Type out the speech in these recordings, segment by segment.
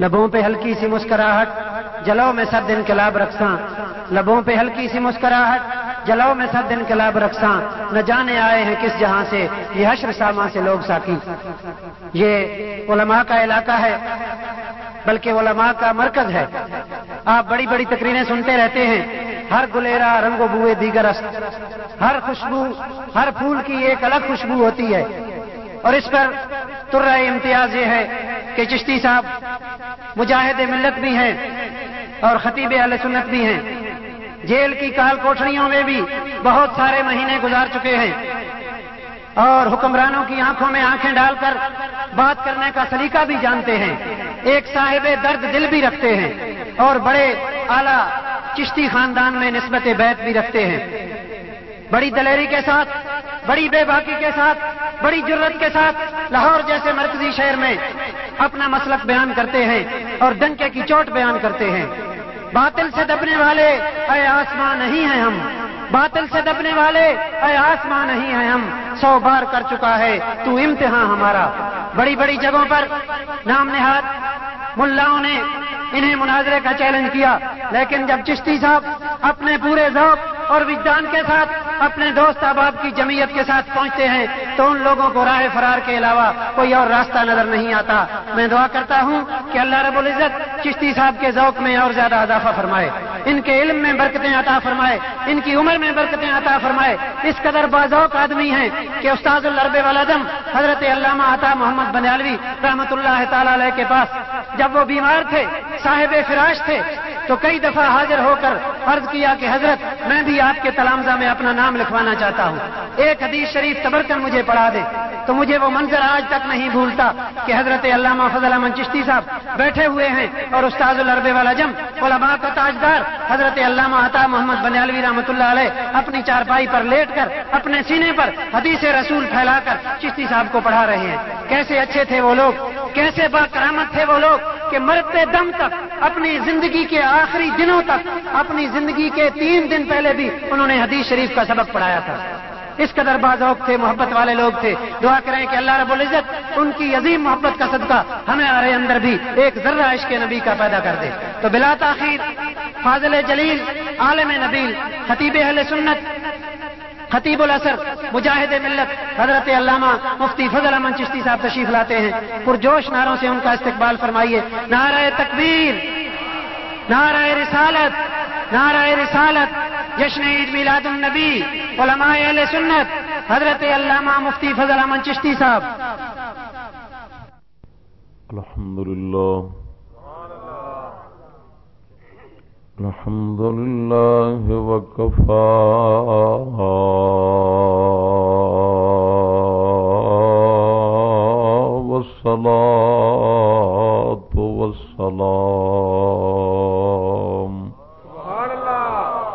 لبوں پہ ہلکی سی مسکراہٹ جلو میں سب دن کلاب رکھساں لبوں پہ ہلکی سی مسکراہٹ جلو میں سب دن کلاب رکھساں نہ جانے آئے ہیں کس جہاں سے، یہ حشر ساما سے لوگ ساکی یہ علماء کا علاقہ ہے، بلکہ علماء کا مرکز ہے۔ آپ بڑی بڑی تقریریں سنتے رہتے ہیں، ہر گلیرا رنگ و بوئے دیگر ہر خوشبو، ہر پھول کی ایک الگ خوشبو ہوتی ہے۔ اور اس پر تر امتیاز یہ ہے کہ چشتی صاحب مجاہد ملت بھی ہیں اور خطیب علیہ سنت بھی ہیں۔ جیل کی کال کوٹڑیوں میں بھی بہت سارے مہینے گزار چکے ہیں۔ اور حکمرانوں کی آنکھوں میں آنکھیں ڈال کر بات کرنے کا سلیقہ بھی جانتے ہیں۔ ایک صاحب درد دل بھی رکھتے ہیں اور بڑے اعلی چشتی خاندان میں نسبت بیت بھی رکھتے ہیں۔ بڑی دلیری کے ساتھ، بڑی بے باکی کے ساتھ، بڑی جرت کے ساتھ لاہور جیسے مرکزی شہر میں اپنا مسلک بیان کرتے ہیں اور ڈنکے کی چوٹ بیان کرتے ہیں۔ باطل سے دبنے والے، اے آسمان نہیں ہیں ہم۔ باطل سے دبنے والے، اے آسمان نہیں ہیں ہم۔ سو بار کر چکا ہے تو امتحان ہمارا۔ بڑی بڑی جگہوں پر نام نہاد، ملاؤں نے انہیں مناظرے کا چیلنج کیا۔ لیکن جب چشتی صاحب اپنے پورے ذوق اور وجدان کے ساتھ اپنے دوست احباب کی جمعیت کے ساتھ پہنچتے ہیں، تو ان لوگوں کو راہ فرار کے علاوہ کوئی اور راستہ نظر نہیں آتا۔ میں دعا کرتا ہوں کہ اللہ رب العزت چشتی صاحب کے ذوق میں اور زیادہ اضافہ فرمائے۔ ان کے علم میں برکتیں عطا فرمائے۔ ان کی عمر میں برکتیں عطا فرمائے۔ اس قدر بازوق آدمی ہیں کہ استاد الرب والدم حضرت علامہ عطا محمد بنیالوی رحمت اللہ تعالی علیہ کے پاس جب وہ بیمار تھے، صاحب فراش تھے، تو کئی دفعہ حاضر ہو کر عرض کیا کہ حضرت، میں بھی آپ کے تلامزہ میں اپنا نام لکھوانا چاہتا ہوں۔ ایک حدیث شریف تبر کر مجھے پڑھا دے۔ تو مجھے وہ منظر آج تک نہیں بھولتا کہ حضرت علامہ فضل احمد چشتی صاحب بیٹھے ہوئے ہیں اور استاد الرب والا جم علماء کا تاجدار حضرت علامہ عطا محمد بنیالوی رحمۃ اللہ علیہ اپنی چارپائی پر لیٹ کر، اپنے سینے پر حدیث رسول پھیلا کر چشتی صاحب کو پڑھا رہے ہیں۔ کیسے اچھے تھے وہ لوگ؟ کیسے با کرامت تھے وہ لوگ کہ مرتے دم تک اپنی زندگی کے آخری دنوں تک، اپنی زندگی کے تین دن پہلے بھی انہوں نے حدیث شریف کا سبق پڑھایا تھا۔ اس قدر بازوق تھے، محبت والے لوگ تھے۔ دعا کریں کہ اللہ رب العزت ان کی عظیم محبت کا صدقہ ہمیں آرے اندر بھی ایک ذرہ عشق نبی کا پیدا کر دے۔ تو بلا تاخیر، فاضل جلیل، عالم نبیل، خطیب اہل سنت، خطیب الاثر، مجاہد ملت، حضرت علامہ مفتی فضل امن چشتی صاحب تشریف لاتے ہیں۔ پرجوش ناروں سے ان کا استقبال فرمائیے۔ نعرہ تکبیر۔ نعرہ رسالت نعرہ رسالت، جشن عید میلاد النبی، علماء اہل سنت، حضرت علامہ مفتی فضل امن چشتی صاحب۔ الحمد للہ الحمد لله وكفى والصلاة والسلام سبحان الله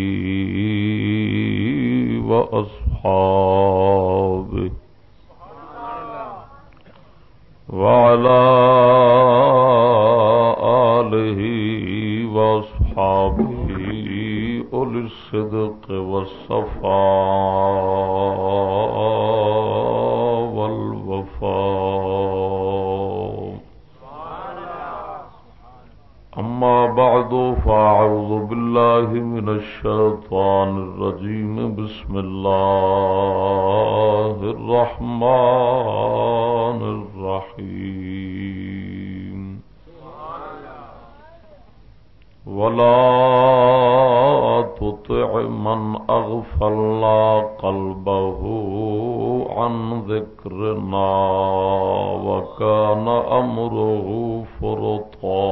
وأصحابه. وعلى آله وأصحابه أولي الصدق والصفاء والوفاء. بعد، فأعوذ بالله من الشيطان الرجيم. بسم الله الرحمن الرحيم. ولا تطع من أغفلنا قلبه عن ذكرنا وكان أمره فرطا.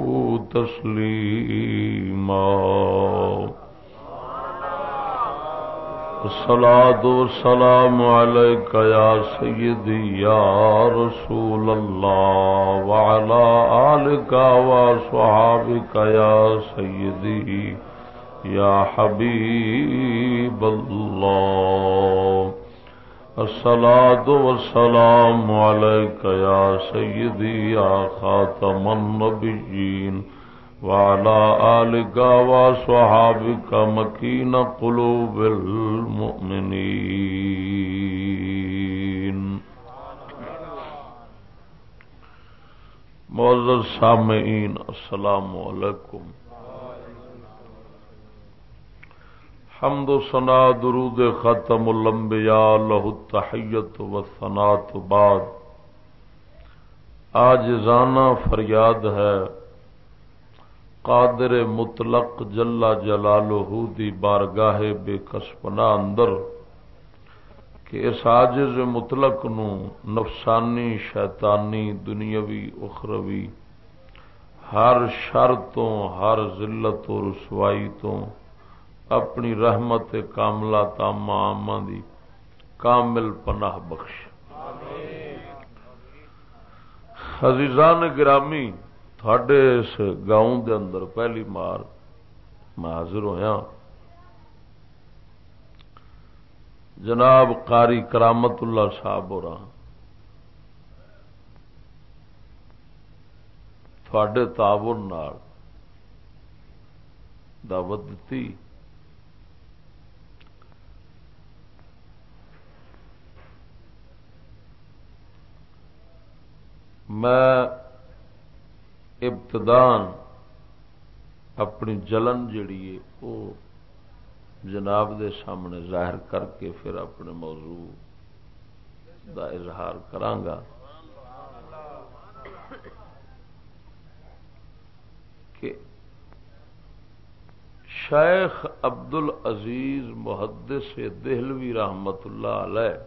تسليما الصلاة والسلام عليك يا سيدي يا رسول الله وعلى آلك وصحابك يا سيدي يا حبيب الله الصلاة والسلام عليك يا سيدي يا خاتم النبيين وعلى آلك وصحابك مكين قلوب المؤمنين معزز سامعین، السلام علیکم۔ حمد و سنا درود ختم الانبیاء لہ التحیت و ثنات بعد۔ آج زانا فریاد ہے قادر مطلق جلا جلالہ دی بارگاہ بے کسپنا اندر کہ اس عاجز مطلق نو نفسانی شیطانی دنیاوی اخروی ہر شر تو ہر ذلت و رسوائی تو اپنی رحمت کاملہ تاما آما دی کامل پناہ بخش۔ عزیزان گرامی تھوڑے اس گاؤں دے اندر پہلی مار میں حاضر ہویا جناب قاری کرامت اللہ صاحب ہو رہا تھوڑے تعاون دعوت دیتی میں ابتدان اپنی جلن جڑی ہے، وہ جناب دے سامنے ظاہر کر کے پھر اپنے موضوع دا اظہار کرانگا کہ شیخ عبد العزیز محدث دہلوی رحمت اللہ علیہ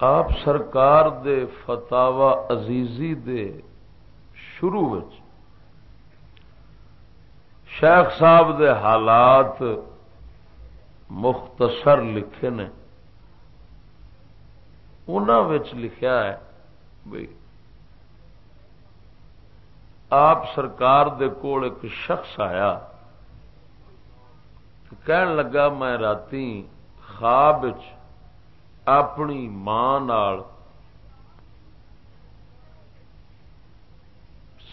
آپ سرکار دے فتوا عزیزی دے شروع وچ شیخ صاحب دے حالات مختصر لکھے نے وچ لکھیا ہے بھائی آپ سرکار دے کول ایک شخص آیا، کہن لگا میں راتی خواب اپنی ماں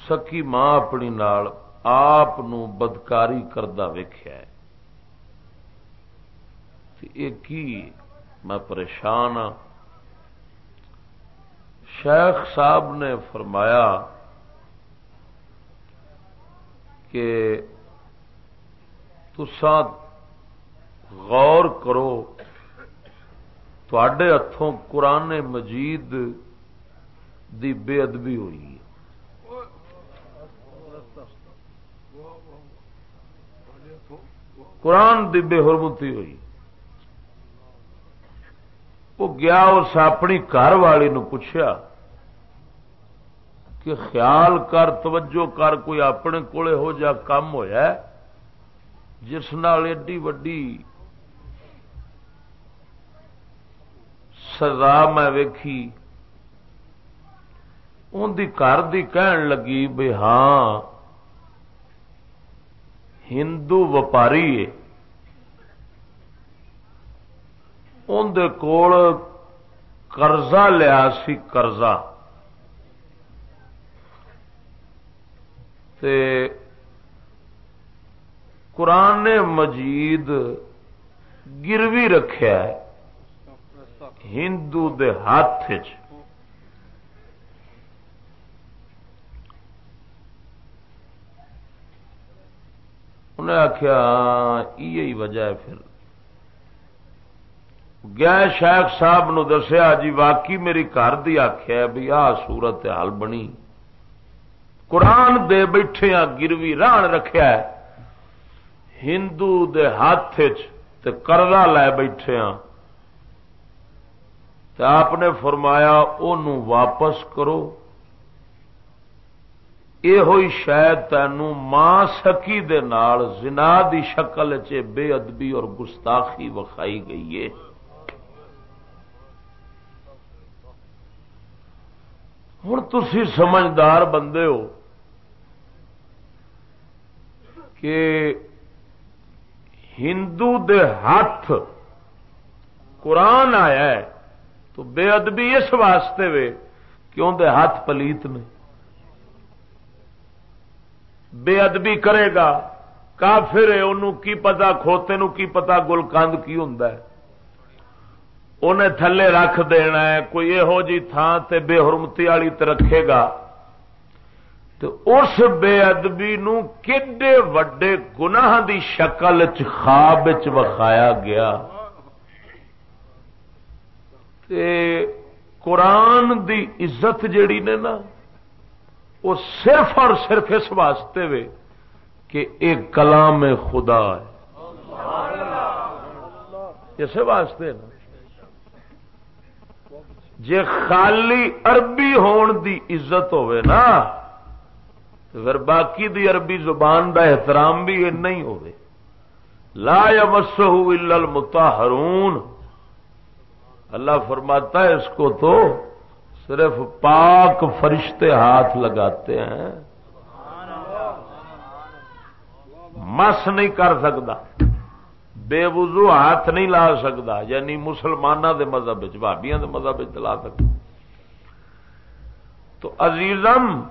سکی ماں اپنی نال آپ بدکاری کردہ ویخیا کی میں پریشان ہاں۔ شیخ صاحب نے فرمایا کہ تسان غور کرو تھوڑے ہاتھوں قرآن مجید دی بے ادبی ہوئی ہے قرآن دی بے حرمتی ہوئی وہ گیا اس اپنی گھر والی نو پوچھا کہ خیال کر توجہ کر کوئی اپنے کولے ہو جا کام ہوا جس نال ایڈی وڈی سزا میں ویکھی۔ ان دی گھر دی کہن لگی بھائی ہاں ہندو وپاری ہے۔ اندر کول قرضہ لیا سی، قرضہ۔ تے قرآن مجید گروی رکھا ہے۔ ہندو دے ہاتھ انہیں آخیا یہ وجہ ہے پھر۔ گیا شیخ صاحب نو دسیا جی واقعی میری گھر کی آخیا بھی آ سورت حال بنی۔ قرآن دے بیٹھے گروی ران رکھیا ہے۔ ہندو دے ہاتھ کرزا لے بیٹھے آپ نے فرمایا ان واپس کرو۔ یہ ہوئی شاید تین ماں سکی دے نال زنا دی شکل چ بے ادبی اور گستاخی وکھائی گئی ہے۔ ہوں تھی سمجھدار بندے ہو کہ ہندو دے ہاتھ قرآن آیا ہے۔ تو بے ادبی اس واسطے وے کہ اندر ہاتھ پلیت نے؟ بے ادبی کرے گا، کافر ہے، انہوں کی پتا کھوتے نو کی پتا گلکند کی ہوں انہیں تھلے رکھ دینا ہے، کوئی یہو جی تھان تے بے حرمتی والی رکھے گا۔ تو اس بے ادبی نو کڈے وڈے گناہ دی شکل خواب وکھایا گیا۔ تے قرآن دی عزت جیڑی نے نا، وہ صرف اور صرف اس واسطے وے کہ ایک کلام خدا ہے۔ اس واسطے نا، جے خالی عربی ہون دی عزت ہوئے نا پھر باقی دی عربی زبان دا احترام بھی نہیں ہوئے لا یمسہ الا المطہرون۔ اللہ فرماتا ہے اس کو تو صرف پاک فرشتے ہاتھ لگاتے ہیں۔ مس نہیں کر سکتا۔ بے وضو ہاتھ نہیں لا سکتا۔ یعنی مسلمانوں دے مذہب بھابیا دے مذہب لا سکتا۔ تو عزیزم،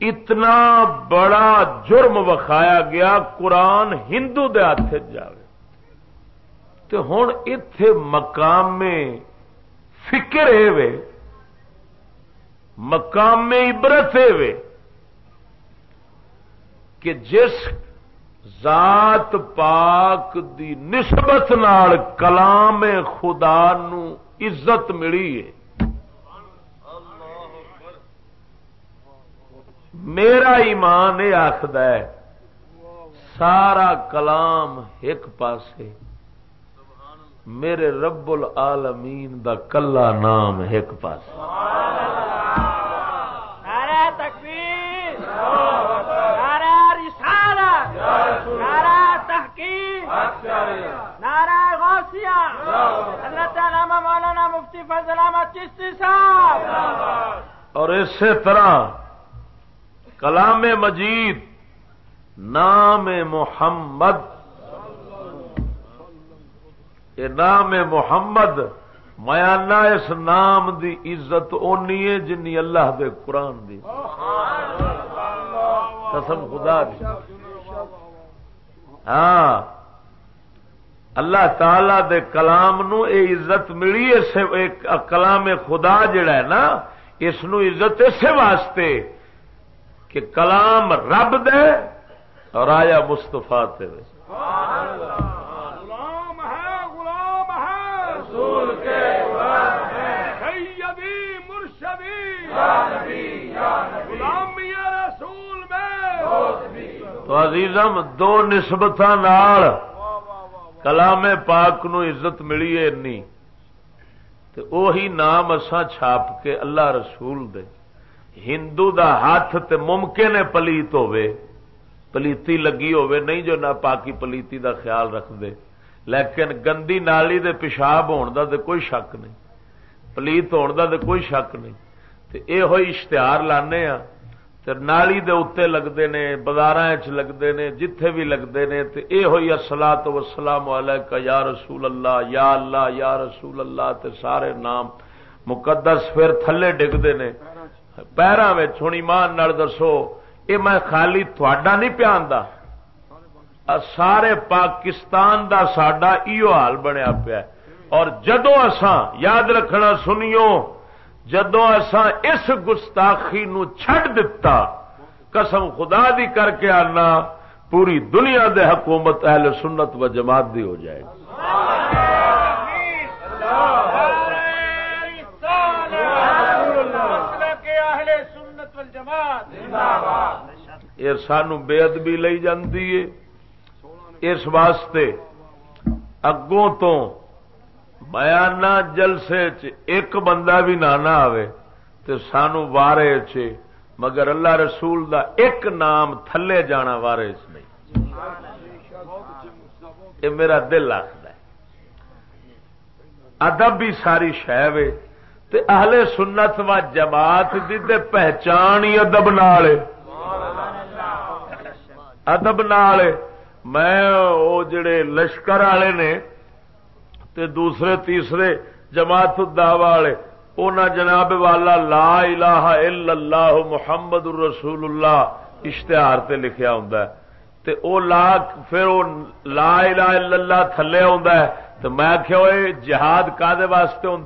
اتنا بڑا جرم وکھایا گیا قرآن ہندو دے ہاتھ جائے تو ہوں اتے مقام میں فکر ہے مقام میں عبرت ہے کہ جس ذات پاک دی نسبت نال کلام خدا نو عزت ملی ہے۔ میرا ایمان یہ آخد سارا کلام ایک پاسے۔ میرے رب العالمین دا کلا نام ایک پاس مولانا مفتی فضل احمد چشتی صاحب۔ اور اسی طرح کلام مجید نام محمد یہ نام محمد میانا اس نام دی عزت اونی ہے جنی اللہ دے قرآن دی۔ قسم خدا دی۔ ہاں۔ اللہ تعالی دے کلام نو اے عزت ملی کلام خدا جڑا ہے نا، اس نو عزت اسے واسطے کہ کلام رب دے اور آیا مستفا تو عزیزم دو نسبت کلام پاک نو عزت ملی ہے اوہی نام اسا چھاپ کے اللہ رسول دے۔ ہندو دا ہاتھ تے ممکن ہے پلیت ہوے پلیتی لگی ہوے نہیں جو نہ پاکی پلیتی دا خیال رکھ دے۔ لیکن گندی نالی دے پیشاب ہون دا تے کوئی شک نہیں۔ پلیت ہون دا تے کوئی شک نہیں۔ تے ہوئی اشتہار لانے ہاں۔ نالی دے اتنے لگتے نے بازار لگتے نے، جتھے بھی لگتے نے، تے اے ہوئی اصلا تو وسلام علیکہ یا رسول اللہ، یا اللہ، یا رسول اللہ، تے سارے نام مقدس پھر تھلے ڈگتے نے۔ پیروں میں ہوں مان دسو یہ میں خالی تھوڑا نہیں پیادا سارے پاکستان دا ساڈا ایو حال بنیا پیا اور جدو اساں یاد رکھنا سنیو جدو اساں اس گستاخی نو چھڈ دتا، قسم خدا دی کر کے آنا، پوری دنیا دے حکومت اہل سنت و جماعت دی ہو جائے گی۔ یہ سانو بے ادبی لئی جاتی ہے۔ اس واسطے اگوں تو بیانہ جلسے چ ایک بندہ بھی نہ آئے تو سانو وارے چ، مگر اللہ رسول دا ایک نام تھلے جانا وارے چ نہیں۔ یہ میرا دل آخر ادب بھی ساری شہ اہل سنت و جماعت دی تے پہچان ہی ادب نال ادب نال میں او جڑے لشکر والے نے تے دوسرے تیسرے جماعت الدعوہ والے، اونا جناب والا لا الہ الا اللہ محمد الرسول اللہ اشتہار تے لکھیا ہوں تے او لا، پھر او لا الہ الا اللہ تھلے ہوں تو میں آخیا جہاد کا واسطے ہوں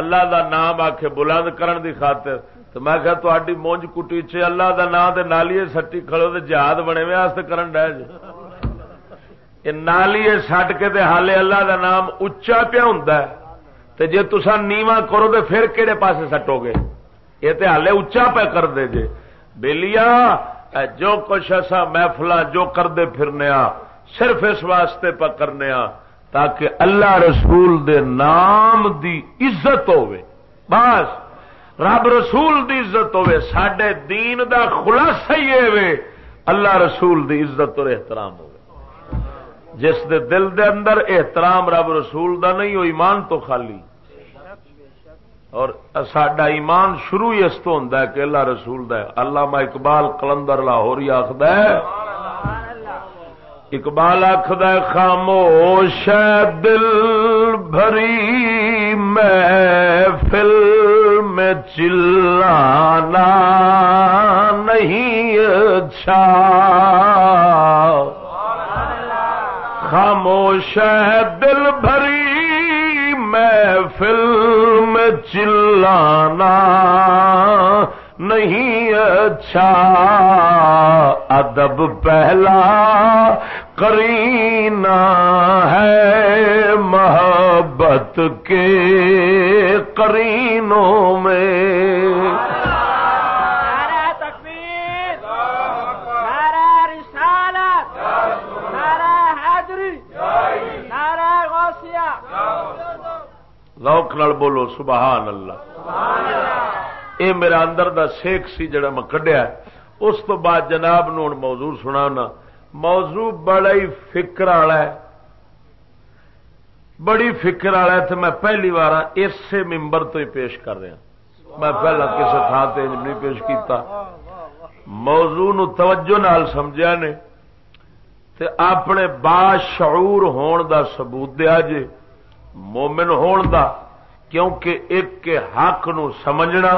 اللہ دا نام آخ بلند کرن دی خاطر۔ تو میں کہ تاری مونج کٹی چ اللہ دا نام دے نالیے سٹی کھڑو تو جہاد بنے واسطے کرن ڈے جی۔ یہ سٹ کے تے حالے اللہ دا نام اچا پیا ہوں تے جے تسا نیواں کرو تو پھر کہڑے پاسے سٹو گے؟ یہ تے حالے اچا پہ کر دے جے۔ بےلیا جو کچھ ایسا محفل جو کردے پھرنے صرف اس واسطے پہ کرنے تاکہ اللہ رسول دے نام دی عزت ہوے بس، رب رسول دی عزت ہوے سڈے دین دا خلاصہ ہی اللہ رسول دی عزت اور احترام ہو جس دے دل دے اندر احترام رب رسول دا نہیں، وہ ایمان تو خالی۔ اور سڈا ایمان شروع ہی اس تو ہوں کہ اللہ رسول دا ہے۔ اقبال کلندر لاہور ہی آخد اقبال آخد خاموش دل بھری میں فلم چلانا نہیں اچھا۔ خاموش ہے دل بھری میں فلم چلانا نہیں اچھا۔ ادب پہلا کرینا ہے محبت کے کرینوں میں۔ لوک نال بولو سبحان اللہ۔ اے میرا اندر دا سیک سی جڑا میں کڈیا اس تو بعد جناب نو موضوع سنا موضوع بڑا ہی فکر والا ہے۔ بڑی فکر والا ہے تو میں پہلی بار اسے ممبر تو ہی پیش کر رہا میں پہلا کسی تھان سے نہیں پیش کیتا۔ موضوع نو توجہ نال سمجھا نے۔ تے اپنے باشعور ہون دا ثبوت دیا جے۔ مومن ہون دا، کیونکہ ایک کے حق نو سمجھنا،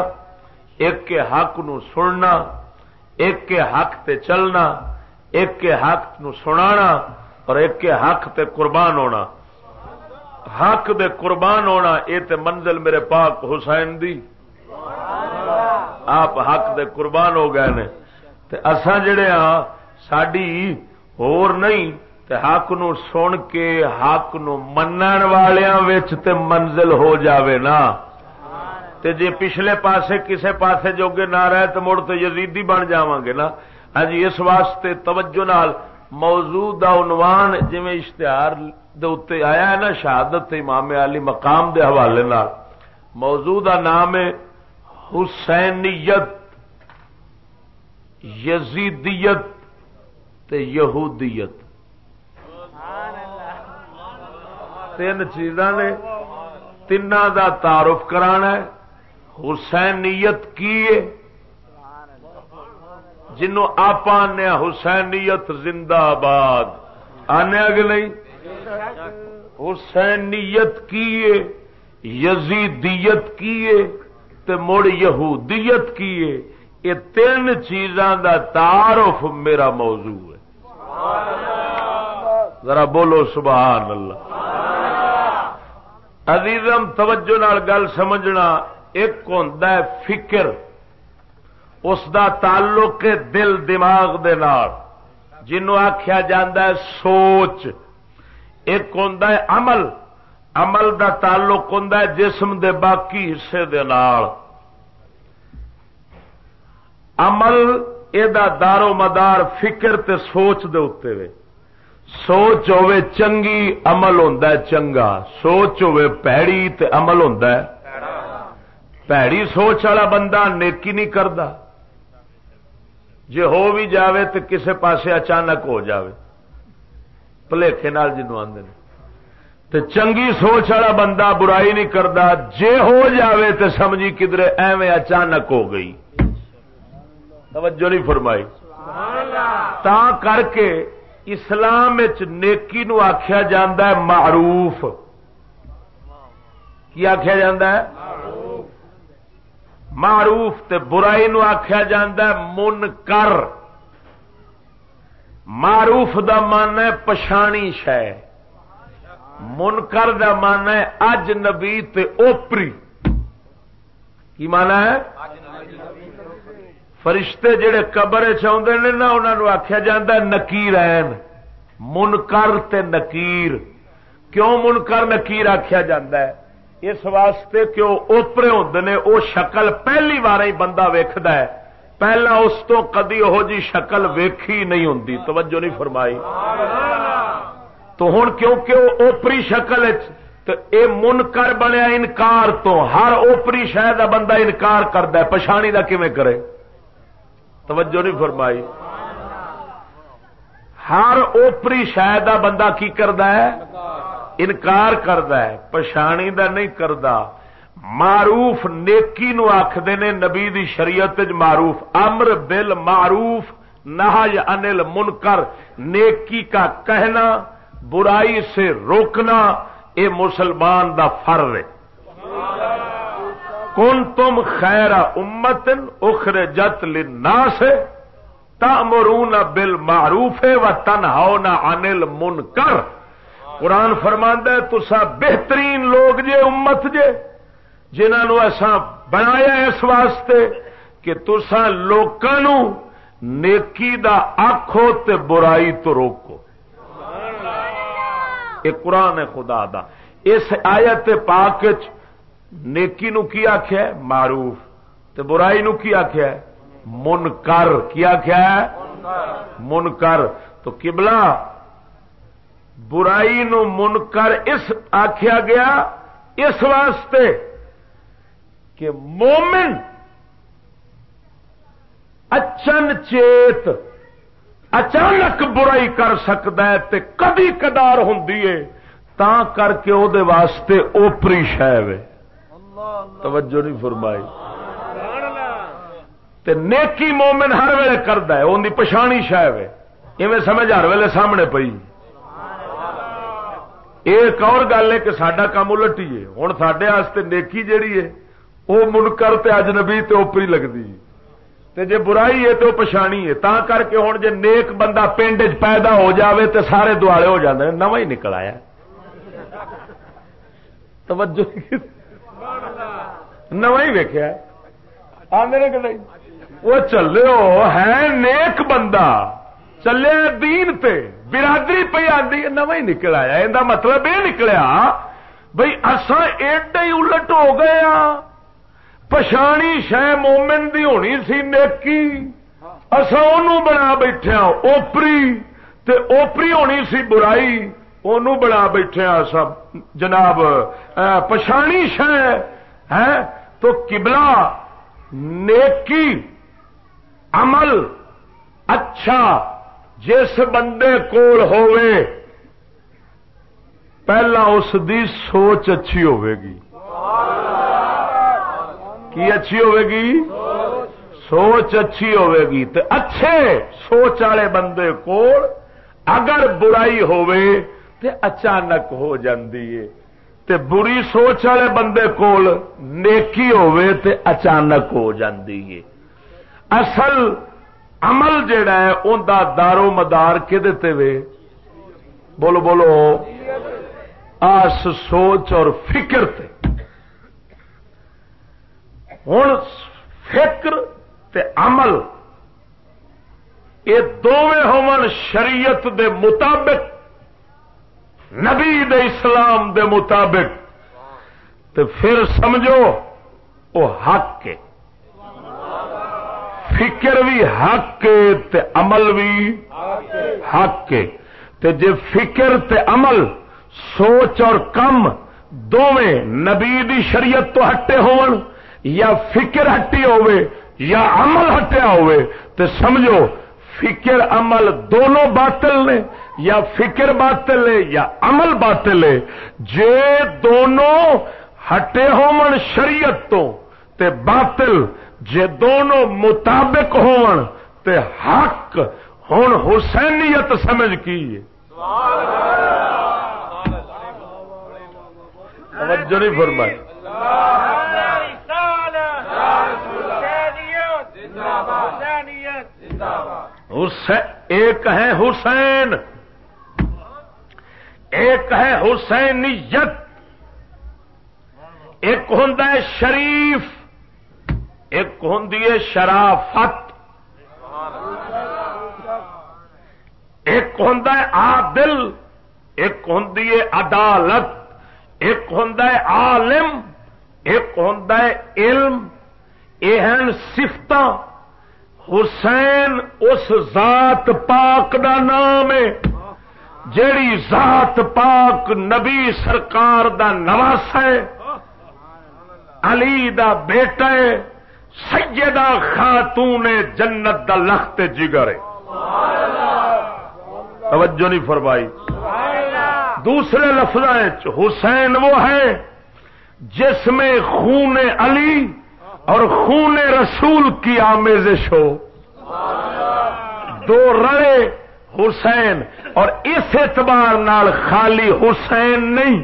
ایک کے حق نو سننا، ایک کے حق تے چلنا، ایک کے حق نو سنانا، اور ایک کے حق تے قربان ہونا۔ حق دے قربان ہونا یہ تے منزل میرے پاک حسین دی۔ آپ حق دے قربان ہو گئے نے۔ تے اساں جڑے ہاں ساڈی اور نہیں تے حق نو سن کے حق نو منن والیاں وچ تے منزل ہو جاوے نا۔ تے جے پچھلے پاسے کسے پاسے جوگے نہ رہے تو مڑ تو یزیدی بن جاواں گے نا۔ ہاں جی اس واسطے توجہ نال موضوع دا عنوان جویں اشتہار دے اوتے آیا ہے نا شہادت امام علی مقام دے حوالے نال۔ موضوع دا نام ہے حسینیت، یزیدیت تے یہودیت۔ تین چیزاں نے تین دا تعارف کرانا حسینیت کی جنوں آپ آنے حسینیت زندہ آباد۔ آنے اگ نہیں؟ حسینیت کی یزیدیت کی تے مڑ یہودیت کی یہ تین چیزاں دا تعارف میرا موضوع ہے۔ ذرا بولو سبحان اللہ۔ عزیزم، توجہ نال گل سمجھنا، ایک ہوں فکر، اس دا تعلق دل دماغ دے نال۔ جنوں آخیا جا سوچ، ایک ہوں عمل۔ عمل دا تعلق ہوں جسم دے باقی حصے دے نال۔ عمل یہ دارو مدار فکر تے سوچ دے اتنے وے۔ سوچ ہوے چنگی عمل ہوں چنگا سوچ ہوے پیڑی تے عمل ہوں پیڑی سوچ والا بندہ نیکی نہیں کرتا جی ہو بھی جاوے تو کسے پاسے اچانک ہو جاوے پلیخے نال جنوب آدھے تے چنگی سوچ والا بندہ برائی نہیں کرتا جے ہو جاوے تے سمجھی کدھر ایویں اچانک ہو گئی توجہ نہیں فرمائی تا کر کے اسلام نیکی نو آخیا جا معروف۔ کی آخیا جا معروف تے برائی نو آخیا جا من کر معروف دا من ہے پچھانی شہ منکر دا من ہے اج نبی تے اوپری۔ کی مانا ہے؟ فرشتے جڑے قبر چاہتے ہیں نا انہوں آخیا جا نکیر منکر تے نکیر۔ کیوں منکر نکیر آخیا جا اس واسطے کہ وہ اوپرے ہوں نے، وہ شکل پہلی بار ہی بندہ ویکد پہلا اس تو کدی وہ جی شکل ویکھی نہیں ہوں توجہ نہیں فرمائی۔ تو ہوں کیونکہ وہ اوپری شکل تو اے منکر بنیا انکار تو ہر اوپری شہ کا بندہ انکار کرد پچھانی کا کیون کرے؟ توجہ نہیں فرمائی۔ ہر اوپری شہ کا بندہ کی کرد انکار کرد پچھانی دا نہیں کرتا معروف نیکی نو آخر نے نبی دی شریعت معروف۔ امر بل معروف نہ انل منکر نیکی کا کہنا، برائی سے روکنا، اے مسلمان دا فر ہے۔ کون تم خیر امت اخر جت لنا سے تمرون بل معروف و تن ہونا انل من کر قرآن فرماندہ تسا بہترین لوگ جے امت جے جنہوں ایسا بنایا اس واسطے کہ تسا لوگوں نیکی دا آخو تے برائی تو روکو۔ یہ قرآن ہے خدا دا۔ اس آیت پاک نیکی نو کی آخیا معروف۔ تے برائی نو کی آخیا من کر کی آخیا من کر تو کبلا برائی نو من کر اس آخیا گیا اس واسطے کہ مومن اچن چیت، اچانک برائی کر سکتا ہے تے کدی کدار ہوں تا کر کے او دے واسطے اوپری شہ توجہ نہیں فرمائی۔ تے نیکی مومن ہر ویلے کرد ہے ان کی پچھانی شہ ایویں سمجھ ہر ویلے سامنے پئی۔ ایک اور گل ہے کہ سڈا کام الٹیے ہوں سڈے نیکی جیڑی ہے وہ منکر تے اجنبی تے اوپری لگتی ہے۔ تے جے برائی ہے تو پچھانی ہے۔ تا کر کے ہوں جے نیک بندہ پنڈ پیدا ہو جاوے تے سارے دوالے ہو جاندے نو ہی نکل آیا۔ توجہ نو ہی ویکیا آدھے کہ نہیں؟ وہ چلے ہے نیک بندہ۔ چلے دین تے، برادری پہ آدھی نو ہی نکل آیا۔ یہ مطلب یہ نکلیا بھائی اصا ایڈے ہی الٹ ہو گئے ہاں۔ پچھانی شہ مومن دی ہونی سی نیکی۔ اصا ان بنا بیٹھے ہاں، اوپری۔ تے اوپری ہونی سی برائی۔ ان بنا بیٹھے ہاں سب جناب پچھانی شہ ہے تو کبلا نیکی، عمل اچھا جس بندے کول ہوئے پہلا اس دی سوچ اچھی ہوے گی۔ کی اچھی ہوے گی؟ سوچ اچھی ہوے گی۔ تو اچھے سوچ والے بندے کو اگر برائی ہوے تے اچانک ہو جاندی ہے۔ تے بری سوچ والے بندے کول نیکی ہوے تے اچانک ہو جاندی ہے۔ اصل عمل جڑا ہے ان دا دارو مدار کہ وے؟ بولو بولو۔ آس سوچ اور فکر تے۔ ہوں فکر تے عمل یہ دونوں ہون شریعت دے مطابق نبی دے اسلام دے مطابق۔ تے پھر سمجھو وہ حق کے۔ فکر بھی حق کے تے عمل بھی حق کے۔ تے جے فکر تے عمل، سوچ اور کم دونیں نبی دی شریعت تو ہٹے ہون، یا فکر ہٹی ہوئے یا عمل ہٹیا ہوئے تے سمجھو فکر عمل دونوں باطل نے یا فکر باطل ہے یا عمل باطل ہے جے دونوں ہٹے ہومن شریعت تو تے باطل جے دونوں مطابق ہون تے حق ہوں حسینیت سمجھ کی توجہ نہیں فرمائی ایک ہے حسین۔ ایک ہے حسینیت۔ ایک ہوں شریف۔ ایک ہوں شرافت۔ ایک ہوں عادل۔ ایک ہوں عدالت۔ ایک ہوں عالم۔ ایک ہوں علم۔ یہ سفت حسین اس ذات پاک دا نام ہے، جیڑی ذات پاک نبی سرکار دا نواس ہے۔ علی دا بیٹا ہے، سیدہ خاتون جنت دا لخت جگر ہے۔ توجہ نہیں فرمائی۔ دوسرے لفظ حسین وہ ہے، جس میں خون علی اور خون رسول کی آمیزش ہو۔ دو رڑے حسین اور اس اعتبار نال خالی حسین نہیں،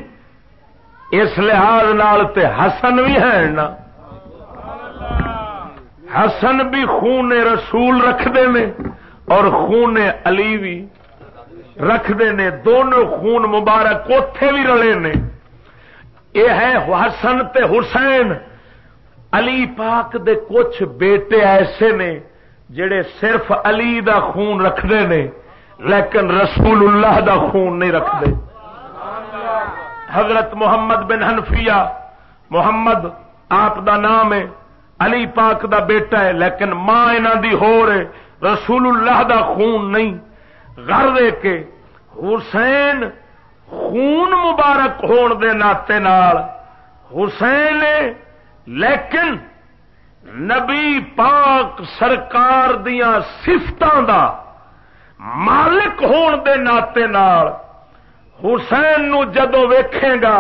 اس لحاظ نال تے حسن بھی ہے نا۔ حسن بھی خون رسول رکھتے ہیں اور خون علی بھی رکھتے نے دونوں خون مبارک اتے بھی رلے نے یہ ہے حسن تے حسین۔ علی پاک دے کچھ بیٹے ایسے نے جڑے صرف علی دا خون رکھتے ہیں لیکن رسول اللہ دا خون نہیں رکھتے۔ حضرت محمد بن حنفیہ، محمد آپ دا نام ہے، علی پاک دا بیٹا ہے، لیکن ماں انہوں دی ہو رہے رسول اللہ دا خون نہیں۔ گھر دے کے حسین خون مبارک ہون دے ناطے نال، حسین لیکن نبی پاک سرکار دیا سفتوں دا مالک ہون دے ناطے نال حسین نو جدو ویکھے گا،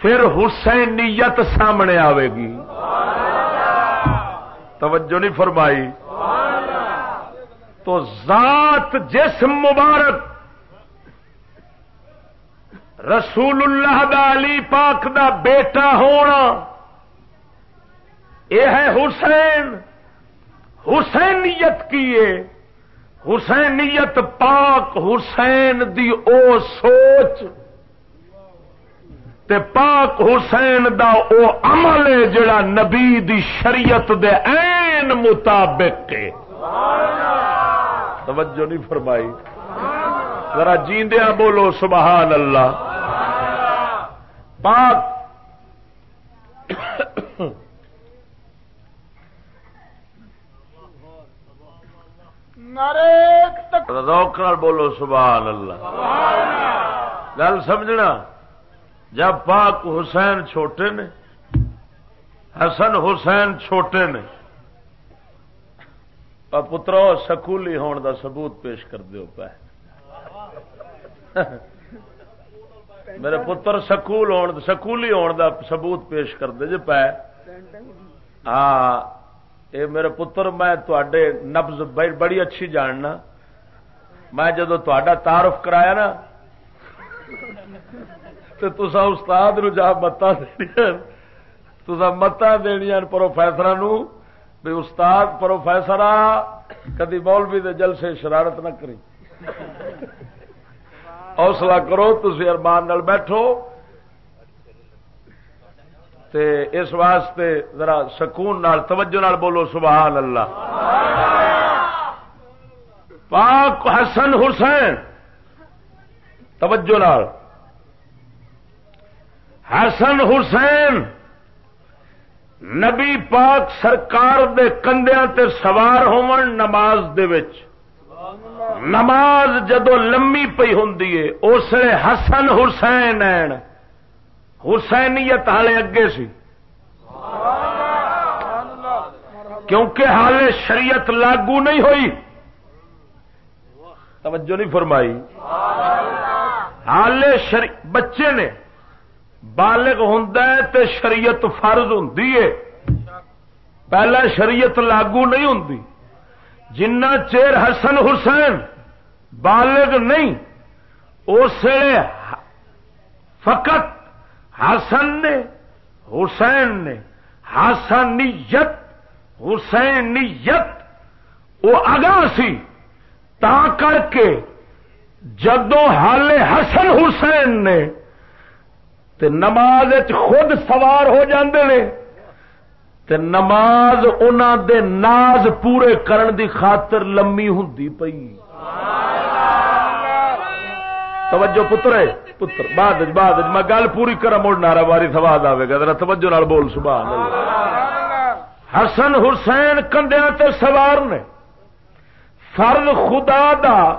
پھر حسینیت سامنے آئے گی۔ توجہ نہیں فرمائی۔ تو ذات جسم مبارک رسول اللہ دا علی پاک دا بیٹا ہونا یہ ہے حسین۔ حسینیت کی حسینیت پاک حسین دی او سوچ۔ تے پاک حسین دا او عمل ہے جڑا نبی دی شریعت دے این مطابق کے توجہ نہیں فرمائی۔ ذرا جیندیا بولو سبحان اللہ۔ پاک۔ روک بولو سبحان اللہ۔ گل سمجھنا؟ جب پاک حسین چھوٹے نے، حسن حسین چھوٹے نے پترو، سکولی ہون دا ثبوت پیش کر دیو پہ۔ میرے پتر، سکول سکولی ہون دا ثبوت پیش کر دے جی پہ۔ ہاں اے میرے پتر میں تے نبز بڑی اچھی جاننا۔ میں جدو تا تعارف کرایا نا تو تسا استاد نو جا متا تسا متا دنیا پروفیسر بھی استاد پروفیسر کدی مولوی دے جل سے شرارت نہ کری۔ حوصلہ کرو تھی ارمان بیٹھو۔ تے اس واسطے ذرا سکون نال، توجہ نال بولو، سبحان اللہ۔ پاک حسن حسین۔ توجہ نال۔ حسن حسین۔ نبی پاک سرکار دے کندیاں تے سوار ہون نماز دے وچ۔ نماز جدو لمی پی ہوں اس لیے حسن حسین حسینیت ہالے اگے سی۔ کیونکہ حال شریعت لاگو نہیں ہوئی۔ توجہ نہیں فرمائی۔ حال شری، بچے نے بالغ ہوں تو شریعت فرض ہوں پہلا شریعت لاگو نہیں ہوں جنہ چیر حسن حسین بالغ نہیں، اس فقط حسن نے، حسین نے، حسنیت، حسینیت وہ اگا سی تا کر کے جدو حال حسن حسین نے، تے نماز خود سوار ہو جاندے نے، تے نماز دے ناز پورے کرن دی خاطر لمی ہوں پئی۔ توجہ پتر ہے پتر، بعد بعد میں گل پوری کرا مڑ نارا واری سواد آئے گا، ذرا توجہ نال بول، سبحان اللہ۔ حسن حسین کندیا تے سوار نے۔ فرد خدا دا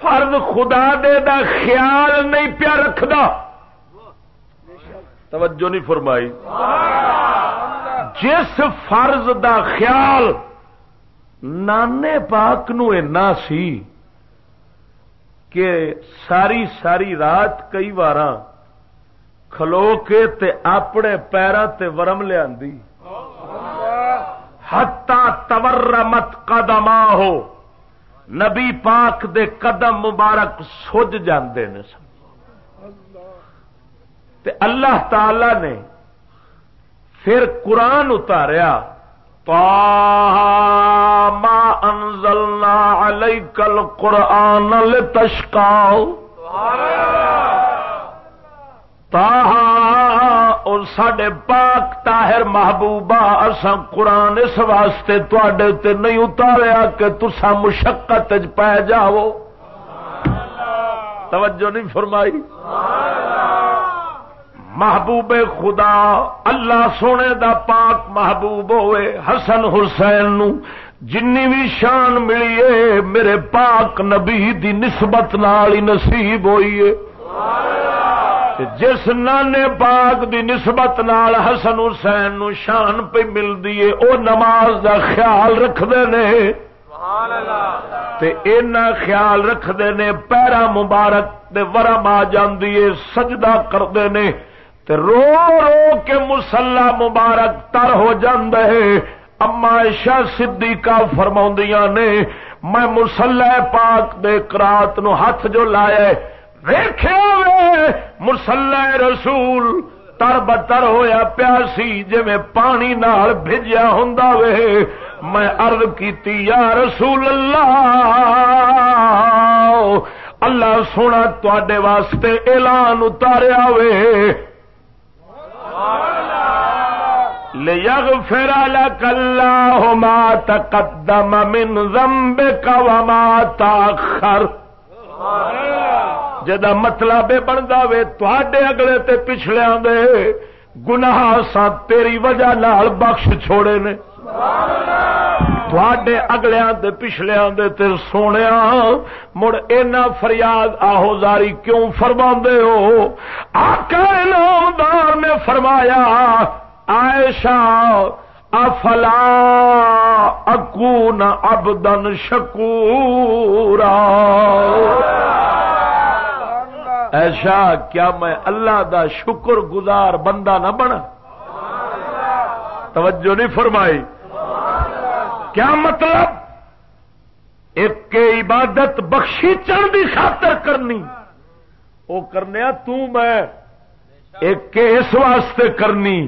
فرد خدا دے دا خیال نہیں پیا رکھدا۔ توجہ نہیں فرمائی۔ جس فرض دا خیال نانے پاک نو اینا سی کہ ساری ساری رات کئی بار کھلو کے تے اپنے پیروں تے ورم لیا ہتا تورمت قدم ہو نبی پاک دے قدم مبارک سج جاندے نے تے اللہ تعالی نے پھر قرآن اتاریا۔ ما انزلنا علیک القرآن لتشقا تاہا اور سڈے پاک تاہر محبوبہ اسا قرآن اس واسطے تے تے نہیں اتاریا کہ تسا مشقت پی جاؤ۔ توجہ نہیں فرمائی؟ محبوب خدا اللہ سونے دا پاک محبوب ہوئے حسن حسین نو جنی بھی شان ملی میرے پاک نبی دی نسبت نال ہی نصیب ہوئی ہے۔ جس نانے پاک دی نسبت نال حسن حسین نو شان پہ ملتی ہے او نماز دا خیال رکھتے نے۔ اینا خیال رکھتے نے پیرا مبارک ورم آ جاندی ہے سجدہ کرتے نے۔ تے رو رو کے مسلح مبارک تر ہو جائے اما شاہ سدھی کا فرما نے، میں مسلح پاک دے کرات نو ہاتھ جو لائے وے، مسلح رسول تر بتر ہویا پیاسی جی میں پانی نال بھجیا ہوں وے۔ میں ارد کی یا رسول اللہ اللہ سونا تے واسطے اعلان اتاریا وے۔ ليغفر لك الله ما تقدم من ذنبك وما تاخر جدا مطلب بنتا وے تے اگلے تے پچھلے دے گناہ سا تیری وجہ نال بخش چھوڑے نے۔ تھوڑے اگلیا پچھلیا تے سونے مڑ اینا فریاد آہو زاری کیوں فرما ہو؟ آقا نامدار نے فرمایا عائشہ افلا اکون ابدن شکورا؟ ایشا، کیا میں اللہ دا شکر گزار بندہ نہ بنا؟ توجہ نہیں فرمائی۔ کیا مطلب؟ ایک عبادت بخشی چڑھ کی خاطر کرنی۔ وہ کرنے میں ایک اس واسطے کرنی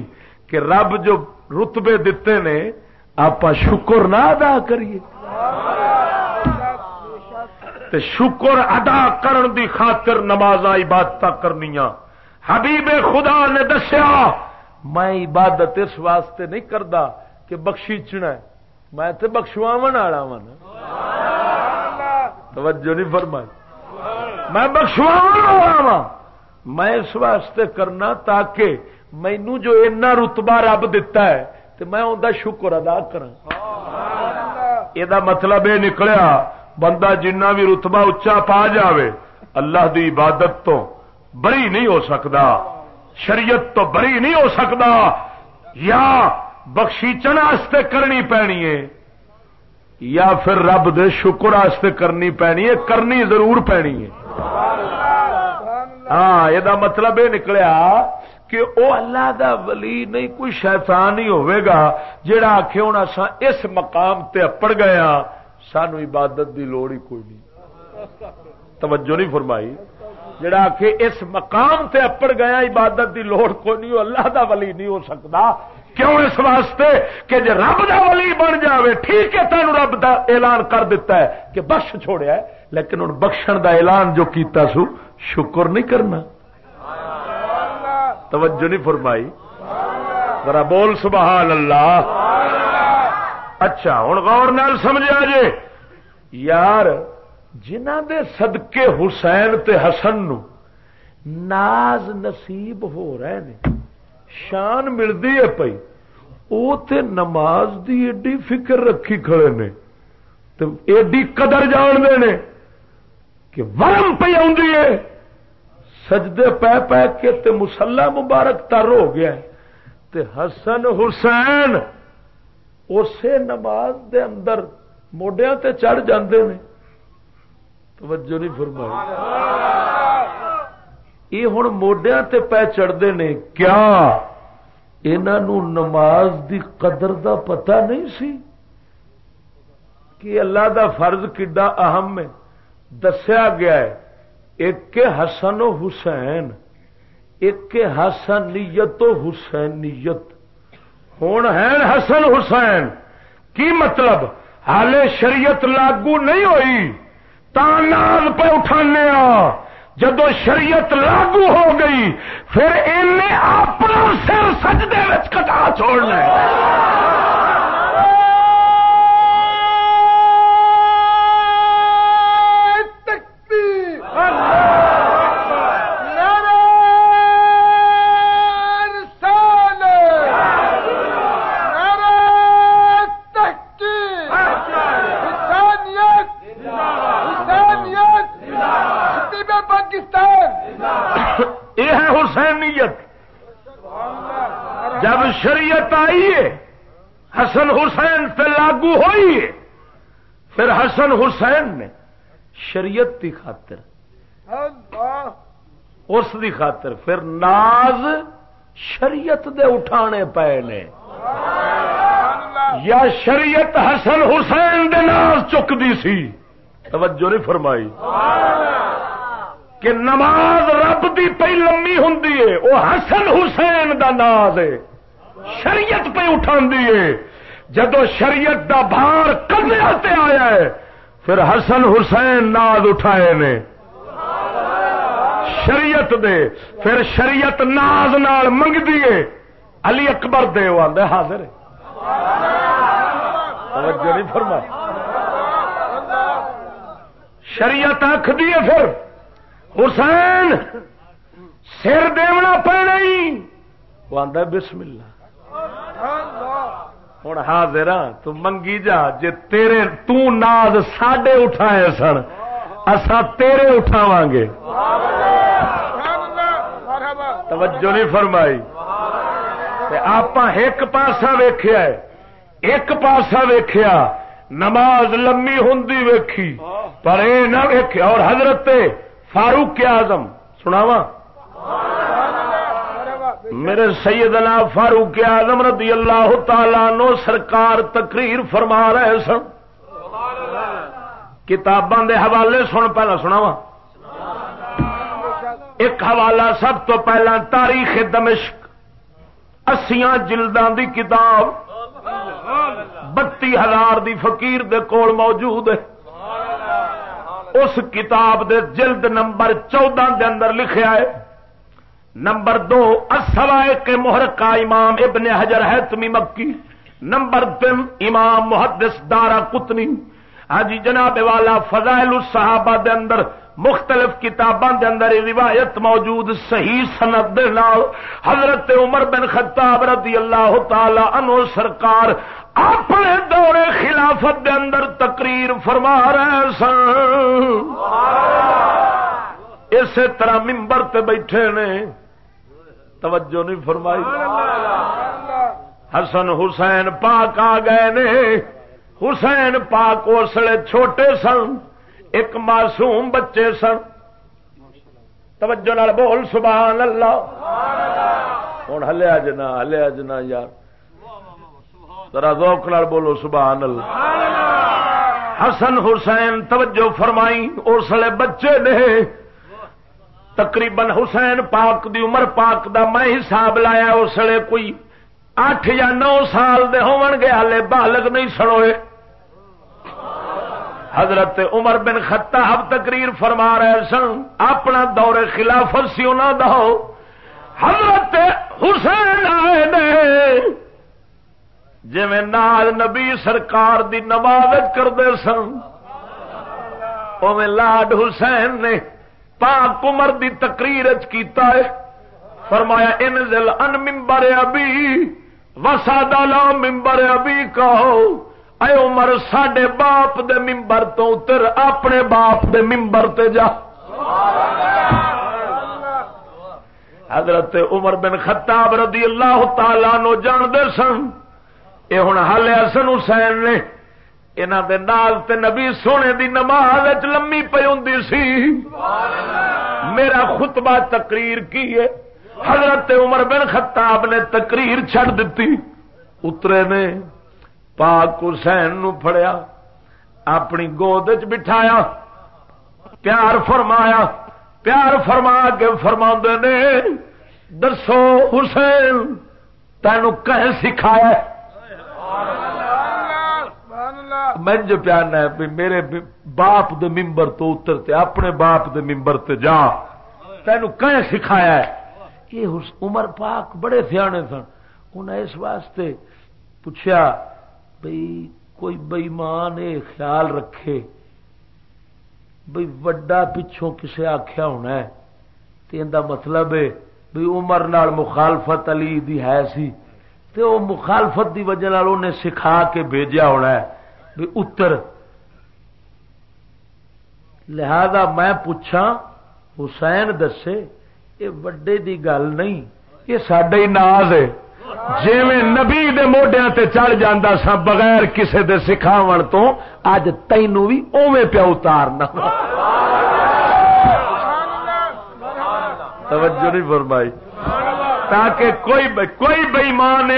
کہ رب جو رتبے دیتے نے آپ شکر نہ ادا کریے۔ تے شکر ادا کرن دی خاطر نماز عبادت کرنی حبیب خدا نے دسیا، میں عبادت اس واسطے نہیں کرتا کہ بخشیچنا میں تو بخشواو والا وا توجہ نہیں فرمائی۔ میں بخشواو والا وا۔ میں اس واسطے کرنا تاکہ مینو جو اینا رتبہ رب دتا ہے تو میں ان کا شکر ادا کرا یہ مطلب یہ نکلیا، بندہ جنہ بھی رتبہ اچا پا جاوے، اللہ دی عبادت تو بری نہیں ہو سکتا شریعت تو بری نہیں ہو سکتا یا بخشیچن کرنی پینی ہے، یا پھر رب دے شکر آستے کرنی پینی ہے، کرنی ضرور پینی ہے۔ ہاں یہ مطلب یہ نکلیا کہ او اللہ دا ولی نہیں، کوئی شیطان ہی ہوئے گا جڑا آخ ہونا سا اس مقام تے اپڑ گیا، سانو عبادت دی لوڑ ہی کوئی نہیں۔ توجہ نہیں فرمائی۔ جڑا کہ اس مقام تے اپڑ گیا، عبادت دی لوڑ کوئی نہیں اللہ دا ولی نہیں ہو سکتا۔ کیوں اس واسطے کہ جے رب دا ولی بن جاوے، ٹھیک ہے تین رب دا اعلان کر دیتا ہے کہ بخش چھوڑیا ہے، لیکن ان بخشن دا اعلان جو کیتا سو، شکر نہیں کرنا۔ توجہ نہیں فرمائی۔ ذرا بول سبحان اللہ۔ اچھا ہوں غور نال سمجھا جے۔ یار جنہ دے صدقے حسین تے حسن نو ناز نصیب ہو رہے نے۔ شان ملتی ہے پی وہ تے نماز دی ایڈی فکر رکھی کھڑے نے۔ تو ایڈی قدر جان دے نے کہ ورم پہ آ سجدے پہ پہ کے تے مسلح مبارک تر ہو گیا ہے۔ تے حسن حسین اسے نماز دے اندر موڈیا تے چڑھ جاندے نے۔ توجہ نہیں فرمائی۔ یہ ہوں موڈیا تے پہ چڑھتے نے، کیا انہوں نماز دی قدر دا پتہ نہیں سی؟ کہ اللہ دا فرض کڈا اہم ہے۔ دسیا گیا ہے، ایک حسن و حسین، ایک حسنیت و حسینیت۔ ہوں ہے حسن حسین۔ کی مطلب؟ حال شریعت لاگو نہیں ہوئی۔ تا ناز پہ اٹھانے جدو شریعت لاگو ہو گئی پھر ان اپنا سر سجدے کٹا چھوڑنا ہے۔ شریعت آئی ہے حسن حسین پہ لاگو ہوئی پھر حسن حسین نے شریعت کی خاطر، اس دی خاطر پھر ناز شریعت دے اٹھانے پے نے۔ یا شریعت حسن حسین دے ناز چکتی سی۔ توجہ نہیں فرمائی۔ کہ نماز رب دی پی لمبی ہوں وہ حسن حسین دا ناز ہے۔ شریعت پہ اٹھا دیے جدو شریعت دا بھار تے آیا ہے، پھر حسن حسین ناز اٹھائے نے۔ شریعت دے، پھر شریعت ناز نال منگ دیے علی اکبر دے وہ آدھے حاضر فرما شریعت آخ دیے پھر۔ حسین، سر دیونا پینا وہ آدھا بسم اللہ۔ ہوں حاضر تو منگی جا جے تیرے تو ناز ساڈے اٹھائے سن اسا تیرے اٹھاو گے توجہ نہیں فرمائی آپ ایک پاسا ویخیا ایک پاسا ویخیا نماز لمبی ہوں ویکھی پر یہ نہ ویخیا اور حضرت فاروق کے آزم سناوا میرے سیدنا فاروق کے آزم رضی اللہ تعالی نو سرکار تقریر فرما رہے سن۔ کتاباں دے حوالے سن، پہلا سناوا ایک حوالہ سب تو پہلا تاریخ دمشق۔ اسیاں جلدان دی کتاب۔ بتی ہزار دی فقیر دے کول موجود ہے۔ اس کتاب دے جلد نمبر چودہ دے اندر لکھیا ہے۔ نمبر دو اسوائے کے محر کا امام ابن حجر ہے تمی مکی۔ نمبر تین امام محدث دارا کتنی ہاں جی جناب والا فضائل الصحابہ دے اندر مختلف کتاباں دے اندر روایت موجود صحیح سند حضرت عمر بن خطاب رضی اللہ تعالی عنہ سرکار اپنے دور خلافت دے اندر تقریر فرما رہے سن۔ اسی طرح ممبر تے بیٹھے نے۔ توجہ نہیں فرمائی۔ حسن حسین پاک آ گئے نے۔ حسین پاک اسلے چھوٹے سن ایک معصوم بچے سن۔ توجہ نال بول سبحان اللہ۔ ہوں ہلیا جنا ہلیا جنا یار۔ ذرا ذوق نال بولو سبحان اللہ۔ حسن حسین توجہ فرمائی اسلے بچے نے۔ تقریباً حسین پاک دی عمر پاک دا میں حساب لایا اسلے کوئی اٹھ یا نو سال دے ہون گے ہالے بالغ نہیں سڑوئے۔ حضرت عمر بن خطاب تقریر فرما رہے سن، اپنا دور خلافت سی انہوں دو حضرت حسین آئے نے۔ جی نال نبی سرکار دی نماز کرتے سن لاڈ حسین نے پاک عمر دی تقریر کیتا ہے۔ فرمایا، انزل ان ممبر ابھی وسا لا ممبر ابھی کہو۔ اے عمر سڈے باپ دے ممبر تو اتر، اپنے باپ دے ممبر تے جا۔ حضرت عمر بن خطاب رضی اللہ تعالی نو جان دے سن۔ یہ ہوں ہال حسن حسین نے انہوں دے نال تے نبی سونے دی نماز لمی پی ہوں سی۔ میرا خطبہ تقریر کی ہے؟ حضرت عمر بن خطاب نے تقریر چھڑ دیتی اترے نے پاک حسین نو پھڑیا، اپنی گود چ بٹھایا، پیار فرمایا۔ پیار فرما کے فرما نے، دسو حسین تین کہ سکھایا میں جو پیارنا ہے میرے باپ دے ممبر تو اتر تے، اپنے باپ دے ممبر تے جا۔ تین کہ سکھایا ہے؟ یہ عمر پاک بڑے سیانے سن۔ انہیں اس واسطے پوچھا بھئی کوئی بئیمان یہ خیال رکھے بھئی وڈا پچھوں کسے آخیا ہونا ہے؟ تو مطلب ہے بھئی عمر نال مخالفت علی دی ہے سی۔ تے وہ مخالفت دی وجہ انہیں سکھا کے بھیجا ہونا ہے۔ بھئی اتر۔ لہذا میں پوچھا حسین دسے، یہ وڈے دی گل نہیں، یہ سڈے ہی ناز ہے۔ جی نبی دے موڈیا تے چڑھ جانا سا بغیر کسے دے سکھاو تو اج تینو بھی اوے پیا اتارنا۔ توجہ نہیں فرمائی۔ تاکہ کوئی کوئی بئیمان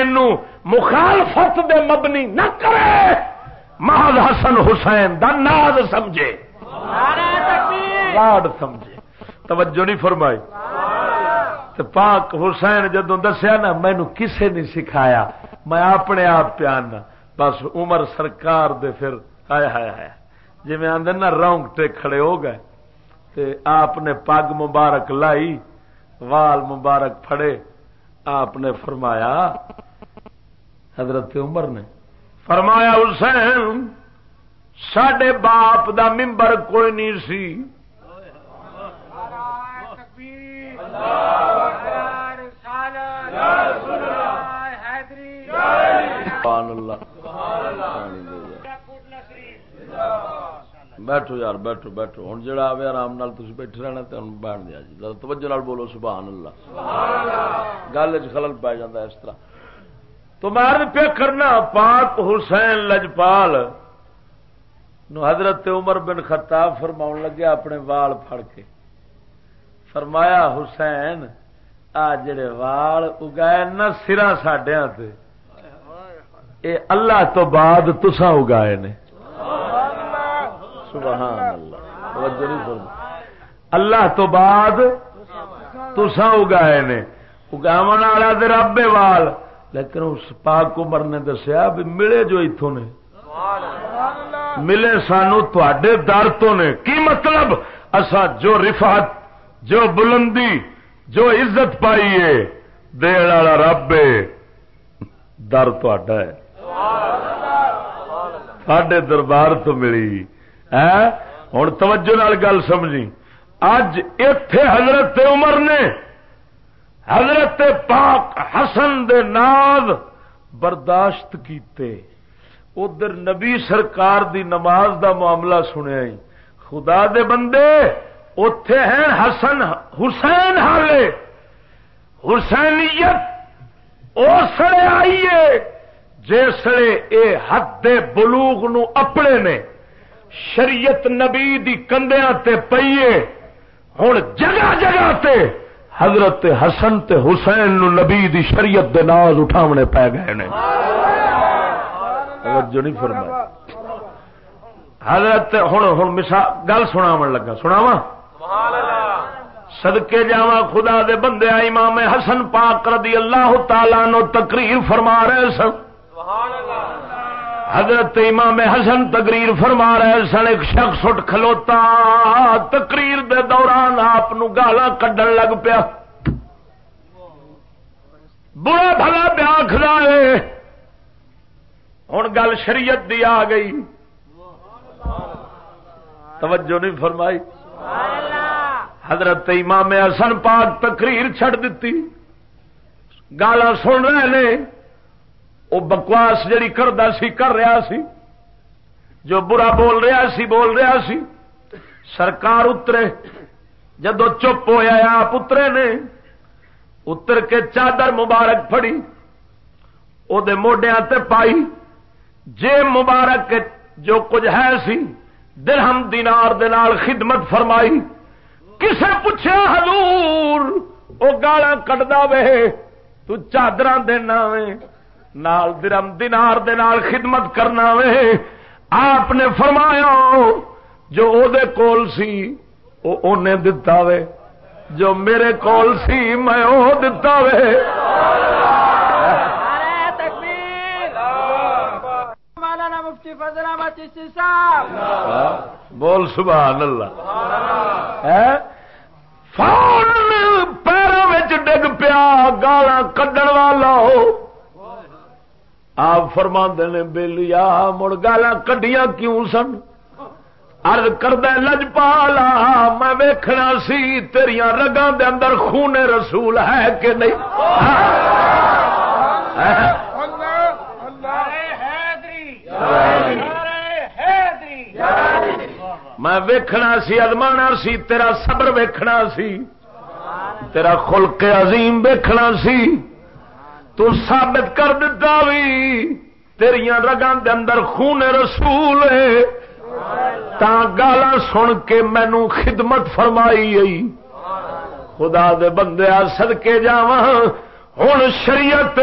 مخالفت دے مبنی نہ کرے۔ محض حسن حسین دا ناز سمجھے۔ لاڈ سمجھے۔ توجہ نہیں فرمائی۔ پاک حسین جدو دسیا نا مینو کسے نہیں سکھایا۔ میں اپنے آپ پیانا بس عمر سرکار دے پھر آیا آیا جی میں آدھے نا رونگٹے کھڑے ہو گئے۔ تے آپ نے پگ مبارک لائی وال مبارک پھڑے۔ آپ نے فرمایا حضرت عمر نے فرمایا، حسین سڈے باپ دا ممبر کوئی نہیں سی۔ بیٹھو یار، بیٹھو بیٹھو۔ ہوں جا آئے آرام بیٹھے رہنا تو بہن دیا جی۔ توجہ بولو، سبحان اللہ۔ گل خلل پی جا اس طرح۔ تو میں پیا کرنا پاک حسین لجپال نو حضرت عمر بن خطاب فرما لگے اپنے وال پھڑ کے۔ فرمایا، حسین، آ جڑے وال اگائے نا سرا سڈیا اے اللہ تو بعد تسا اگائے نے۔ سبحان اللہ اللہ تو بعد تسا اگائے نے۔ اگاو والا تو رب وال۔ لیکن اس پاک عمر نے دسیا بھی ملے جو اتوں نے۔ ملے سانو تے در تو نے۔ کی مطلب؟ اصا جو رفات جو بلندی، جو عزت پائیے دن والا رب در تا سڈے دربار تو ملی۔ ہوں توجہ نال گل سمجھی۔ اج اتے حضرت عمر نے حضرت پاک حسن دے ناز برداشت کیتے۔ ادھر نبی سرکار دی نماز دا معاملہ سنیا جی۔ خدا دے بندے اتے ہیں حسن، حسین حالے۔ حسینیت اسلے آئیے۔ جسے اے حد بلوغ نو اپنے نے۔ شریعت نبی دی کندیاں تے پئیے۔ ہوں جگہ جگہ تے حضرت حسن تے حسین نو نبی دی شریعت دے ناز اٹھاونے پی گئے نے۔ توجہ نہیں فرما حضرت ہوں ہوں مثال گل سنا لگا۔ سناوا سدکے جا خدا دے بندے امام حسن پاک رضی اللہ تعالی نو تقریر فرما رہے سن۔ حضرت امام حسن تقریر فرما رہے سن، ایک شخص اٹھ کھلوتا، تقریر دے دوران آپ گالا کڈن لگ پیا۔ برا بھلا پیا کھلا ہوں گل شریعت دی آ گئی۔ توجہ نہیں فرمائی۔ حضرت امام حسن پاک تقریر چھڑ دیتی گالا سن رہے نے۔ وہ بکواس جڑی کردا سی کر رہا سی، جو برا بول رہا سی، بول رہا سی۔ سرکار اترے، جدو چپ ہوا آپ اترے نے، اتر کے چادر مبارک پڑی وہ موڈیا تے پائی۔ جے مبارک جو کچھ ہے سی، درہم دینار دینار خدمت فرمائی۔ کسے پوچھا حضور وہ گالا کٹدا وے، تو چادر دینا وے۔ نال درم دینار دینار خدمت کرنا وے۔ آپ نے فرمایا جو او دے کول سی او اونے دتا وے۔ جو میرے کول سی میں او دتا وے۔ بول سبحان اللہ۔ فون پیروں ڈگ پیا گالا کڈن والا۔ آپ فرما نے بےلیا مڑ گالا کڈیاں کیوں سن؟ ارد کرد لج پالا میں ویکھنا سی تیریا رگاں دے اندر خون رسول ہے کہ نہیں؟ میں ویکھنا سی ادمانا سی، تیرا صبر ویکھنا سی، تیرا خلق عظیم ویکھنا سی۔ تو ثابت کر دیتا بھی تیریا رگان دے اندر خون رسول تا گالا سن کے مینو خدمت فرمائی گئی۔ خدا دے بندے سد کے جا ہوں شریعت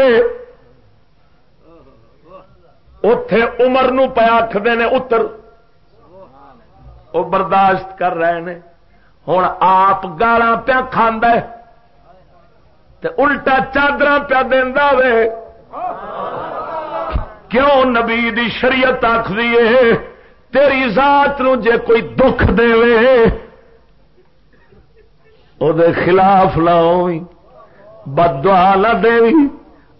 اتے عمر نو پیا آخر نے، اتر۔ وہ برداشت کر رہے ہیں ہوں آپ گالا پیا کھانا الٹا چادر پیا دینا وے۔ کیوں نبی دی شریعت آخری تیری ذات نو جے کوئی دکھ دے دے خلاف نہ ہوئی بد دعا نہ دے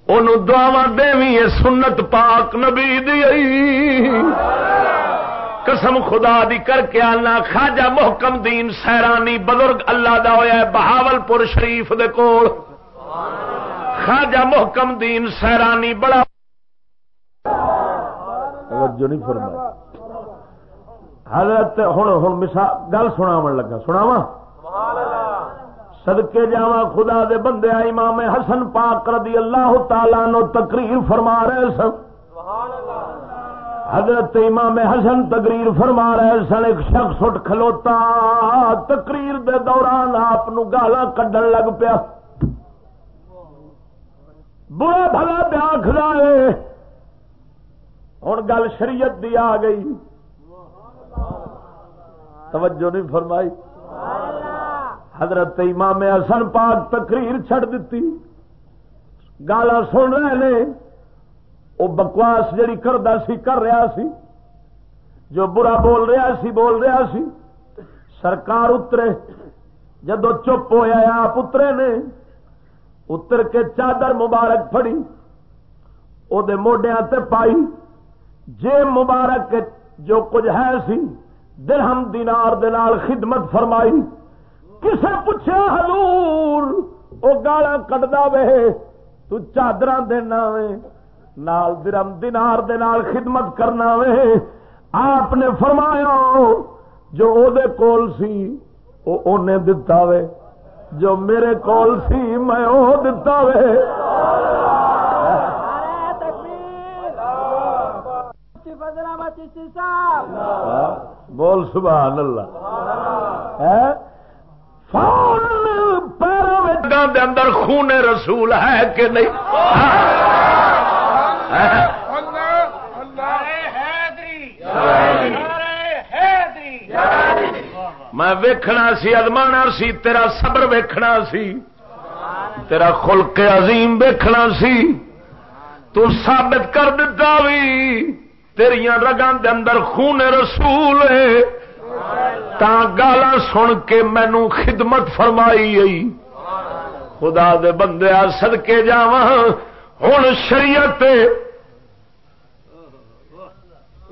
ان دعوا دے سنت پاک نبی دی قسم خدا دی کر کے آنا خاجا محکم دین سیرانی بزرگ اللہ دا ہوا بہاول پور شریف دے کول۔ خاجا محکم دین سیرانی بڑا حضرت ہوں ہوں مثال گل سنا لگا۔ سناوا سدکے جا خدا دے بندے امام حسن پاک رضی اللہ تعالی نو تقریر فرما رہے سن۔ حضرت امام حسن تقریر فرما رہے سن۔ ایک شخص اٹھ کھلوتا۔ تقریر دے دوران آپ گالا کڈن لگ پیا۔ برا بھلا پیا کھلا ہوں گل شریعت دی آ گئی۔ توجہ نہیں فرمائی۔ حضرت امام حسن پاک تقریر چھڑ دیتی گالا سن رہے نے۔ وہ بکواس جڑی کردا سی، کر رہا سی۔ جو برا بول رہا سی، بول رہا سی۔ سرکار اترے۔ جدو چپ ہوا آپ اترے نے۔ اتر کے چادر مبارک فڑی وہ موڈیا تے پائی۔ جے مبارک جو کچھ ہے سی، درہم دینار دینار خدمت فرمائی۔ کسے پوچھا حضور وہ گالا کٹدا وے، تو چادر دینا وے نال درم دینار دینار خدمت کرنا وے۔ آپ نے فرمایا، جو او دے کول سی وہ انہیں دتا وے۔ جو میرے کول سی میں وہ دتا وے بول سبحان اللہ پیروں دے اندر خون رسول ہے کہ نہیں میں ویکھنا سی ادمانا سی، تیرا صبر ویکھنا سی۔ تیرا خلق عظیم ویکھنا سی۔ تو ثابت کر دیتا بھی تیریا رگان دے اندر خون رسول تا گالا سن کے مینو خدمت فرمائی گئی۔ خدا دے بندے سد کے جا ہوں شریعت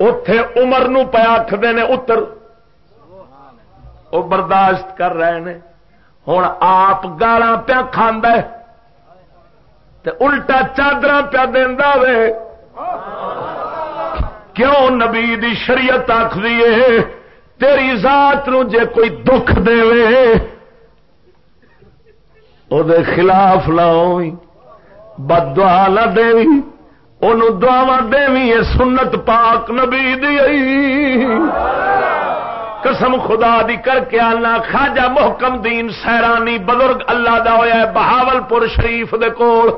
اتے عمر نو پیا آخر نے، اتر۔ وہ برداشت کر رہے ہیں ہوں آپ گالا پیا کھانا الٹا چادر پیا دینا وے۔ کیوں نبی دی شریعت آخری تیری ذات نو جے کوئی دکھ دے او دے خلاف لاؤ بد دعا نہ دے ان دعوا دے سنت پاک نبی دی قسم خدا دی کر کے آنا خاجا محکم دین سیرانی بزرگ اللہ دا ہوا بہاول پور شریف دے کول۔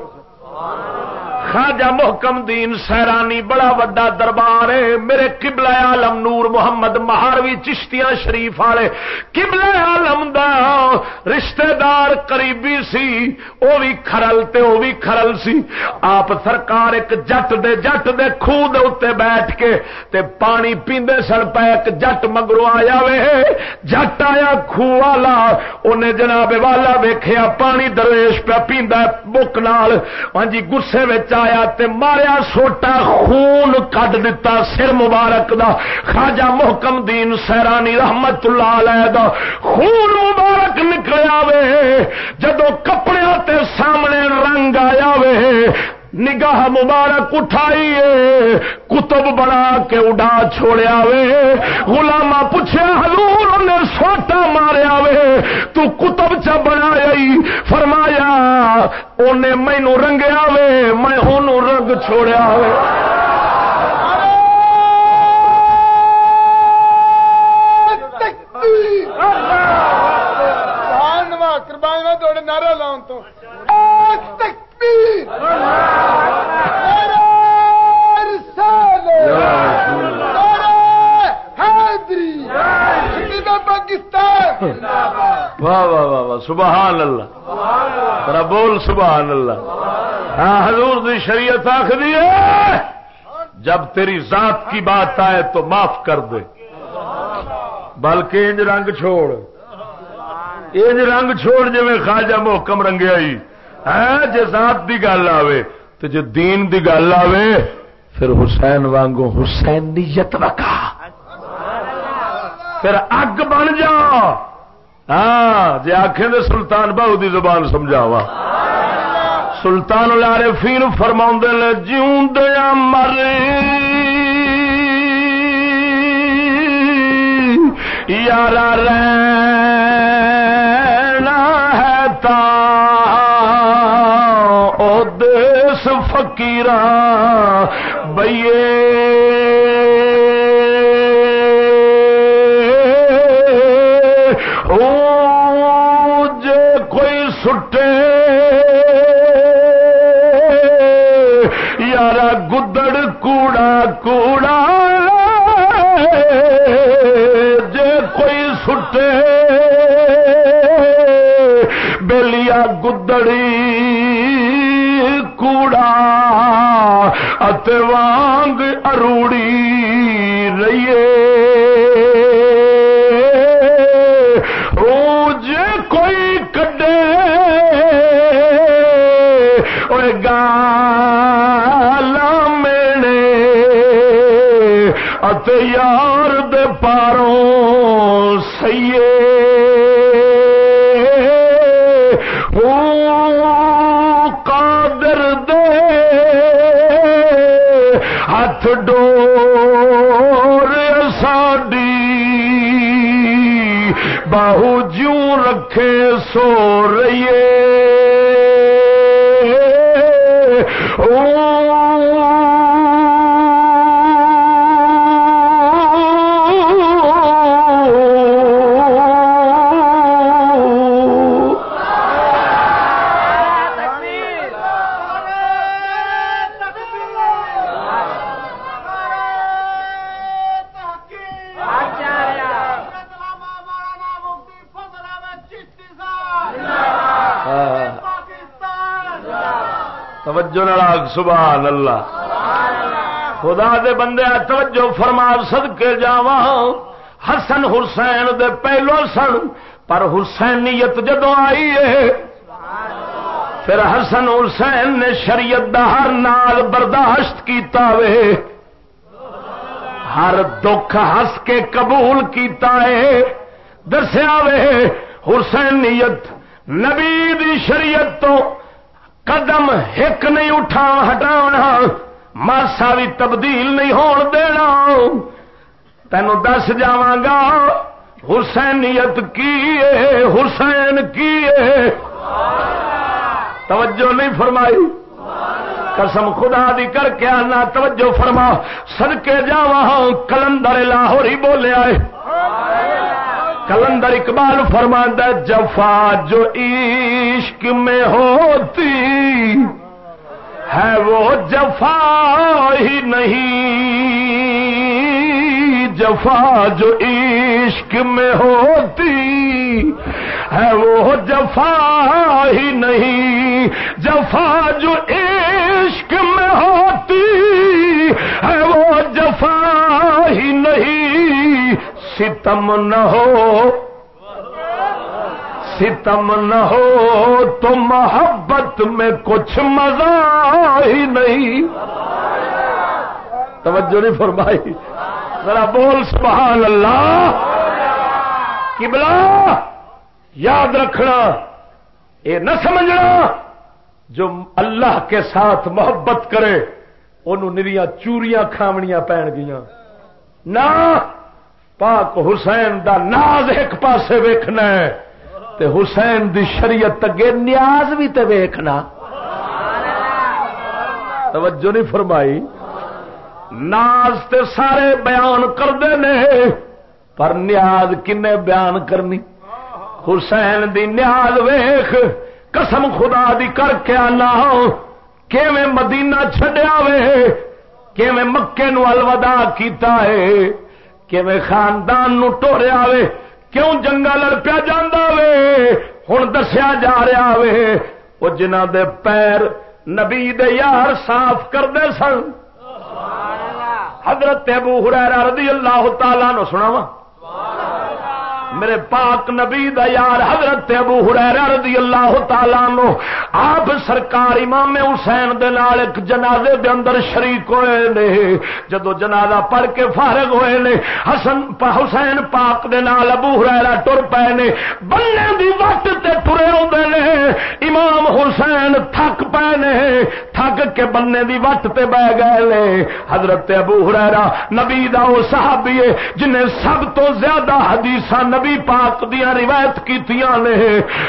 خواجہ محکم دین سیرانی، بڑا وڈا دربار ہے۔ میرے قبلہ عالم نور محمد مہاروی چشتیاں شریف والے۔ قبلہ عالم دا رشتہ دار قریبی سی، او بھی کھرل تے او بھی کھرل سی۔ آپ سرکار ایک جٹ دے جٹ دے خو دے اتنے بیٹھ کے تے پانی پیندے سن پے ایک جٹ مگرو آیا وے۔ جٹ آیا خو والا۔ انہیں جناب والا ویکھیا پانی درویش پہ پیندا بک نال۔ ہاں جی گسے وچ آیا تے ماریا سوٹا خون کٹ دتا، سر مبارک دا۔ خواجہ محکم دین سیرانی رحمت اللہ علیہ دا خون مبارک نکلیا وے جدو کپڑے تے سامنے رنگ آیا وے نگاہ مبارک اٹھائی کتب بنا کے اڈا چھوڑیا وے گلاما پوچھے، حضور نے سوٹا ماریا وے تو کتب چ بنا فرمایا انہیں مینو رنگیا وے میں انہوں رنگ چھوڑیا وے واہ واہ واہ واہ سبحان اللہ. بول سبحان اللہ. ہاں حضور دی شریعت آخری ہے، جب تیری ذات کی بات آئے تو معاف کر دے. بلکہ انج رنگ چھوڑ. انج رنگ چھوڑ جی خواجہ محکم رنگیا آئی. ہاں، ہے جی ذات دی گل آوے تو جی دین دی گل آوے، پھر حسین وانگو حسین نیت وکا پھر اگ بن جا۔ ہاں جی آخر دے سلطان بہو دی زبان سمجھاوا سلطان لارے فین فرما نے جیوں مر یار ہے تا۔ او دیس فکیر بئیے سٹے۔ یار گدڑ کوڑا کوڑا جے کوئی سٹے۔ بلیا گدڑی کوڑا وانگ اروڑی رہیے گالا مینے ات یار دے پاروں سیے قادر دے ہاتھ ڈور ساڈی باہو جوں رکھے سو رہیے سبحان اللہ خدا دے بندے توجہ فرما سد کے جاوا حسن حسین دے پہلو سن، پر حسینیت جدو آئی ہے، پھر حسن حسین نے شریعت دا ہر نال برداشت کیتا وے۔ ہر دکھ ہس کے قبول کیتا ہے۔ دسیا وے، حسینیت نبی دی شریعت تو قدم ایک نہیں اٹھا ہٹا ماسا بھی تبدیل نہیں ہون دینا۔ تین دس جا حسینیت کی حسین کی توجہ نہیں فرمائی۔ قسم خدا دی کر کے آنا، توجہ فرما۔ سڑکے جا کلندر لاہور بولے آئے۔ کلندر اقبال فرماندہ جفا جو عشق میں ہوتی ہے وہ جفا ہی نہیں۔ جفا جو عشق میں ہوتی ہے وہ جفا ہی نہیں۔ جفا جو عشق میں ہوتی ہے وہ جفا ہی نہیں۔ ستم نہ ہو ستم نہ ہو تو محبت میں کچھ مزہ ہی نہیں توجہ نہیں فرمائی ذرا بول سبحان اللہ کبلا یاد رکھنا یہ نہ سمجھنا جو اللہ کے ساتھ محبت کرے انہوں نریاں چوریاں کھاونیاں پہن گیا نہ پاک حسین دا ناز ایک پاسے ویکھنا ہے۔ تے حسین دی شریعت اگے نیاز بھی تے ویکھنا۔ توجہ نہیں فرمائی۔ ناز تے سارے بیان کرتے نے، پر نیاز کنے بیان کرنی؟ حسین دی نیاز ویخ قسم خدا دی کر کے آنا کیویں مدینہ چھڈیا وے، کیویں مکے نو الوداع کیتا ہے۔ کیویں خاندان نو ٹوریا وے کیوں جنگا لڑ پیا جانا وے ہوں دسیا جا رہا وے وہ جنہ دے پیر نبی دے یار صاف کرتے سن۔ حضرت ابو ہریرہ رضی اللہ تعالی نو سناواں۔ میرے پاک نبی دا یار حضرت ابو ہریرہ رضی اللہ تعالی نو آپ سرکار امام حسین دے نال ایک جنازے دے اندر شریک ہوئے نے، جدو جنازہ پڑھ کے فارغ ہوئے نے، حسن پا حسین پاک دے نال ابو ہریرہ ٹر پے نے بننے دی وقت تے ٹرے ہوندے نے، امام حسین تھک پے نے، تھک کے بننے دی وقت تے بہ گئے نے۔ حضرت ابو ہریرہ، نبی دا او صحابی ہے، جنہیں سب تو زیادہ حدیثاں نبی نبی پاک دیا روایت کی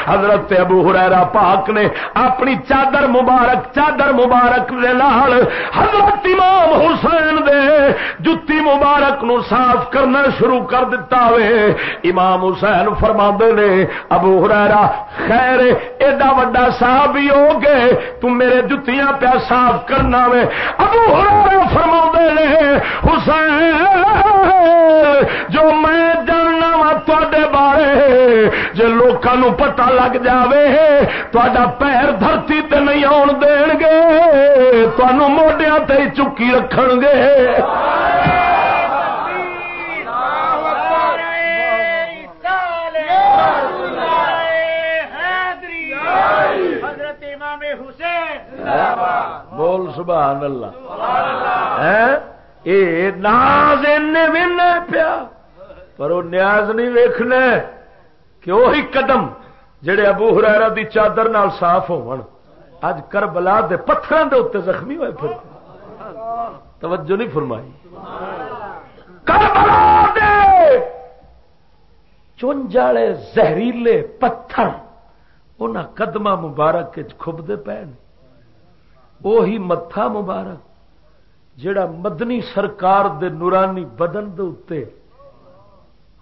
حضرت ابو ہریرا پاک نے اپنی چادر مبارک چادر مبارک دے لال حضرت امام حسین دے جتی مبارک نو صاف کرنا شروع کر دیتا وے۔ امام حسین فرما نے، ابو ہریرا خیر، ایڈا وڈا صاحب ہی ہو گئے تم میرے جتیاں پیا صاف کرنا وے۔ ابو ہریرا فرما نے، حسین جو میں جاننا وا بارے جی لوگوں پتا لگ جائے تا پیر دھرتی تے نہیں آن دین گے تمہوں موڈیا تے چکی رکھ گے حسین۔ سبحان اللہ۔ اے ناز پیا، پر وہ نیاز نہیں ویخنا کہ وہی قدم جڑے ابو ہرا دی چادر نال صاف ہون اج کربلا دے پتھراں دے اتنے زخمی ہوئے پھر۔ توجہ نہیں فرمائی۔ کربلا دے چونجالے زہریلے پتھر ان قدم مبارک کھبتے پے وہی متھا مبارک۔ جڑا مدنی سرکار دے نورانی بدن دے اتے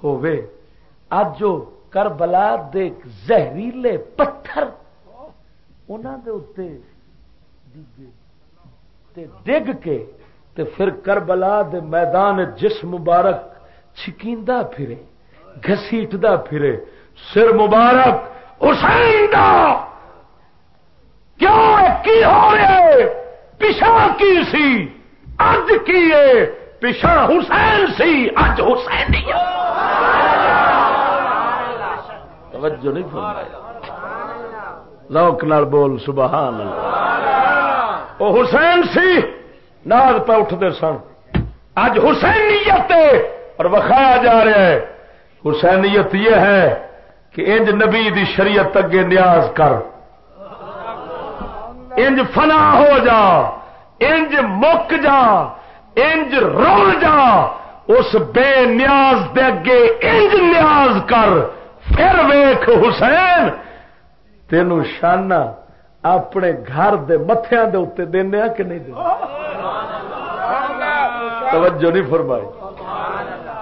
ہووے اج جو کربلا دے زہریلے پتھر انہوں دے اتے تے ڈگ کے تے پھر کربلا دے میدان جس مبارک چھکیندہ پھرے گسیٹدہ پھرے، سر مبارک حسین دا کیوں کی ہو رہے؟ پچھا کی سی! اج کی پچھا حسین سی اج حسین توجہ نہیں فرمایا لوک نال بول، سبحان اللہ۔ وہ حسین سی ناد پہ اٹھتے سن۔ اج حسینیت اور وکھایا جا رہا ہے۔ حسینیت یہ ہے کہ انج نبی دی شریعت اگے نیاز کر۔ انج فنا ہو جا۔ انج مک جا، انج رول جا، اس بے نیاز دے اگے انج نیاز کر، پھر ویخ حسین، تینوں شانہ اپنے گھر دے متھیا دے اتنے دینا کہ نہیں دینا توجہ نہیں فرمائی۔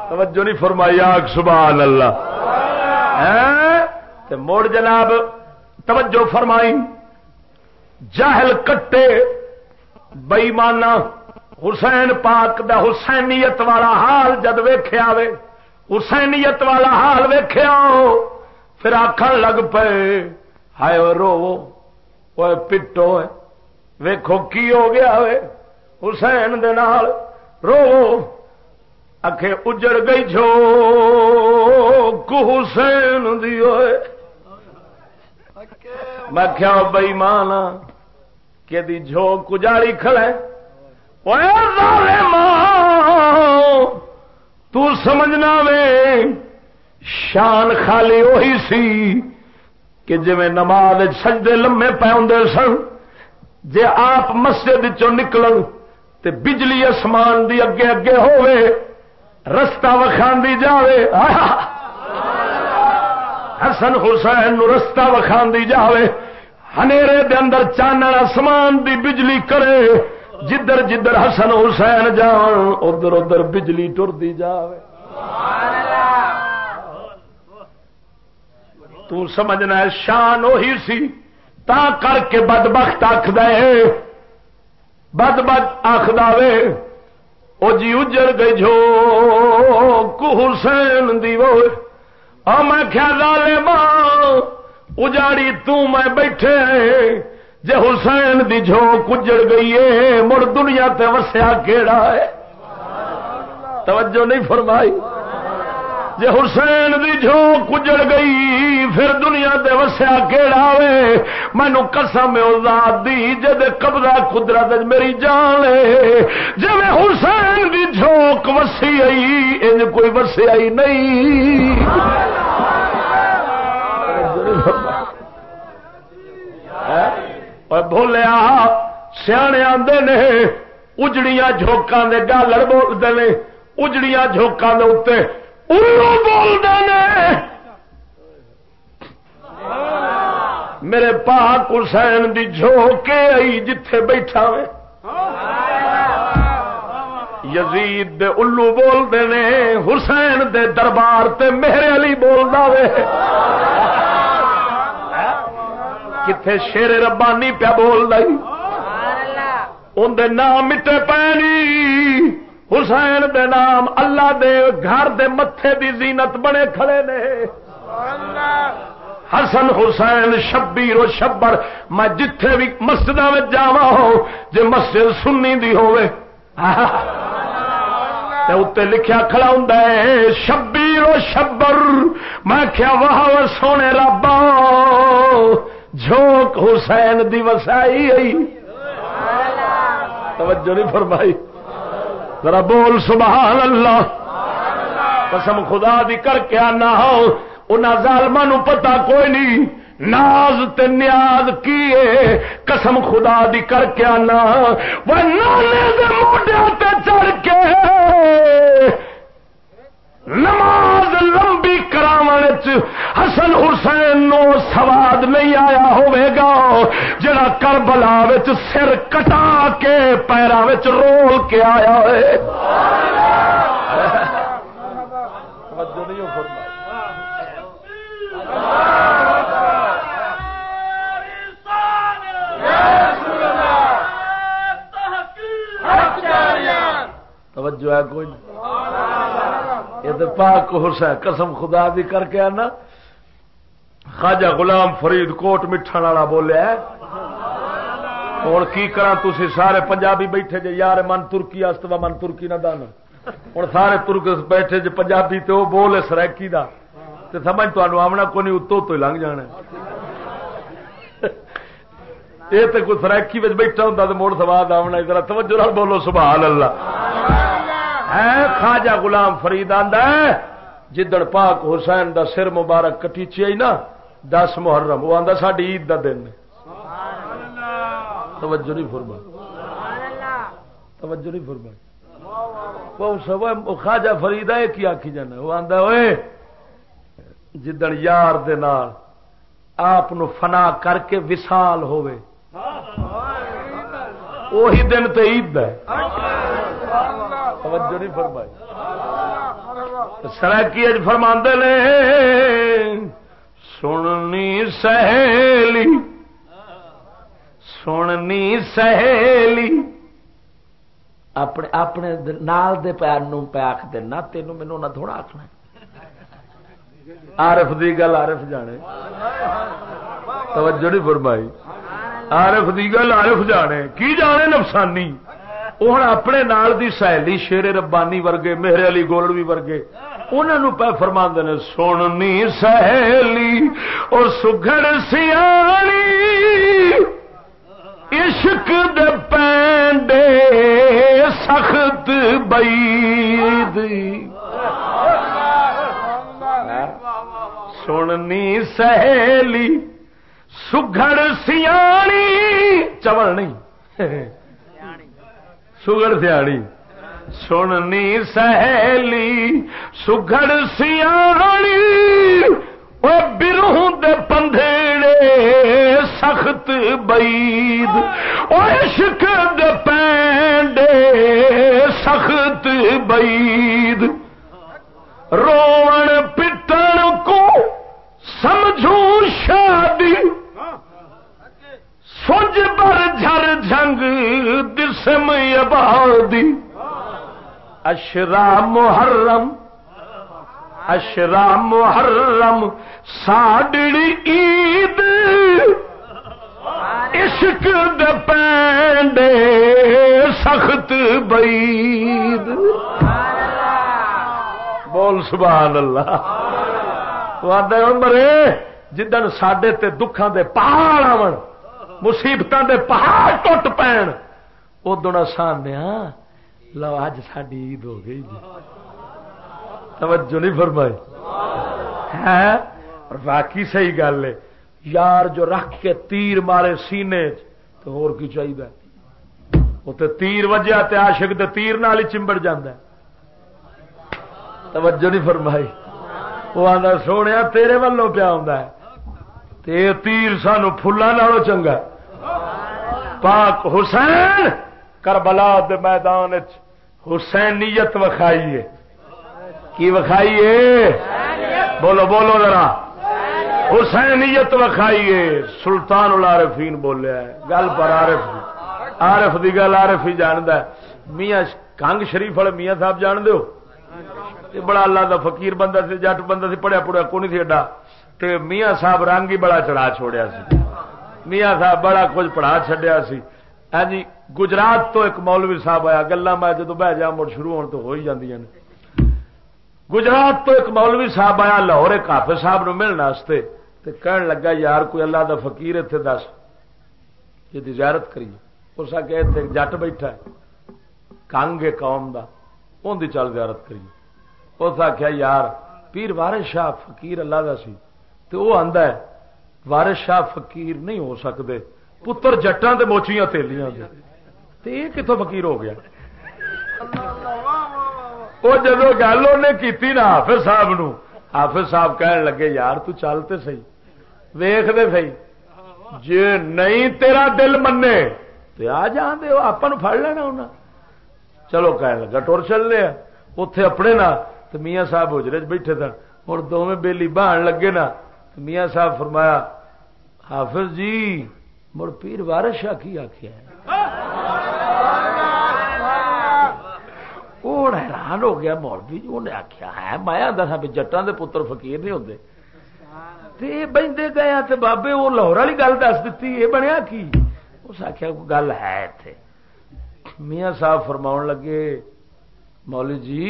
توجہ نہیں فرمائی، آگ سبحان اللہ۔ ہاں؟ موڑ جناب، توجہ فرمائی۔ جاہل کٹے بئیمانا حسین پاک دا حسینیت والا حال جد ویخیا وے، حسینیت والا حال ویخیا پھر آخر لگ پے، ہائے رو وہ پٹو ویکھو کی ہو گیا وے، حسین دے نال رو اکھے اجڑ گئی جو حسین دی ہوئے میں کیا بئی مان کہ دی جھوک کجاڑی کھڑے تو سمجھنا وے، شان خالی وہی سی کہ جی نماز سجدے لمے پے ہوں سن، جے آپ مسجد چ نکل بجلی اسمان دی اگے اگے ہوئے رستہ وکھاندی جاوے۔ حسن حسین نو رستہ وکھاندی جاوے۔ ہنیرے دے اندر چاننا سمان دی بجلی کرے، جدھر جدھر حسن حسین جان، ادھر ادھر بجلی ٹر دی جاوے۔ تو سمجھنا ہے شان وہی سی، تا کر کے بد بخت آخ بد بد آخ دے او جی اجڑ گئی جو کو حسین دی وہ میں خیال لے ماں اجاڑی تو میں بیٹھے جے حسین دی جھوک اجڑ گئی ہے، مڑ دنیا تے وسیا کیڑا ہے؟ توجہ نہیں فرمائی۔ جے حسین دی جھوک اجڑ گئی، پھر دنیا دے وسیا کیڑا وے مینو قسم ذات دی، جے قبضہ قدرت میری جان لے جے میں حسین دی جھوک وسی آئی ان کوئی وسی آئی نہیں۔ بولیا سیانے آدھے نے اجڑیاں جھوکاں دے گالڑ بولتے ہیں اجڑیاں جھوکاں دے اتنے بولتے میرے پاک حسین دی جھوکے آئی جتھے بیٹھا وے یزید دے الو بولتے نے حسین دے دربار تے میرے علی بولتا وے کتنے شیر ربانی پیا بول رہی اندر نام مٹے پینی حسین دے نام اللہ دے گھر دے متھے دی زینت بنے کھڑے نے۔ حسن حسین شبیر و شبر میں جتھے بھی مسجد میں جاوا ہو جی مسجد سنی دی ہوئے اتنے لکھیا کھڑا ہوں شبیر و شبر۔ میں کیا وہ سونے ربا جھوک حسین دی وسائی آئی۔ توجہ نہیں فرمائی۔ ذرا بول سبحان اللہ۔ قسم خدا دی کر کے آنا ہو۔ ان ظالمان پتا کوئی نہیں۔ ناز تے نیاز کیے قسم خدا دی کر کے آنا۔ وہ نالے دے موڈیا تے چڑھ کے۔ نماز لمبی کرا حسن حسین نو سواد نہیں آیا ہوئے گا، جڑا کربلا سر کٹا کے پیروں رول کے آیا ہے توجہ ہے کوئی؟ یہ تو پاک حسین قسم خدا دی کر کے آنا۔ خواجہ غلام فرید کوٹ مٹھن والا بولیا ہوں کی کرا تھی سارے پنجابی بیٹھے جی یار من ترکی استوا من ترکی نہ دانا ہوں سارے ترک بیٹھے جی پنجابی تو وہ بول سرکی کا سمجھ تمہیں آمنا کو نہیں اتو تو لنگ جانا۔ یہ تو کوئی سرکی بیٹھا ہوں تو موڑ سواد آمنا ادھر توجہ بولو، سبحان اللہ۔ ہے خواجہ غلام فرید آدھا جدڑ پاک حسین دا سر مبارک کٹیچی آئی نا دس محرم وہ آدھا ساری عید دا دن توجہ نہیں فرما توجہ نہیں فرما خواجہ فرید ہے کی آخی جانا وہ آدھا ہوئے جدن یار دے نال آپ فنا کر کے وسال ہوئے۔ وہی دن تو عید ہے۔ توجہ نہیں فرمائی۔ سرکی فرما نے سننی سہیلی۔ سننی سہیلی۔ اپنے اپنے نال دے پیر پہ آخ دینا تینوں مینو نہ تھوڑا آخنا آرف دی گل آرف جانے۔ توجہ نہیں فرمائی۔ آرف دی گل آرف جانے۔ کی جانے نفسانی؟ وہ اپنے نال دی سہیلی شیر ربانی ورگے میرے علی گولڑوی ورگے انہوں پہ فرما نے سننی سہیلی اور سگڑ سیانی عشق دے پینڈے سخت بید سننی سہیلی سگڑ سیانی چول نہیں سگڑ سیاڑی سننی سہیلی سگڑ سیاڑی وہ برہ دے پندھیڑے سخت بید وہ عشق دے پینڈے سخت بید روڑ پٹن کو سمجھوں شادی سج بر جھر جنگ دسم آبادی۔ اشرا محرم اشرا محرم، ساڈڑی عید۔ عشق دے پینڈے، سخت بید بول سبحان اللہ۔ مرے جدن سڈے تے دکھان دے پہاڑ آن مصیبت دے پہاڑ ٹوٹ پین ادو آسان لو اج ساری عید ہو گئی جی توجہ نہیں فرمائی ہے اور باقی صحیح گل ہے یار جو رکھ کے تیر مارے سینے تو ہور کی چاہیے وہ تو تیر وجہ تے عاشق تے تیر نال ہی چمبڑ جاندہ توجہ نہیں فرمائی وہ آدھا سونے تیرے ولوں پیا ہے تے تیر سانو فلوں چنگا پاک حسین، کربلا دے میدان حسینیت وکھائیے۔ کی وکھائیے؟ بولو بولو ذرا۔ حسینیت وکھائیے۔ سلطان العارفین بولیا ہے۔ گل پر عارف عارف دی گل عارف ہی جاند میاں کنگ شریف والے میاں صاحب جان دو بڑا اللہ دا فقیر بندہ سی، جٹ بندہ سی، پڑھیا پڑھیا کو نہیں سی ایڈا تے میاں صاحب رنگ ہی بڑا چڑھا چھوڑیا سی۔ میاں صاحب بڑا کچھ پڑھا چڈیا سی۔ ہاں جی گجرات تو ایک مولوی صاحب آیا گلا میں جدو بہ جا مڑ شروع ہونے تو ہو ہی جاندیاں نے۔ گجرات تو ایک مولوی صاحب آیا، لاہور ایک حافظ صاحب نو ملنے تے کہن لگا، یار کوئی اللہ دا فقیر اتنے دس یہ زیارت کریے۔ اس آ کے اتنے جٹ بیٹھا کنگ قوم دا ان دی چل زیارت کریے۔ اس آخیا یار، پیر وارث شاہ فقیر اللہ دا سی تو وہ آندا ہے وارث شاہ فقیر نہیں ہو سکتے۔ پتر جٹاں تے موچیاں تیلیاں دے۔ تے یہ کتوں فقیر ہو گیا؟ وہ جدو گل انہیں نا حافظ صاحب نو، حافظ صاحب کہن لگے، یار تو چلتے سی ویخ دے سی جی نہیں تیرا دل منے تو آ جان دے آپ پڑ لینا انہیں چلو کہنے لگا ٹور چل لیا۔ اتے اپنے نا تو میاں صاحب حجرے بیٹھے سن ہوں دونوں بےلی بہان لگے نا میاں صاحب فرمایا، حافظ جی مڑ پیر وارش شاہ کی آخیا وہ حیران ہو گیا، مولوی جی انہیں آخیا ہے مایا دسا بھی جٹان دے پتر فقیر نہیں ہوتے بہتے گئے ہاں تے بابے، وہ لاہور والی گل دس دیتی یہ بنیا کی؟ اس آخیا گل ہے اتنے میاں صاحب فرما لگے مولی جی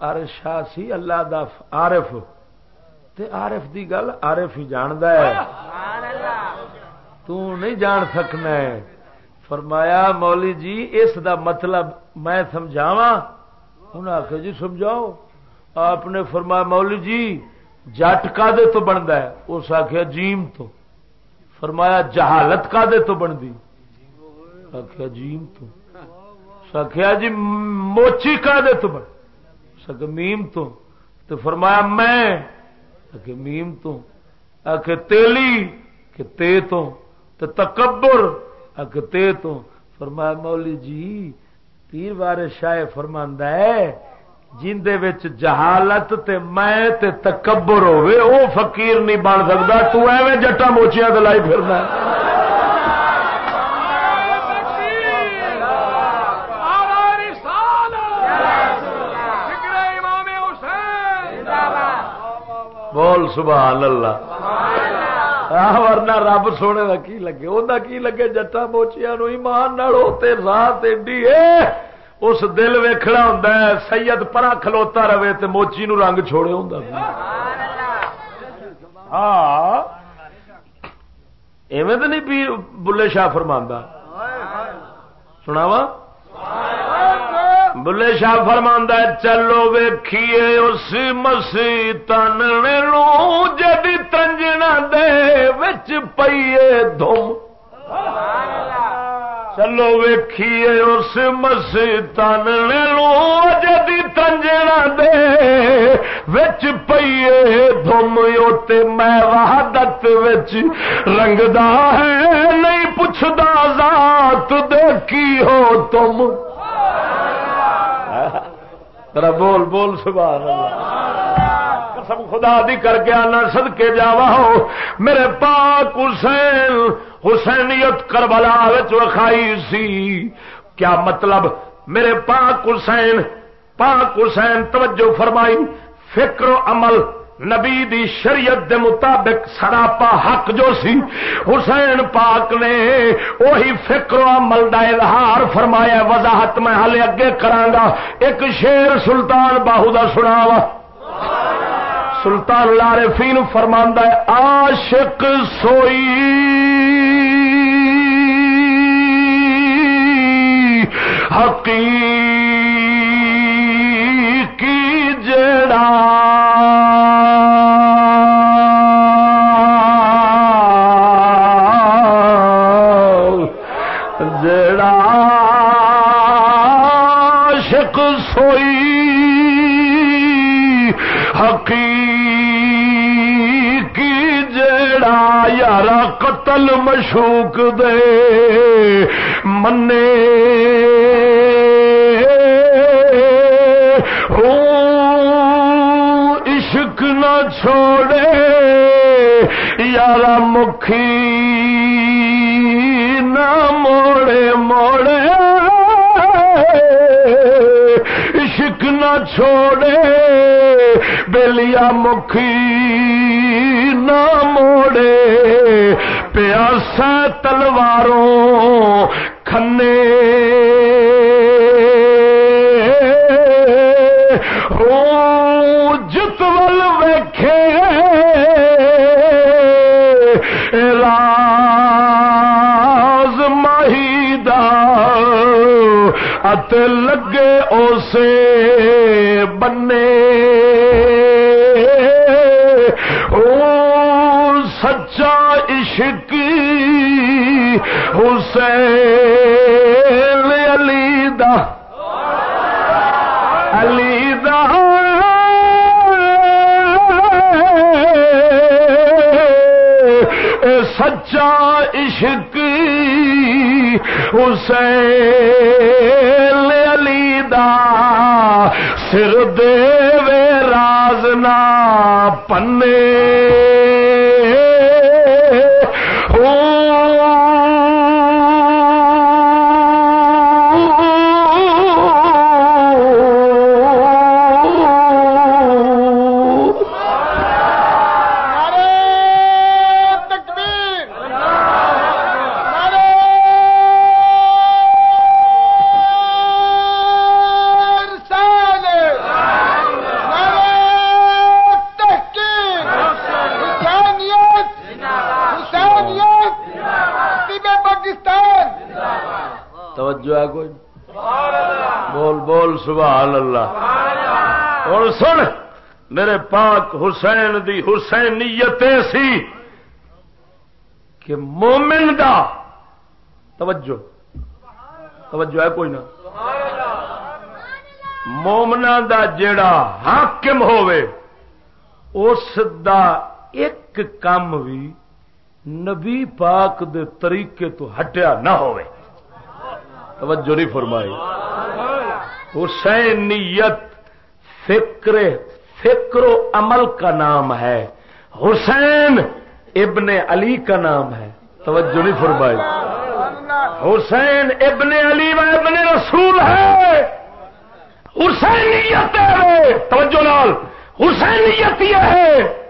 عارف شاہ سی، اللہ دا عارف۔ تے عارف دی گل عارف ہی جاند ہے۔ تو نہیں جان سکنا ہے۔ فرمایا مولی جی اس دا مطلب میں سمجھاوا انہیں آخر جی سمجھاؤ۔ آپ نے فرمایا مولی جی جٹ کا دے تو بنتا ہے؟ اس آخیا جیم تو۔ فرمایا، جہالت کا دے تو بنتی آخیا جیم تو۔ سکھیا جی موچی کا دے تو بن۔ سک میم تو۔ تو فرمایا، میں کہ میم تو آخ تیلی کہ تے تو تکبر آخ تے تو۔ فرمایا مولی جی پیر بار شاہ فرماندہ ہے، جن جہالت تے میں تے تکبر ہوئے، او فقیر نہیں بن سکتا، تو ایویں جٹا موچیاں دلائی پھرنا۔ ہے بول سبحان اللہ۔ ورنہ رب سونے کا کی لگے؟ وہ کی لگے جٹا موچیا نو؟ ایمان راہ ایڈی اس دل ویخنا ہوں سید پرا کھلوتا رہے تو موچی نو رنگ چھوڑے ہوں ہاں۔ ایویں تو نہیں بلے شاہ فرما سناوا بلے شاہ فرما چلو ویکھیے اس مسیح تن جدی تنجنا دے وچ پیے دم چلو ویکھیے اس مسیح تن جدی تنجنا دے وچ دم اوتے میں وحدت وچ رنگدا ہے نہیں پوچھدا ذات دے کی ہو تم۔ ذرا بول بول، سبحان اللہ۔ قسم خدا دی کر کے آنا سد کے جاوا ہو۔ میرے پاک حسین، حسینیت کربلا وکھائی سی۔ کیا مطلب؟ میرے پاک حسین پاک حسین، توجہ فرمائی، فکر و عمل نبی دی شریعت دے مطابق سراپا حق جو سی، حسین پاک نے وہی فکر و عمل دا اظہار فرمایا، وضاحت میں ہلے اگے کرانگا ایک شیر سلطان باہو دا سناوا سلطان لارفین فرماندا ہے، عاشق سوئی۔ حقیقی جڑا قتل مشوق دے منے۔ عشق نہ چھوڑے یار مکھی نہ موڑے موڑے۔ عشق نہ چھوڑے بلیا مکھی نہ موڑے۔ پیاسا تلواروں کھنے۔ ہو جتول ویکھے۔ راز ماہی دا ات لگے اسے حسین علی دا۔ علی دا۔ سچا عشق حسین علی دا۔ سر دے راز نہ پنے۔ او سبحان اللہ۔ اور سن، میرے پاک حسین دی حسینیت سی کہ مومن دا، توجہ توجہ ہے کوئی نہ۔ مومنا دا جیڑا حاکم ہوئے اس دا ایک کام بھی نبی پاک دے طریقے تو ہٹیا نہ ہوئے توجہ نہیں فرمائی۔ حسینیت فکر فکر و عمل کا نام ہے۔ حسین ابن علی کا نام ہے۔ توجہ نہیں فرمائی۔ حسین ابن علی و ابن رسول ہے۔ حسینیت ہے توجہ لال حسینیت یہ ہے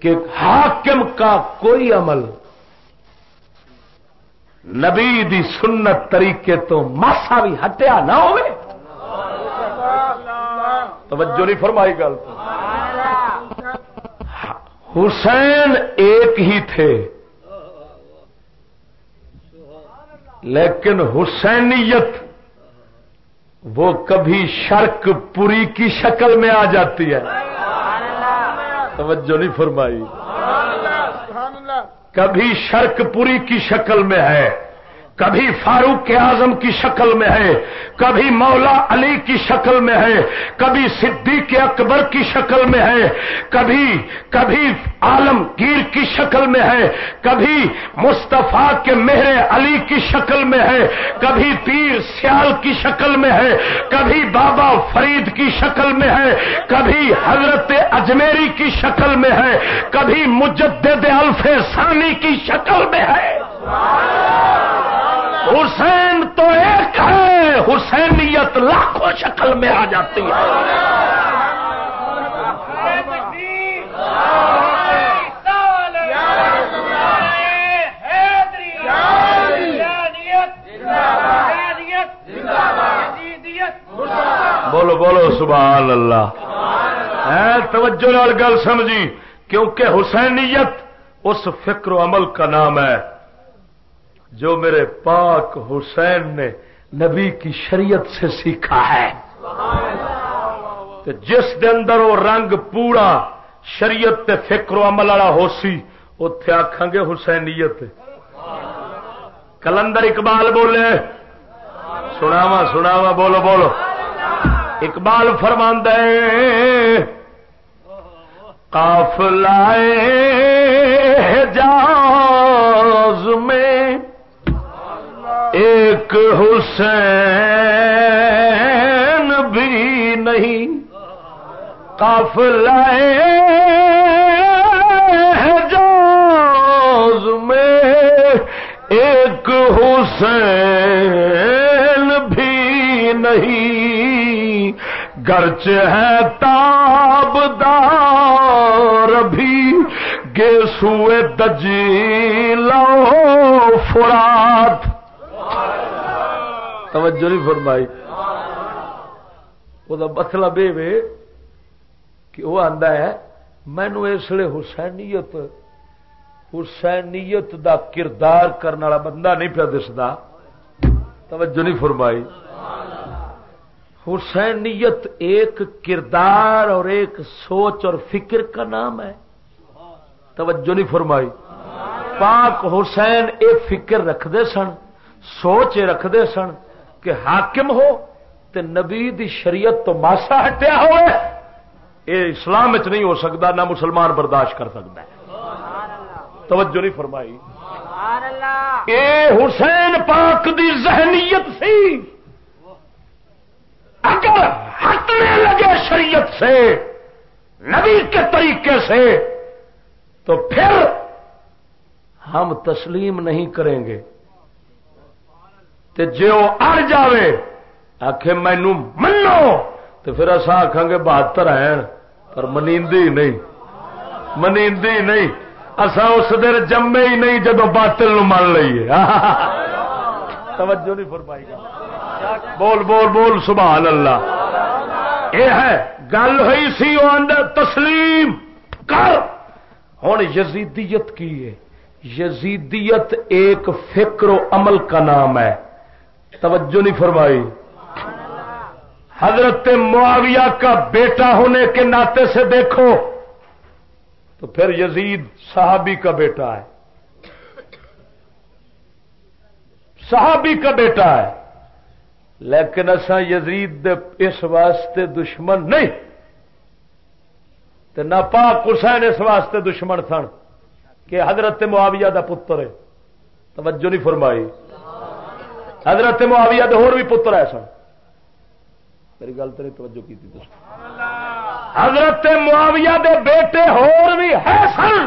کہ حاکم کا کوئی عمل نبی دی سنت طریقے تو ماسا بھی ہٹیا نہ ہوئے۔ توجہ نہیں فرمائی گل حسین ایک ہی تھے۔ لیکن حسینیت وہ کبھی شرک پوری کی شکل میں آ جاتی ہے۔ توجہ نہیں فرمائی۔ کبھی شرک پوری کی شکل میں ہے۔ کبھی فاروق اعظم کی شکل میں ہے، کبھی مولا علی کی شکل میں ہے، کبھی صدیق اکبر کی شکل میں ہے، کبھی کبھی عالمگیر کی شکل میں ہے، کبھی مصطفیٰ کے مہر علی کی شکل میں ہے، کبھی پیر سیال کی شکل میں ہے، کبھی بابا فرید کی شکل میں ہے، کبھی حضرت اجمیری کی شکل میں ہے، کبھی مجدد الف ثانی کی شکل میں ہے۔ حسین تو ایک ہے۔ حسینیت لاکھوں شکل میں آ جاتی ہے۔ بولو بولو، سبحان اللہ۔ توجہ نال گل سمجھی، کیونکہ حسینیت اس فکر و عمل کا نام ہے۔ جو میرے پاک حسین نے نبی کی شریعت سے سیکھا ہے۔ جس دے اندر وہ رنگ پورا شریعت تے فکر و عمل والا ہو سی اتے آخان گے حسینیت۔ کلندر اقبال بولے۔ سناوا سناوا بولو بولو۔ اقبال فرماند کاف لائے جاز ایک حسین بھی نہیں کاف لائے جوز میں ایک حسین بھی نہیں گرچ ہے تاب دار بھی گے سوئے دجی لو فرات توجہ نہیں فرمائی۔ وہ مطلب یہ کہ وہ آتا ہے مینو اس لیے حسینیت حسینیت دا کردار کرنے والا بندہ نہیں پیا دستا توجہ نہیں فرمائی۔ حسینیت ایک کردار اور ایک سوچ اور فکر کا نام ہے۔ توجہ نہیں فرمائی۔ پاک حسین اے فکر رکھتے سن، سوچ رکھتے سن کہ حاکم ہو تے نبی دی شریعت تو ماسا ہٹیا ہوئے۔ اے اسلام نہیں ہو سکتا نہ مسلمان برداشت کر سکتا ہے توجہ نہیں فرمائی۔ اے حسین پاک دی ذہنیت سی۔ اگر ہٹنے لگے شریعت سے نبی کے طریقے سے تو پھر ہم تسلیم نہیں کریں گے۔ جو اڑ جاوے آخ مینو منو تو پھر اصا آخان گے بہتر ہیں، پر منیندی نہیں۔ منیندی نہیں۔ اصا اس دن جمے ہی نہیں جدو باطل نو من لیے توجہ نہیں فرمائی۔ گا بول بول بول، سبحان اللہ۔ یہ ہے، گل ہوئی سی وہ اندر تسلیم۔ کر۔ ہوں یزیدیت کی ہے؟ یزیدیت ایک فکر و عمل کا نام ہے۔ توجہ نہیں فرمائی۔ حضرت معاویہ کا بیٹا ہونے کے ناطے سے دیکھو تو پھر یزید صحابی کا بیٹا ہے۔ صحابی کا بیٹا ہے۔ لیکن اصا یزید اس واسطے دشمن نہیں۔ تو نہ پاک حسین اس واسطے دشمن سن کہ حضرت معاویہ دا پتر ہے۔ توجہ نہیں فرمائی۔ حضرت معاویہ دے ہور بھی پتر ہے سن۔ میری گل تو توجہ کی تھی حضرت معاویہ دے بیٹے ہور بھی ہے سن۔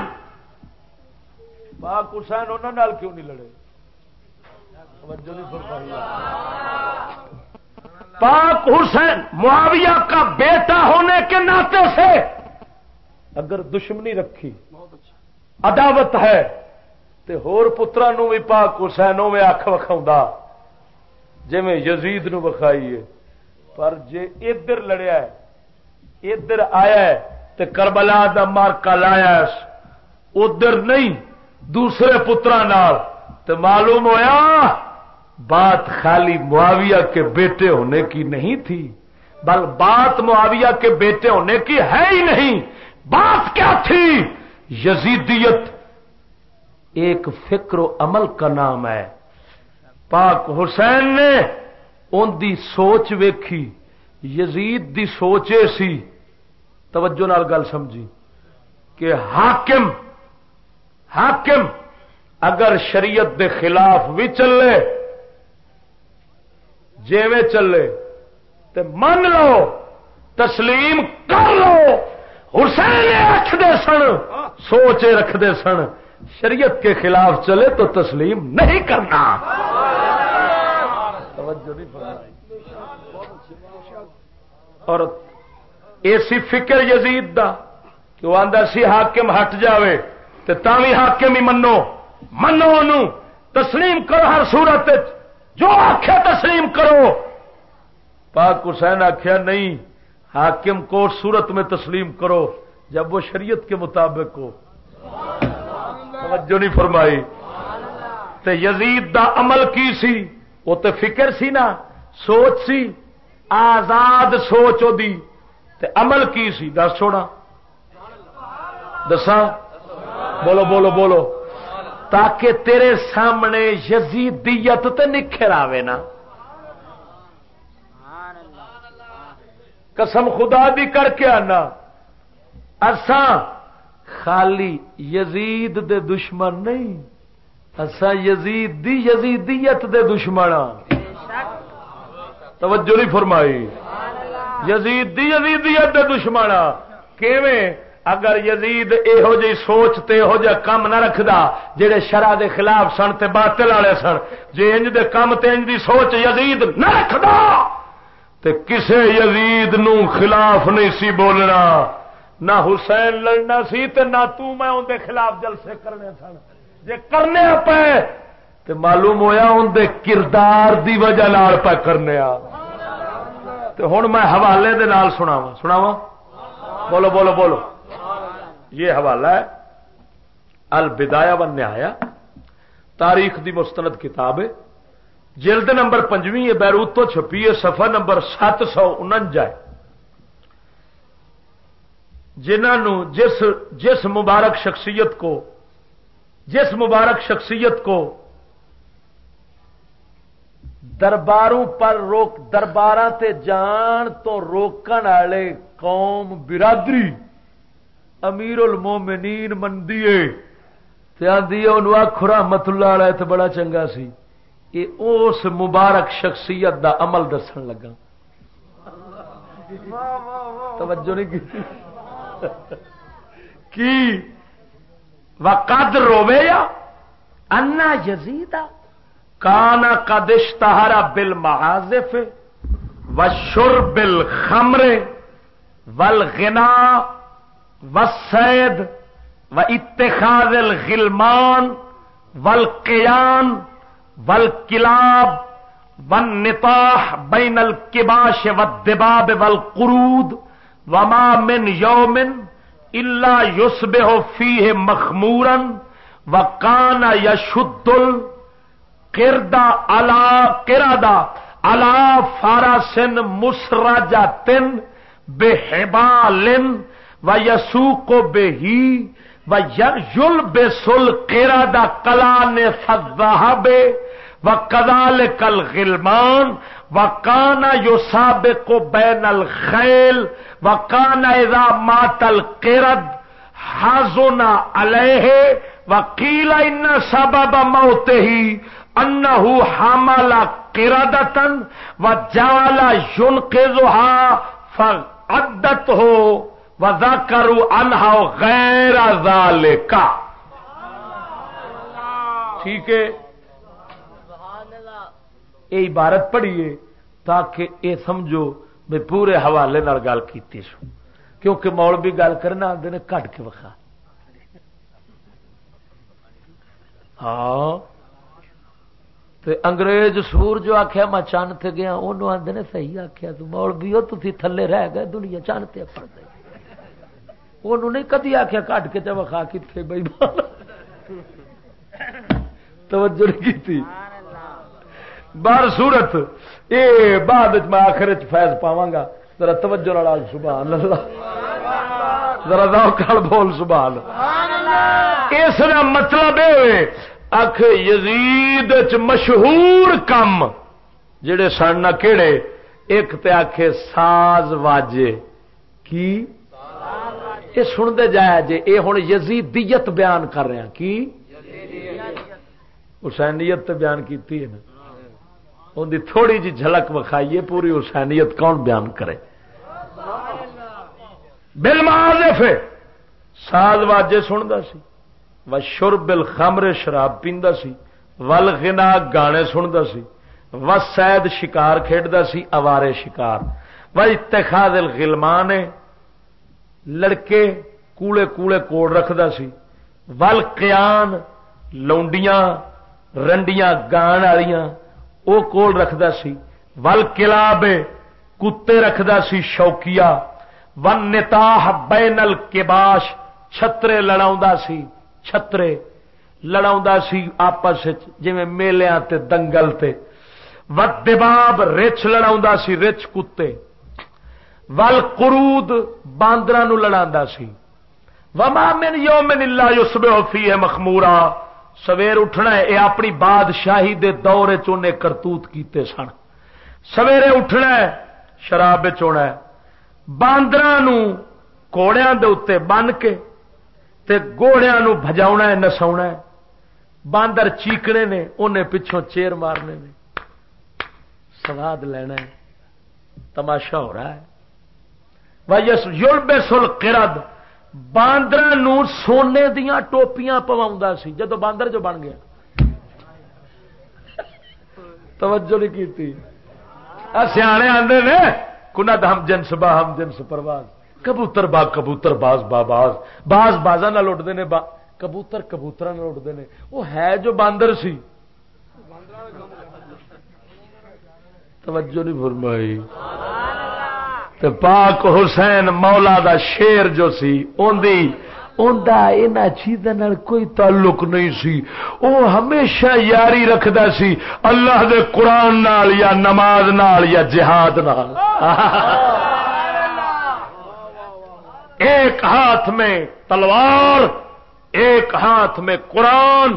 پاک حسین انہوں کیوں نہیں لڑے؟ پاک حسین معاویہ کا بیٹا ہونے کے ناطے سے اگر دشمنی رکھی، عداوت ہے تو ہور پترا نو بھی پاک حسینوں میں اکھ وکھاؤں جی میں یزید نو وکھائیے۔ پر جے ادھر لڑیا ہے، ادھر آیا ہے تو کربلا دا مارکا لایا ادھر نہیں، دوسرے پترا نال۔ تو معلوم ہویا، بات خالی معاویہ کے بیٹے ہونے کی نہیں تھی، بل بات معاویہ کے بیٹے ہونے کی ہے ہی نہیں۔ بات کیا تھی؟ یزیدیت ایک فکر و عمل کا نام ہے۔ پاک حسین نے ان دی سوچ ویکھی، یزید دی سوچے سی۔ توجہ نال گل سمجھی۔ کہ حاکم حاکم اگر شریعت دے خلاف بھی چلے، جیویں چلے، تے من لو، تسلیم کر لو۔ حسین رکھتے سن، سوچے رکھتے سن، شریعت کے خلاف چلے تو تسلیم نہیں کرنا۔ اور ایسی فکر یزید دا کہ وہ آدھا سی حاکم ہٹ جاوے تو تھی حاکم ہی منو منو ان تسلیم کرو ہر صورت جو آخیا تسلیم کرو پاک حسین آخیا نہیں حاکم کو صورت میں تسلیم کرو جب وہ شریعت کے مطابق ہو توجہ نہیں فرمائی تے یزید دا عمل کی سی وہ تو فکر سی نا سوچ سی آزاد سوچ دی تے عمل کی سی؟ دس چھوڑا دسا بولو بولو بولو۔ تاکہ تیرے سامنے یزیدیت تے نکھر آوے نا۔ قسم خدا دی کر کے آنا۔ اساں خالی یزید دے دشمن نہیں، اساں یزید دی یزیدیت دے دشمن توجہ نہیں فرمائی۔ یزید دی یزیدیت دے دشمن کیویں؟ اگر یزید یہو جی سوچ تے یہو جہ کام نہ رکھدا، جڑے شرع دے خلاف سن تے باطل والے سن، جے انج دے کام تے انج دی سوچ یزید نہ رکھدا، تے کسے یزید نو خلاف نہیں سی بولنا۔ نہ حسین لڑنا سی تے نہ تو میں ان دے خلاف جلسے کرنے سن۔ جے کرنے پے تے معلوم ہویا ان دے کردار دی وجہ نال پہ کرنے آ۔ تے ہن میں حوالے دے نال سناواں۔ سناواں؟ بولو بولو بولو۔ یہ حوالہ ہے۔ البدایا و نہایا تاریخ دی مستند کتاب ہے۔ جلد نمبر پنجویں بیروت تو چھپی ہے۔ سفر نمبر سات سو انجا جنہوں جس جس مبارک شخصیت کو، جس مبارک شخصیت کو درباروں پر روک دربار تے جان تو روکن والے قوم برادری امیر المومنین مندی آدھی آخر رحمت اللہ والا تو بڑا چنگا سی۔ یہ اس مبارک شخصیت دا عمل دسن لگا۔ توجہ نہیں کی۔ وقد روے یا انا یزید کانا قدشتہارا بل محاذف و شر بل خمرے ول گنا و سید و اتخاذ الغلمان ول قیان ول کلاب ون نتاح بین الکباش و دباب ول قرود وما من یومن اللہ یوسب ہو فی مخمورن و کانا یشد کردا الا کردا الا فاراسن مسراجا تن، بے لن، و یسو کو بے ہی، و یل بے سل کردا کلا نے فضا بے، و کدال کل غلمان و کانا یو ساب کو بین الخیل، و کانا اذا ماتل کرد ہازونا علیہ وکیل ان سبب موت ہی انہو حاملا کرادتن و جالا یون کے فعدت ہو و ذکرو انہا غیر ذالکا ٹھیک ہے؟ یہ عبارت پڑھیے تاکہ اے سمجھو میں پورے حوالے گل کی سو کیونکہ مول بھی گل کرنا نے کٹ کے وقا ہاں۔ انگریز سور جو آخیا میں چند تے گیا انہوں آدھے نے صحیح آخیا تو مول بھی ہو تھی تھلے رہ گئے دنیا چند تے پڑ گئے انہوں نے کدی آخیا کٹ کے وقا کتنے بھائی توجہ نہیں کی بار صورت اے بعد میں آخر فیض پاوا گا ذرا توجہ والا سبحان اللہ۔ ذرا داؤ بول سبحان اس کا مطلب اکھ یزید چ مشہور کم، جڑے سن نہ کہڑے ایک تے آخ ساز واجے۔ کی؟ یہ سنتے جایا جی یہ ہوں یزیدیت بیان کر رہا کی؟ حسینیت بیان کی نا۔ ان کی تھوڑی جی جھلک وکھائیے، پوری حسینیت کون بیان کرے؟ بل معذف ساز واجے سنتا سی۔ و شر بل خمر شراب پیندا سی ول گنا گانے سنتا سی و سید شکار کھیڈتا سی اوارے شکار و اتخاذ الغلمان لڑکے کوڑے کوڑے کوڑ رکھدا سی ول قیان لونڈیاں رنڈیاں گان والیاں وہ کول رکھتا سی ول کلاب کتے رکھتا سی شوکیا ون نتاح بینل کباش چھترے لڑا سی چھترے لڑا سی آپس جی میلیا تے دنگل تے۔ دباب رچ لڑا سی رچ کتے۔ ول قرود باندر لڑا سی۔ وما من یوم اللہ یسبح فیہ مخمورا۔ سویر اٹھنا ہے یہ اپنی بادشاہی دے دور چنے کرتوت کیتے سن۔ سویرے اٹھنا ہے، شراب چونا ہے۔ باندر کوڑیا اتنے بن کے تے گوڑیا بجا ہے نسا ہے۔ باندر چیکنے نے انہیں پچھوں چیر مارنے نے۔ سواد لینا ہے۔ تماشا ہو رہا ہے۔ وجہ یور بے سل کرد باندر سونے دیا ٹوپیاں پوا سی۔ جدو باندر جو بن گیا۔ توجہ نہیں کی سیانے آدھے نے کنت ہم جنس با ہم جنس پرواز۔ کبوتر با کبوتر، باز با باز۔ باز بازا نہ لٹتے ہیں با کبوتر کبوتر نہ لٹتے ہیں وہ ہے جو باندر سی۔ توجہ نہیں فرمائی۔ پاک حسین مولا دا شیر جو سی ان دی چیزوں کوئی تعلق نہیں سی۔ وہ ہمیشہ یاری رکھتا سی، اللہ دے قرآن نال یا نماز نال یا جہاد نال۔ ایک ہاتھ میں تلوار، ایک ہاتھ میں قرآن۔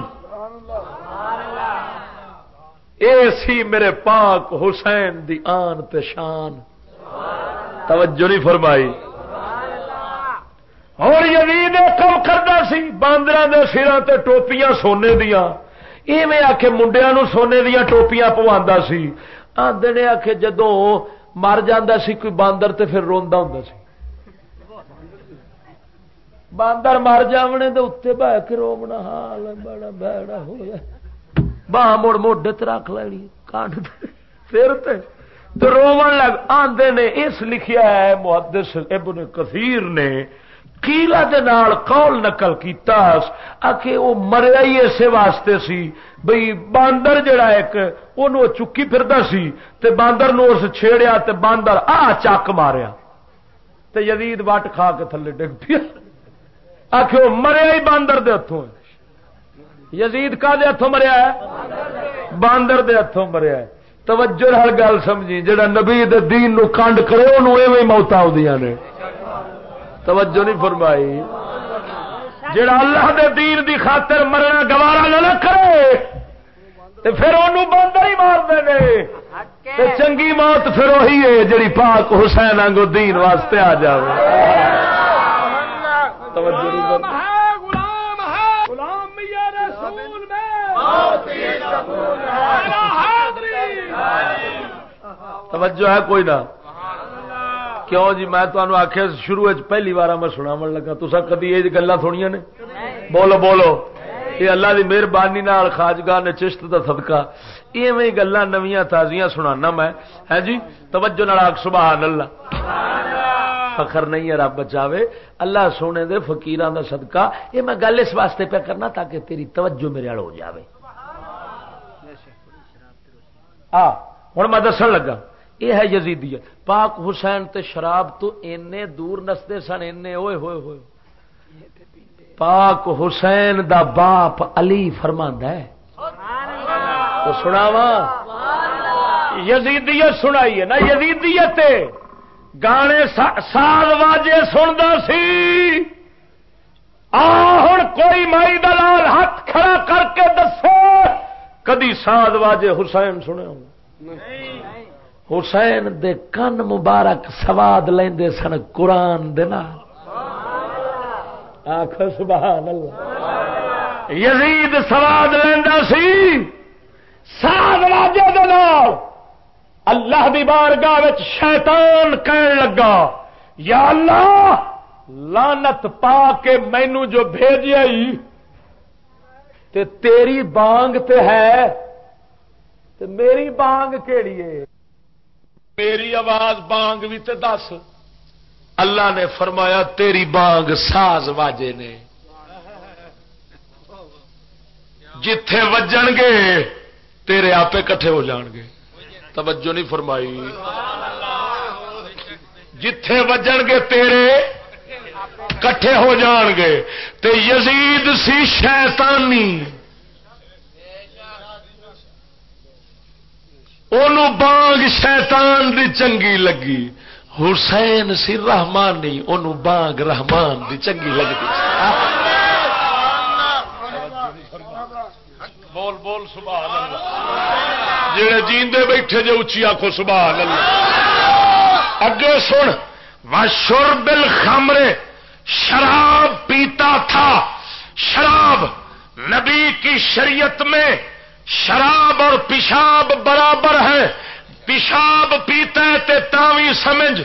اے سی میرے پاک حسین دی آن پشان توجہ نہیں فرمائی۔ اور یزید کم کرتا سی باندر دے سروں تے ٹوپیاں سونے دیا ایویں آ کے منڈیا نو سونے دیا ٹوپیاں پوا سی۔ آدھے آ کے جدو مر جا سی، کوئی باندر تے پھر روندا ہوں سی۔ باندر مر جاونے دے اتنے بہ کے رومنا حال بڑا بڑا ہو باہ مڑ موڈے رکھ لینی کانڈ پھر تے تو رومن لگ آندے نے اس لکھیا ہے محدث ابن کثیر نے کیلا دے نال قول نقل کیتا آکے وہ مریا ہی اسے واسطے سی بھئی باندر جڑا ایک انہوں چکی پھردا سی تے باندر نو اس چھیڑیا تے باندر آ چک ماریا تے یزید وٹ کھا کے تھلے ڈگ پیا آخ مریا ہی باندر دے ہاتھوں یزید کا دے ہاتھوں مریا ہے؟ باندر دے ہاتھوں مریا ہے۔ توجہ ہر گل سمجھی، جڑا نبی دے دین نو کانڈ کرے انہوں ایویں موت آدیاں نے۔ توجہ نہیں فرمائی۔ جڑا اللہ دے دین دی خاطر مرنا گوارا نہ کرے، تے پھر انہوں باندر ہی مار دے چنگی موت پھر وہی ہے، جڑی پاک حسین آنگو دین واسطے آ جائے توجہ ہے کوئی نہ؟ کیوں جی؟ میں تمہیں آخیا شروع پہلی بار میں سنا من لگا۔ تو کدی یہ گلا سنیا نے؟ بولو بولو۔ یہ اللہ کی مہربانی خاجگاہ نے چشت کا سدکا یہ گلا نویاں تازیاں سنانا میں۔ ہے جی؟ توجہ نال سبحان اللہ۔ فخر نہیں ہے، رب بچاوے۔ اللہ سونے دے فقیران دا صدقہ۔ یہ میں گل اس واسطے پہ کرنا تاکہ تیری توجہ میرے ہو جاوے۔ آ ہوں میں دسن لگا، یہ ہے یزیدیت۔ پاک حسین تے شراب تو اینے دور نستے سن، اینے ہوئے ہوئے ہوئے۔ پاک حسین دا باپ علی فرماندہ ہے۔ تو سناوا یزیدیت سنائی ہے نا یزیدیت گانے سال واجے سنتا سی۔ ہوں کوئی مائی دلال ہاتھ کھڑا کر کے دسو کدی ساد واجے حسین سنے ہوں۔ حسین دے کن مبارک سواد لیندے سن قرآن دینا آخ، سبحان اللہ۔ یزید سواد لینا سی۔ ساد واجے دلال اللہ دی بارگاہ شیطان کہن لگا، یا اللہ لانت پا کے مینو جو بھیجیا تے تیری بانگ تے ہے، تے میری بانگ کیڑی ہے؟ میری آواز بانگ بھی تے دس۔ اللہ نے فرمایا، تیری بانگ ساز واجے نے۔ جتھے وجن گے، تیرے آپ کٹھے ہو جان گے۔ توجہ نہیں فرمائی۔ جتھے وجن گے تیرے کٹھے ہو جان گے۔ تے یزید سی شیطانی۔ انہوں بانگ شیطان دی چنگی لگی۔ حسین سی رحمانی انہوں بانگ رحمان دی چنگی لگتی بول بول سبحان اللہ۔ جڑے جیندے بیٹھے جو اچھی آخو سبحان اللہ۔ اگے سن وشر بل خامرے شراب پیتا تھا۔ شراب نبی کی شریعت میں شراب اور پیشاب برابر ہے۔ پیشاب پیتا ہے تے تاوی سمجھ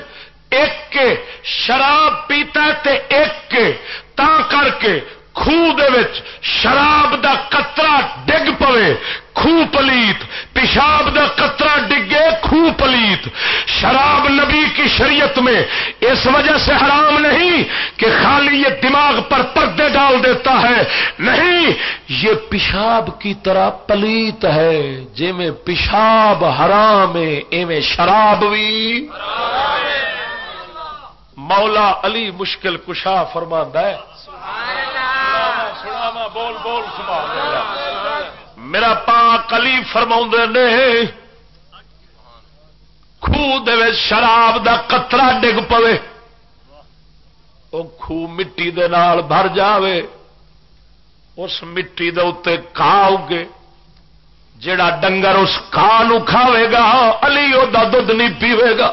ایک کے، شراب پیتا ہے تے ایک کے۔ تا کر کے خوہ شراب دا قطرہ ڈگ پوے خوہ پلیت۔ پیشاب دا قطرہ ڈگے خوہ پلیت۔ شراب نبی کی شریعت میں اس وجہ سے حرام نہیں کہ خالی یہ دماغ پر پردے ڈال دیتا ہے۔ نہیں، یہ پیشاب کی طرح پلیت ہے جی میں پیشاب حرام ہے ایویں شراب بھی مولا علی مشکل کشا فرماندہ ہے۔ بول بول سبحان اللہ میرا پا کلی فرما نے خوہ شراب دا قطرہ ڈگ پوے وہ خوہ مٹی دے نال بھر جاوے اس مٹی دے اتنے کھا اگے جڑا ڈنگر اس کھان کھاوے گا علی وہ دھد نہیں پیوے گا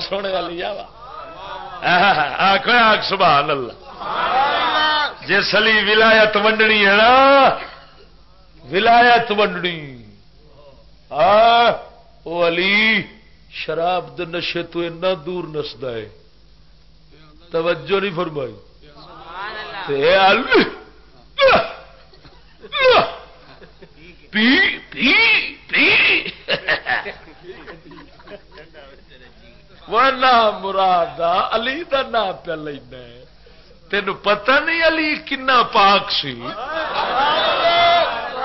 سونے والی آخ سبحان اللہ جس علی ولایت ونڈنی ہے نا ولایت ونڈنی۔ وہ علی شراب دے نشے تو اتنا دور نستا ہے۔ توجہ نہیں فرمائی۔ پی پی پی۔ مراد علی کا نام پہ لینا تین پتہ نہیں علی کنا پاک سی؟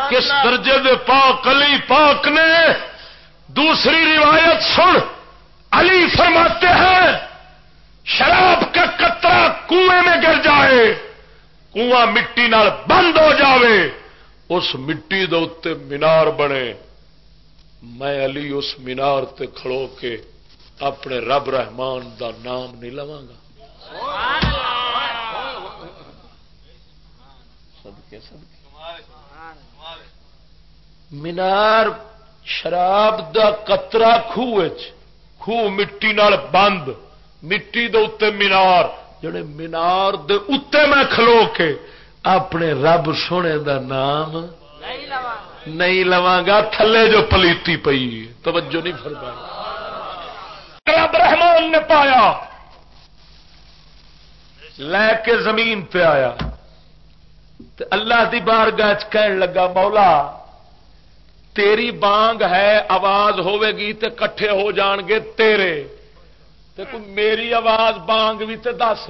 کس درجے دے پاک علی پاک نے؟ دوسری روایت سن، علی فرماتے ہیں، شراب کا کترا کنویں میں گر جائے، کنواں مٹی نال بند ہو جاوے، اس مٹی دے اتنے مینار بنے۔ میں علی اس مینار تے کھڑو کے اپنے رب رحمان دا نام نہیں لوا گا۔ مینار شراب دا قطرہ خوہ خوہ مٹی نال بند، مٹی دے اتنے مینار۔ جڑے مینار دے اتنے میں کھلو کے اپنے رب سونے دا نام نہیں لوا گا، تھلے جو پلیتی پئی۔ توجہ نہیں فرمائی۔ رب رحمان نے پایا۔ لے کے زمین پہ آیا۔ اللہ دی بار کہن لگا، مولا، تیری بانگ ہے، آواز ہوے گی تے کٹھے ہو جان گے تیرے۔ تے کوئی میری آواز بانگ بھی تے دس۔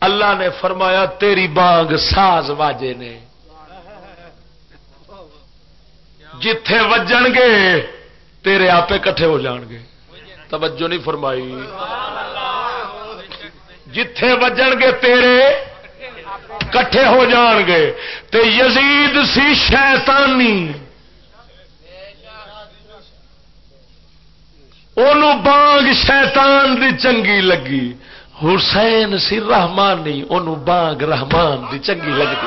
اللہ نے فرمایا، تیری بانگ ساز واجے نے۔ جتھے وجن گے، تیرے آپ کٹھے ہو جان گے۔ توجہ نہیں فرمائی۔ جتھے وجن گے تیرے کٹھے ہو جان گے تے یزید سی شیطانی۔ انہوں بانگ شیطان دی چنگی لگی۔ حسین سی رحمانی انہوں بانگ رحمان دی چنگی لگتی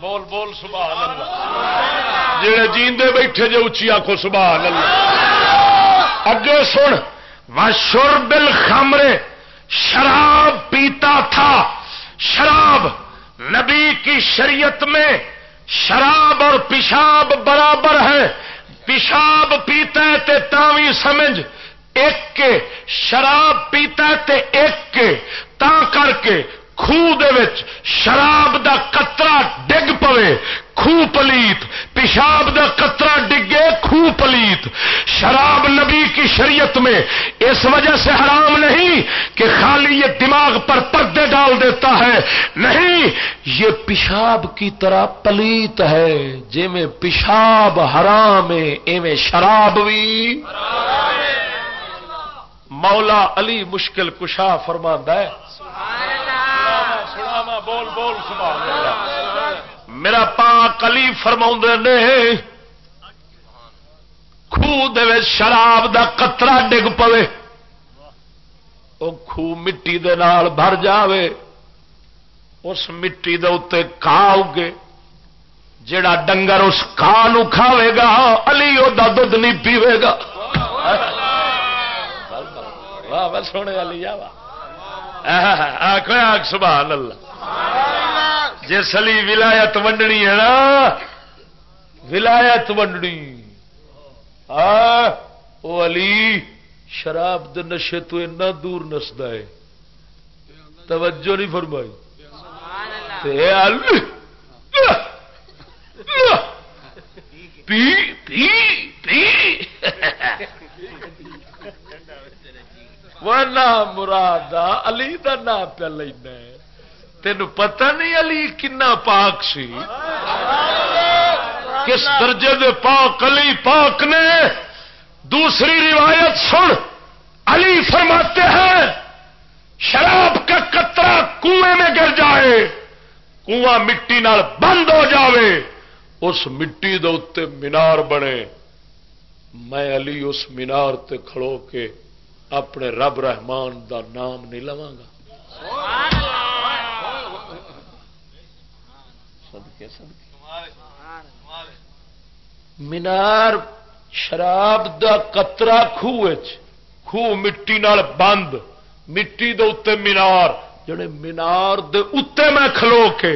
بول بول، سبحان اللہ۔ جڑے جیندے بیٹھے جو اچھی آخو سبحان اللہ۔ اگے سن وشر بل خامرے شراب پیتا تھا۔ شراب نبی کی شریعت میں شراب اور پیشاب برابر ہے۔ پیشاب پیتا ہے تے تاوی سمجھ ایک کے۔ شراب پیتا ہے تے ایک کے۔ تا کر کے خوہ شراب دا قطرہ ڈگ پوے۔ خوہ پلیت پیشاب دا قطرہ ڈگے خوہ پلیت۔ شراب نبی کی شریعت میں اس وجہ سے حرام نہیں کہ خالی یہ دماغ پر پردے ڈال دیتا ہے۔ نہیں یہ پیشاب کی طرح پلیت ہے جی میں پیشاب حرام ہے ایویں شراب بھی۔ مولا علی مشکل کشا فرماندہ ہے۔ بول بول میرا پا کلی فرما نے، خوہ شراب دا قطرہ ڈگ پوے۔ وہ خوہ مٹی دے نال بھر جاوے، اس مٹی دے اتنے کھا اگے جڑا ڈنگر اس کھا کھاوے گا، علی وہ دھد نہیں پیوے گا۔ سونے والی آخ سبحان اللہ۔ جس علی ولایت ونڈنی ہے نا، ولایت ونڈنی۔ وہ علی، شراب دے نشے تو اتنا دور نستا ہے۔ توجہ نہیں فرمائی۔ پی پی پی۔ مراد علی کا نام پہ لینا تین پتہ نہیں علی کنا پاک سی؟ کس درجے دے پاک علی پاک نے؟ دوسری روایت سن، علی فرماتے ہیں، شراب کا کترا کنویں میں گر جائے، کنواں مٹی نال بند ہو جاوے، اس مٹی دے مینار بنے۔ میں علی اس مینار تے کھڑو کے اپنے رب رحمان دا نام نہیں لوا گا۔ مینار شراب دا قطرہ خوہ خوہ مٹی نال بند، مٹی دے اتنے مینار، جڑے مینار دے اتنے میں کھلو کے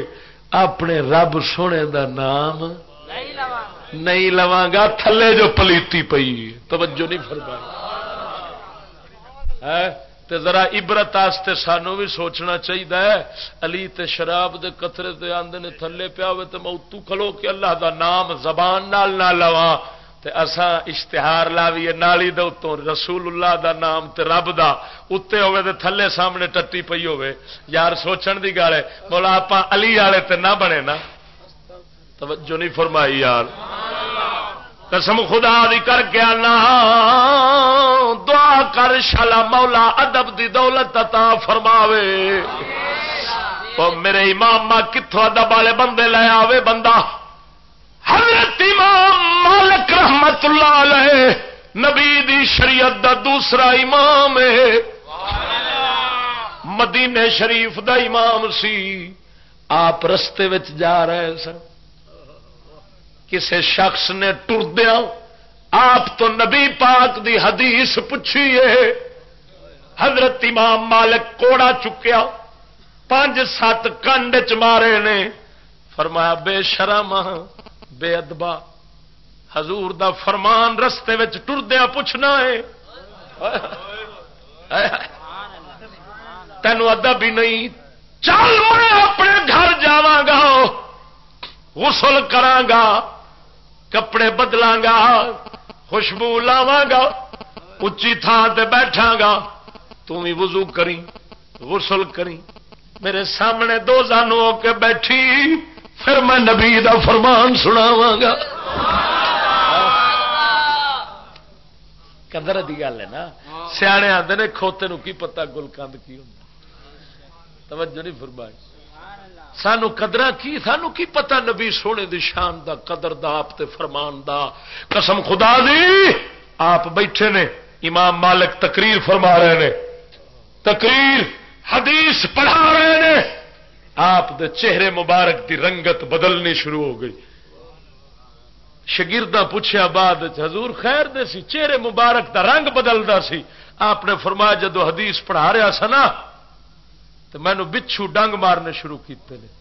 اپنے رب سونے دا نام نہیں لوا گا، تھلے جو پلیتی پئی، توجہ نہیں فرمائی۔ تے ذرا عبرت آستے سانو بھی سوچنا چاہیے علی تے شراب دے قطرے تے آندے نے تھلے پیا ہوئے تے میں اتو کھلو کہ اللہ دا نام زبان نال نہ لواں۔ تے اساں اشتہار لاویے نالی دے اتوں رسول اللہ دا نام تے رب دا۔ اتے ہوئے تے تھلے سامنے ٹٹی پئی ہوئے۔ یار سوچن دی گل ہے، مولا اپاں علی والے تے نہ بنے نا۔ توجہ نہیں فرمائی یار۔ قسم خدا دی کر کے آنا۔ دعا کر شالا مولا ادب دی دولت عطا فرماوے۔ او میرے امام ماں کتوں ادب والے بندے لے آوے بندہ۔ حضرت امام مالک رحمت اللہ علیہ، نبی دی شریعت دا دوسرا امام ہے۔ مدینے شریف دا امام سی۔ آپ رستے وچ جا رہے سن۔ کسے شخص نے ٹردیا آپ تو نبی پاک دی حدیث پوچھیے۔ حضرت امام مالک کوڑا چکیا، پانچ سات کنڈ چ مارے نے۔ فرمایا، بے شرم، بے ادبا۔ حضور دا فرمان رستے ٹردیا پوچھنا ہے۔ تینوں ادب ہی نہیں۔ چل میں اپنے گھر جا غسل گا۔ کپڑے بدلا گا، خوشبو لاوا گا اچھی تھان سے بیٹھا گا۔ تم بھی وضو کری غسل کری میرے سامنے دو زانو ہو کے بیٹھی، پھر میں نبی دا فرمان سناوا گا۔ قدر دی گل ہے نا۔ سیانے آتے نے کھوتے کی پتا گل کند کی ہوں توجہ نہیں فرمائی۔ سانو قدر کی؟ سانو کی پتا نبی سونے دی شان دا قدر دا آپ تے فرمان دا؟ قسم خدا دی، آپ بیٹھے نے، امام مالک تقریر فرما رہے نے، تقریر، حدیث پڑھا رہے نے، آپ دے چہرے مبارک دی رنگت بدلنی شروع ہو گئی۔ شگردہ پوچھا بعد حضور خیر دے سی، چہرے مبارک دا رنگ بدلتا سی۔ آپ نے فرمایا، جدو حدیث پڑھا رہا سا نا تو مینو بچھو ڈنگ مارنے شروع کیتے ہیں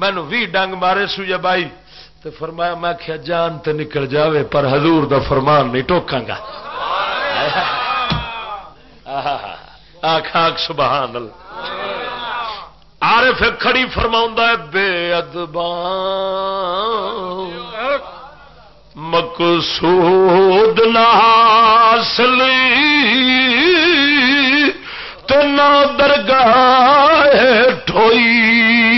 مینو بھی ڈنگ مارے سو یا بائی تو فرمایا، میں کیا جان تے نکل جاوے، پر حضور دا فرمان نہیں ٹوکا گا۔ آخ آخ سبحان اللہ۔ عارف کھڑی فرما ہے، بے ادبان مقصود نہ حاصل۔ تو نہ درگاہ ٹھوئی۔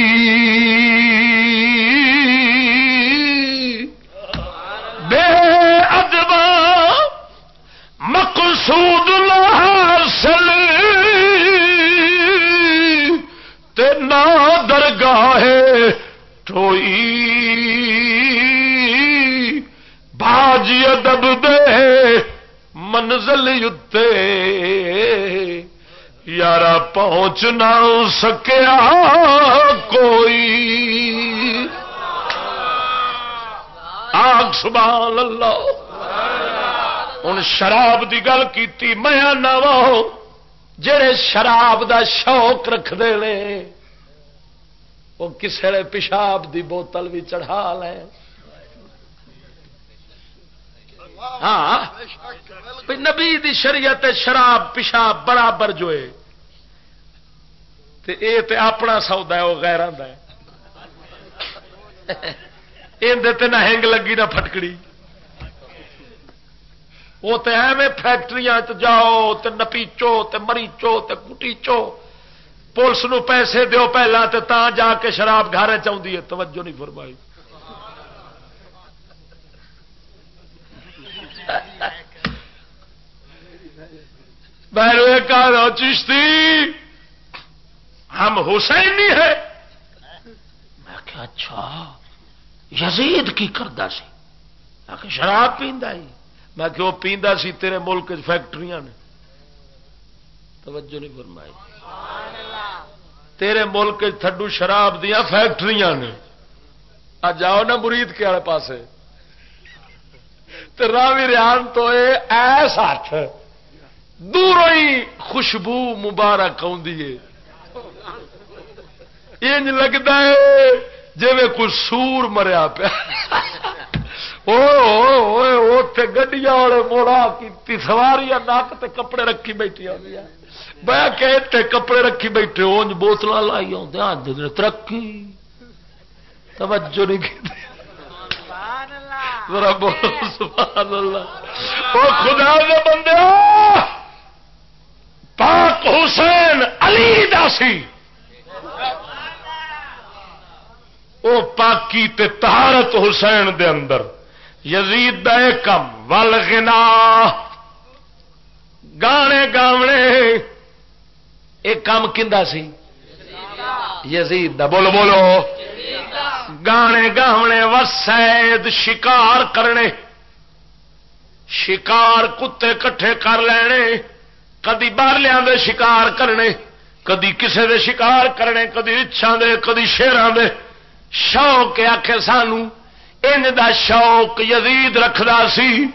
پہنچ نہ سکیا کوئی۔ آگ سبحان اللہ۔ ہوں شراب دی گل کی میں نو جڑے شراب دا شوق رکھتے ہیں وہ کسی پیشاب دی بوتل بھی چڑھا لیں ہاں نبی دی شریعت شراب، پیشاب برابر جو ہے۔ تے اے تے اپنا سودا ہے وہ غیر اندر نہ ہنگ لگی، نہ پھٹکڑی۔ وہ تو ایویں فیکٹری جاؤ، تے نپیچو تے مریچو تے کٹیچو پولیس نو پیسے دیو پہلا تے تا جا کے شراب گھر چاہیے ہے۔ توجہ نہیں فرمائی۔ میں چشتی۔ ہم حسین ہے میں کہ اچھا یزید کی کردا سی۔ کہ شراب پیندا ہی۔ میں کہ وہ پیندا سی تیرے ملک فیکٹریاں نے۔ توجہ نہیں فرمائی۔ تیرے ملک تھڈو شراب دیا فیکٹریاں نے۔ آ جاؤ نا مرید کے والے پاسے۔ راوی ریان تو ایس ہاتھ دور ہی خوشبو مبارک آدھی انج لگتا ہے جی کوئی سور مریا پیا۔ گڈیا والے موڑا کی سواری نک تے کپڑے رکھی بیٹھی آئی بہ کے کپڑے رکھی بیٹھے اونج بوتل لائی آدھے ترقی۔ توجہ نہیں کی سبحان اللہ خدا دے بندے، پاک حسین علی داسی۔ وہ پاکی تے تہارت حسین دے اندر۔ یزید دا کم ول گنا گانے گاونے۔ ایک کام کندا سی؟ یزید دا۔ بولو بولو۔ گانے گاونے وسید شکار کرنے۔ شکار کتے کٹھے کر لینے۔ کدی باہر لیا شکار کرنے، کدی کسے دے شکار کرنے، کدی رچھان دے، کدی شیران دے۔ شوق آخ سانو، ان دا شوق یزید رکھدا سی۔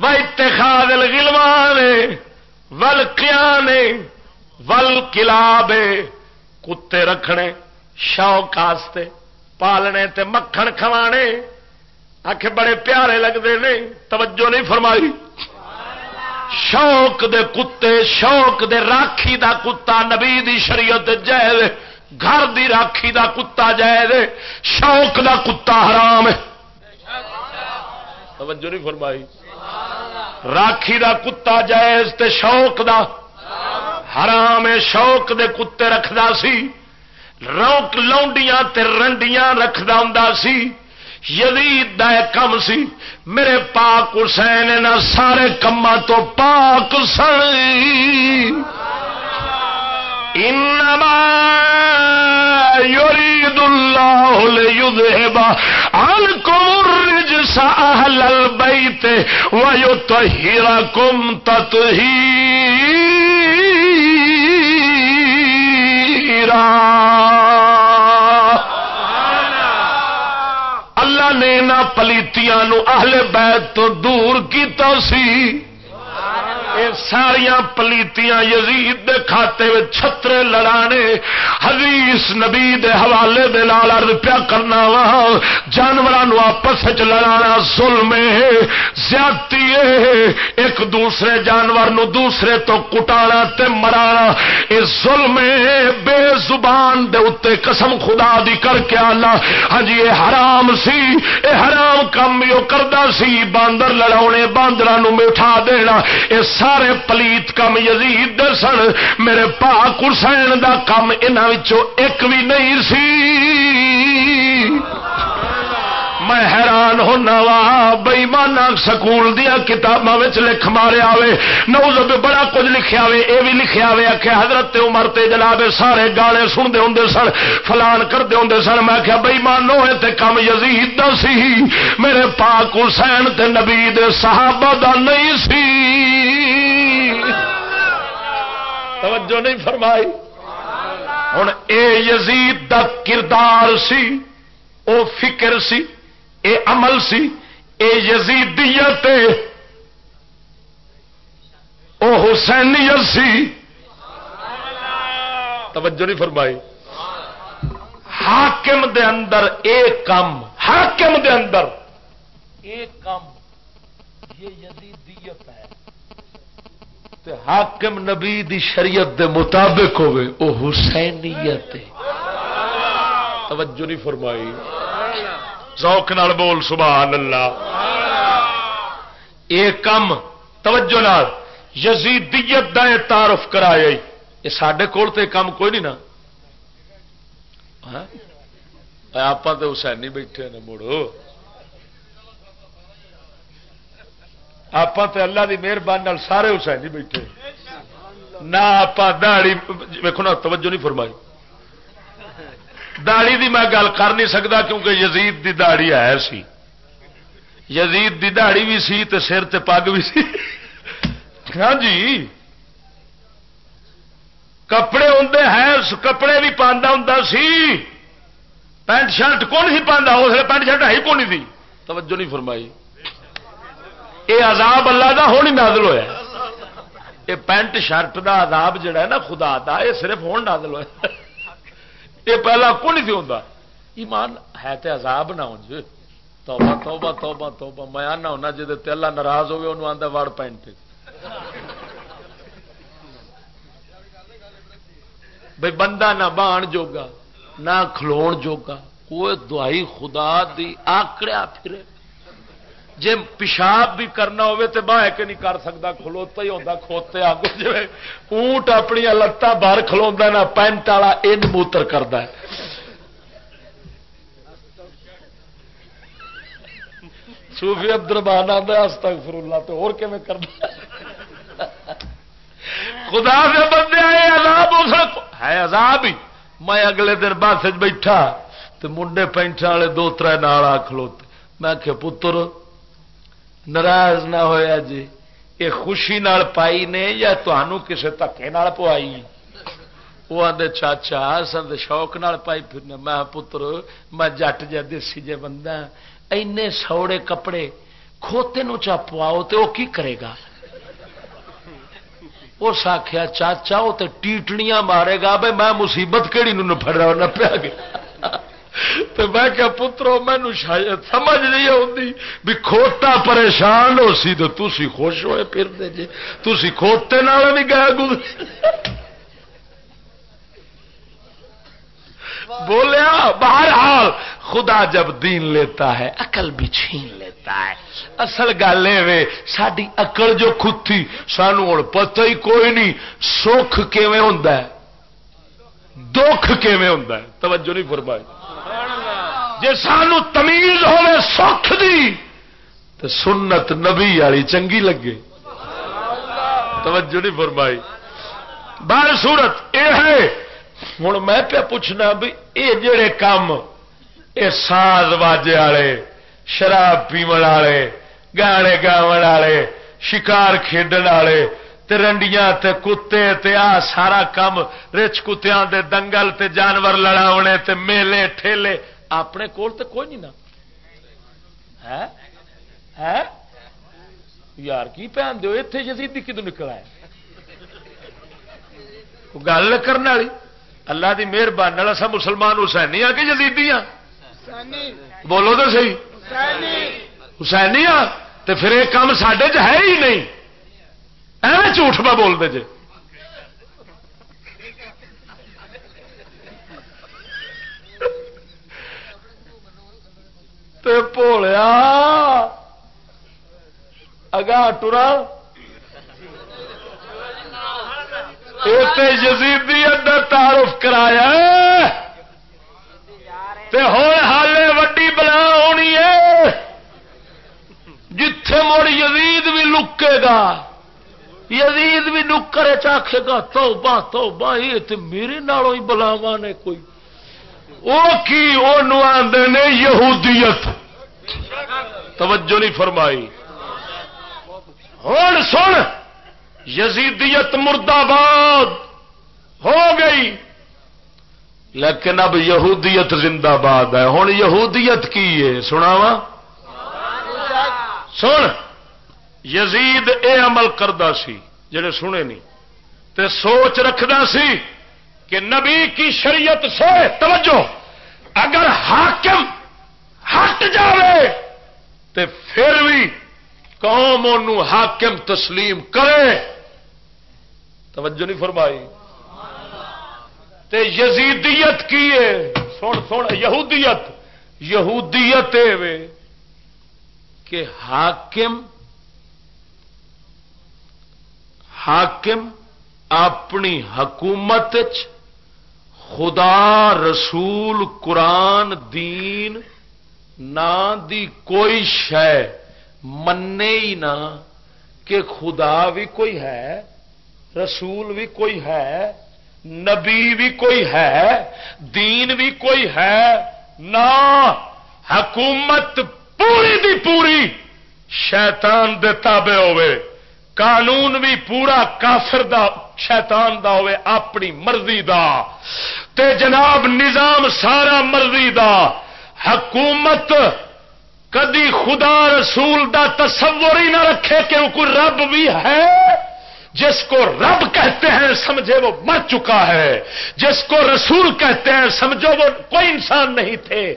و اتخاذ الغلمان ول قیانے ول کلاب کتے رکھنے، شوق آستے، پالنے تے مکھن کھوانے۔ آخ بڑے پیارے لگتے ہیں توجہ نہیں فرمائی۔ شوق دے کتے، شوق دے راکھی دا کتا، نبی دی شریعت جائز گھر دی راکھی دا کتا جائز شوق دا کتا حرام توجہ نہیں فرمائی۔ راکھی دا کتا جائز تے شوق دا حرام شوق دے کتے رکھدا سی۔ روک لونڈیاں تے رنڈیاں رکھدا ہوندا سی۔ یزید دا کم سی۔ میرے پاک حسین نہ سارے کما تو پاک سی انما يريد الله ليذهب عنكم الرجس اهل البيت ويطهركم تطهيرا. اللہ نے نہ پلیتیاں نو اہل بیت تو دور کیتا سی۔ ساریا پلیتیاں یزید دے کھاتے میں چھترے لڑانے، حدیث نبی دے حوالے دے لال عرض پیا کرنا وا جانوروں آپس لڑانا ظلم زیادتی ایک دوسرے جانور نو دوسرے تو کٹانا تے مرانا، اے ظلم بے زبان دے اتے قسم خدا دی کر کے آنا ہاں جی یہ حرام سی، اے حرام کام یہ کردا سی، باندر لڑاونے، باندراں نو میٹھا دینا اے سارے پلیت کم یزید دے سن میرے پاک حسین دا کم انہوں ایک بھی نہیں سی۔ میں حیران ہونا وا بئی مانا سکول دیا کتاباں لکھ مارے آوے نوز بڑا کچھ لکھیا وے، اے بھی لکھیا وے آخیا حضرت عمر تے جناب سارے گانے سنتے ہوں سن، فلان کرتے ہوں سن، میں آخیا بئی مانو تے کم یزید دا سی، میرے پاک حسین تے نبی دے صحابہ دا نہیں سی۔ توجہ نہیں فرمائی۔ ہوں اے یزید دا کردار سی، او فکر سی۔ اے عمل سی اے یزیدیت او حسینیت سی۔ توجہ نہیں فرمائی۔ حاکم دے اندر ایک کم حاکم دے اندر۔ ایک کم یہ یزیدیت ہے۔ تے حاکم نبی دی شریعت دے مطابق ہوئے او حسینیت توجہ نہیں فرمائی۔ ذوق نال بول سبحان اللہ یہ کم، توجہ نال، یزیدیت دا تعارف کرایا یہ سڈے کول تے کم کوئی نہیں نا۔ ہاں؟ آپ تو حسینی بیٹھے نا مڑو۔ آپ اللہ دی مہربانی سارے حسینی بیٹھے۔ نہ آپ دہڑی ویکو نا، توجہ نہیں فرمائی۔ داڑی دی میں گل کر نہیں سکتا کیونکہ یزید دی داڑی ہے سی یزید دی داڑی بھی سی تے سر تے پگ بھی سی۔ ہاں جی۔ کپڑے ہوں ہے کپڑے بھی پانا ہوں سی۔ پینٹ شرٹ کون ہی پہنتا اس لیے پینٹ شرٹ ہے کون تھی توجہ نہیں فرمائی۔ یہ عذاب اللہ دا ہونی نازل ہوا یہ پینٹ شرٹ دا عذاب جڑا ہے نا خدا دا یہ صرف ہون نازل ہوا یہ پہلا کو نہیں ہوں ایمان ہے تو عذاب نہ ہو جی توبہ توبہ توبہ توبہ۔ میں آنا ہونا جی اللہ ناراض ہوگی انہوں آتا وڑ پینٹ بھائی بندہ نہ بان جوگا، نہ کھلو جوگا، کوئی دعائی خدا دی آکڑیا پھرے۔ جی پیشاب بھی کرنا ہوے تو باہ کے نہیں کر سکتا، کھلوتا ہی ہوتا کھوتے آگو جی اونٹ اپنی لتان باہر کھلوا نہ پینٹ والا ان موتر کرتا ہے۔ سوفی عبد الرحمان آتا استغفر اللہ تو اور کیون کرنا خدا سے بندے آئے، عذاب اس ہے عذاب ہی۔ میں اگلے دن بس بیٹھا تو منڈے پینٹ والے دو تر نال آ کھلوتے۔ میں کہ پتر ناراض نہ ہویا جی۔ یہ خوشی نال پائی نے یا تمہوں کسی دکے پوائی؟ وہ آدھے چاچا سن شوق نال پائی پھرنے۔ میں پتر، میں جٹ جا دیسی جے بندہ ہاں۔ اینے سوڑے کپڑے کھوتے نو چا پواؤ تو وہ کی کرے گا؟ اس آخیا، چاچا وہ تو ٹیٹڑیاں مارے گا۔ بھائی میں مصیبت کہڑی نفر رہا نپیا گیا۔ تو میں کیا پترو، مینو شاید سمجھ نہیں آتی بھی کھوتا پریشان ہو سی تو تھی خوش ہوئے پھر دے جی تھی کھوتے نال نہیں گیا گزر بولیا بہرحال خدا جب دین لیتا ہے، عقل بھی چھین لیتا ہے۔ اصل گل یہ ساری اقل جو خود تھی سانو ہوں پتہ ہی کوئی نہیں سکھ کیویں ہوں دکھ کیویں ہوں توجہ نہیں فرمائی۔ جی سانو تمیز ہوے سکھ دی تو سنت نبی والی چنگی لگے۔ توجہ نہیں فرمائی۔ بار صورت یہ ہے۔ ہوں میں پہ پوچھنا بھی یہ جڑے کام یہ ساز واجے والے، شراب پیو والے، گانے گا والے، شکار کھیڈن والے رنڈیاں تے کتے تے آ سارا کام رچ کتیا دے دنگل تے جانور لڑاونے تے میلے ٹھیلے۔ اپنے کول تے کوئی نہیں نا۔ ہے؟ یار کی پہن دو اتنے جزیدی کدو نکل آئے گل کرنے والی؟ اللہ کی مہربانی سب مسلمان حسینی آ کے جدیدی ہاں؟ بولو تو سی حسینی۔ ہاں؟ تو پھر یہ کام سڈے چ ہے ہی نہیں۔ ایویں جھوٹ پہ بولتے جی پولیا اگا ٹورا یزیدیت تعارف کرایا ہوں حالے وڈی بلا ہونی ہے جتھے مڑ یزید بھی لکے گا یزید بھی نکرے چاخے گا تو با تو میرے نالوں ہی بلاوا نے کوئی۔ وہ کی آدھے نے یہودیت۔ توجہ نہیں فرمائی۔ ہوں سن، یزیدیت مردہ ہو گئی۔ لیکن اب یہودیت زندہ باد ہے۔ ہوں یہودیت کی ہے؟ سنا سن۔ یزید اے عمل کرتا سی، جڑے سنے نہیں۔ تے سوچ رکھدا سی کہ نبی کی شریعت سے، توجہ، اگر حاکم ہٹ جائے تو پھر بھی قوم حاکم تسلیم کرے۔ توجہ نہیں فرمائی۔ تے یزیدیت کی ہے؟ سن سن، یہودیت۔ یہودیت کہ حاکم حاکم اپنی حکومت خدا رسول قرآن دین نہ دی کوئی شہ منے ہی نہ کہ خدا بھی کوئی ہے، رسول بھی کوئی ہے، نبی بھی کوئی ہے، دین بھی کوئی ہے نہ حکومت پوری دی پوری شیطان دے تابے ہوئے۔ قانون بھی پورا کافر دا، شیطان دا ہوئے، اپنی مرضی دا۔ تے جناب نظام سارا مرضی دا۔ حکومت کدی خدا رسول دا تصور ہی نہ رکھے کہ کوئی رب بھی ہے؟ جس کو رب کہتے ہیں سمجھے وہ مر چکا ہے۔ جس کو رسول کہتے ہیں سمجھو وہ کوئی انسان نہیں تھے۔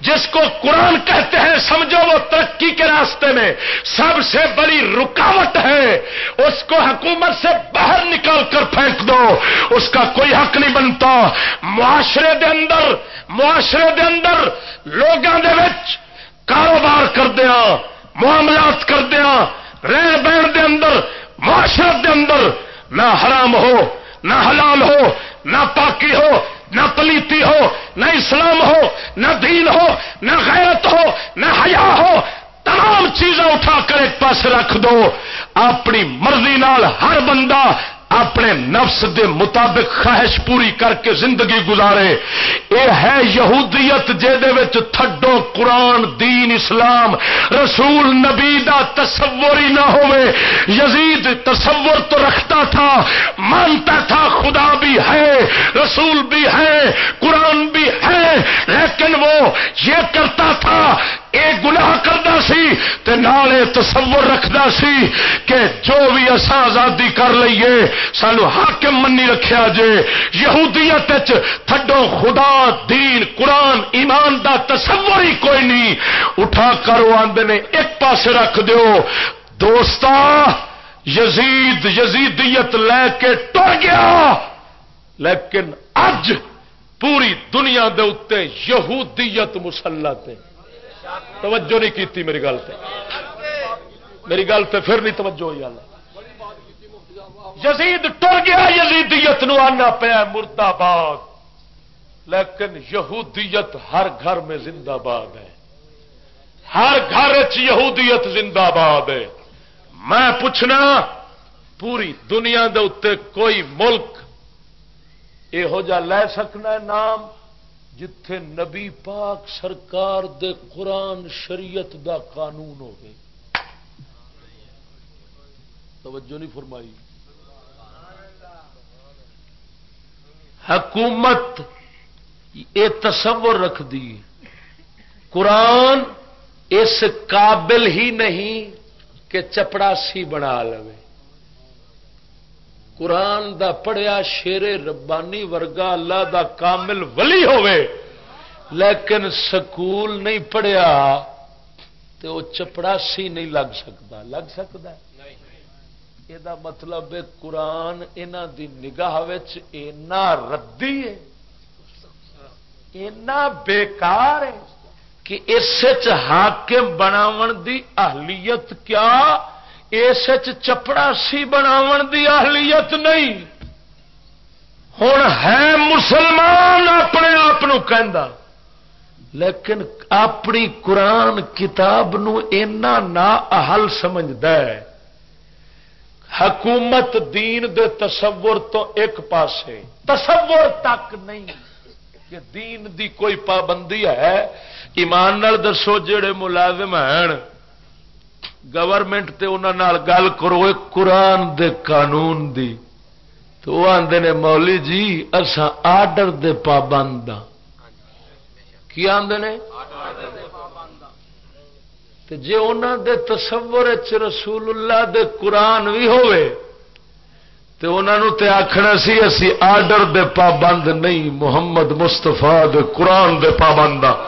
جس کو قرآن کہتے ہیں سمجھو وہ ترقی کے راستے میں۔ سب سے بڑی رکاوٹ ہے۔ اس کو حکومت سے باہر نکال کر پھینک دو۔ اس کا کوئی حق نہیں بنتا۔ معاشرے دے اندر، معاشرے دے اندر لوگوں دے وچ کاروبار کر دیا، معاملات کر دیا۔ رہ بہن دے اندر معاشرت دے اندر نہ حرام ہو، نہ حلال ہو، نہ پاکی ہو، نہ پلیتی ہو، نہ اسلام ہو، نہ دین ہو، نہ غیرت ہو، نہ حیا ہو، تمام چیزیں اٹھا کر ایک پاس رکھ دو۔ اپنی مرضی نال ہر بندہ اپنے نفس دے مطابق خواہش پوری کر کے زندگی گزارے۔ اے ہے یہودیت وچ تھڈو قرآن، دین، اسلام، رسول، نبی دا تصور ہی نہ ہوئے۔ یزید تصور تو رکھتا تھا، مانتا تھا خدا بھی ہے، رسول بھی ہے، قرآن بھی ہے، لیکن وہ یہ کرتا تھا اے گناہ کرتا سی تے نالے تصور رکھتا سی کہ جو بھی اصا آزادی کر لئیے، سانو حاکم منی رکھیا جے۔ یہودیت تھڈو خدا، دین، قرآن، ایمان دا تصور ہی کوئی نہیں۔ اٹھا کر آدھے نے ایک پاس رکھ دیو۔ دوستا یزید، یزیدیت لے کے ٹر گیا۔ لیکن اج پوری دنیا دے اتنے یہودیت مسلط ہے توجہ نہیں کیتی میری گل سے میری گل سے پھر نہیں توجہ ہوئی یزید ٹر گیا، یزیدیت نو آنا پیا مرد آباد لیکن یہودیت ہر گھر میں زندہ باد ہے۔ ہر گھر یہودیت زندہ باد ہے۔ میں پوچھنا، پوری دنیا دے اتنے کوئی ملک یہو جا لے سکنا نام؟ جتھے نبی پاک سرکار دے قرآن شریعت دا قانون ہوگی توجہ نہیں فرمائی۔ حکومت یہ تصور رکھ دی۔ قرآن اس قابل ہی نہیں کہ چپڑاسی بنا لو قرآن دا پڑھیا شیر ربانی ورگا اللہ دا کامل ولی ہوئے، لیکن سکول نہیں پڑھیا تو وہ چپڑاسی نہیں لگ سکتا۔ لگ سکتا یہ مطلب قرآن ان دی نگاہ اینا ردی ہے، اینا بیکار ہے کہ اس حاکم بناون دی اہلیت کیا اس چپڑا سی بناو دی اہلیت نہیں۔ ہوں ہے مسلمان اپنے آپ لیکن اپنی قرآن کتاب نہ نہ اہل سمجھتا ہے۔ حکومت دین دے تصور تو ایک پاسے۔ تصور تک نہیں کہ دین دی کوئی پابندی ہے۔ ایمان نال دسو جڑے ملازم ہیں۔ گورنمنٹ تے انہوں گل کرو قرآن دے قانون دی۔ تو وہ آدھے نے مولی جی اصا آڈر دے پابند ہاں۔ کی آدھے نے؟ جی انہوں دے تصور رسول اللہ دے قرآن بھی ہوئے تو انہوں تے آخنا سی، اسی آڈر دے پابند نہیں، محمد مستفا دے قرآن دے پابند ہاں۔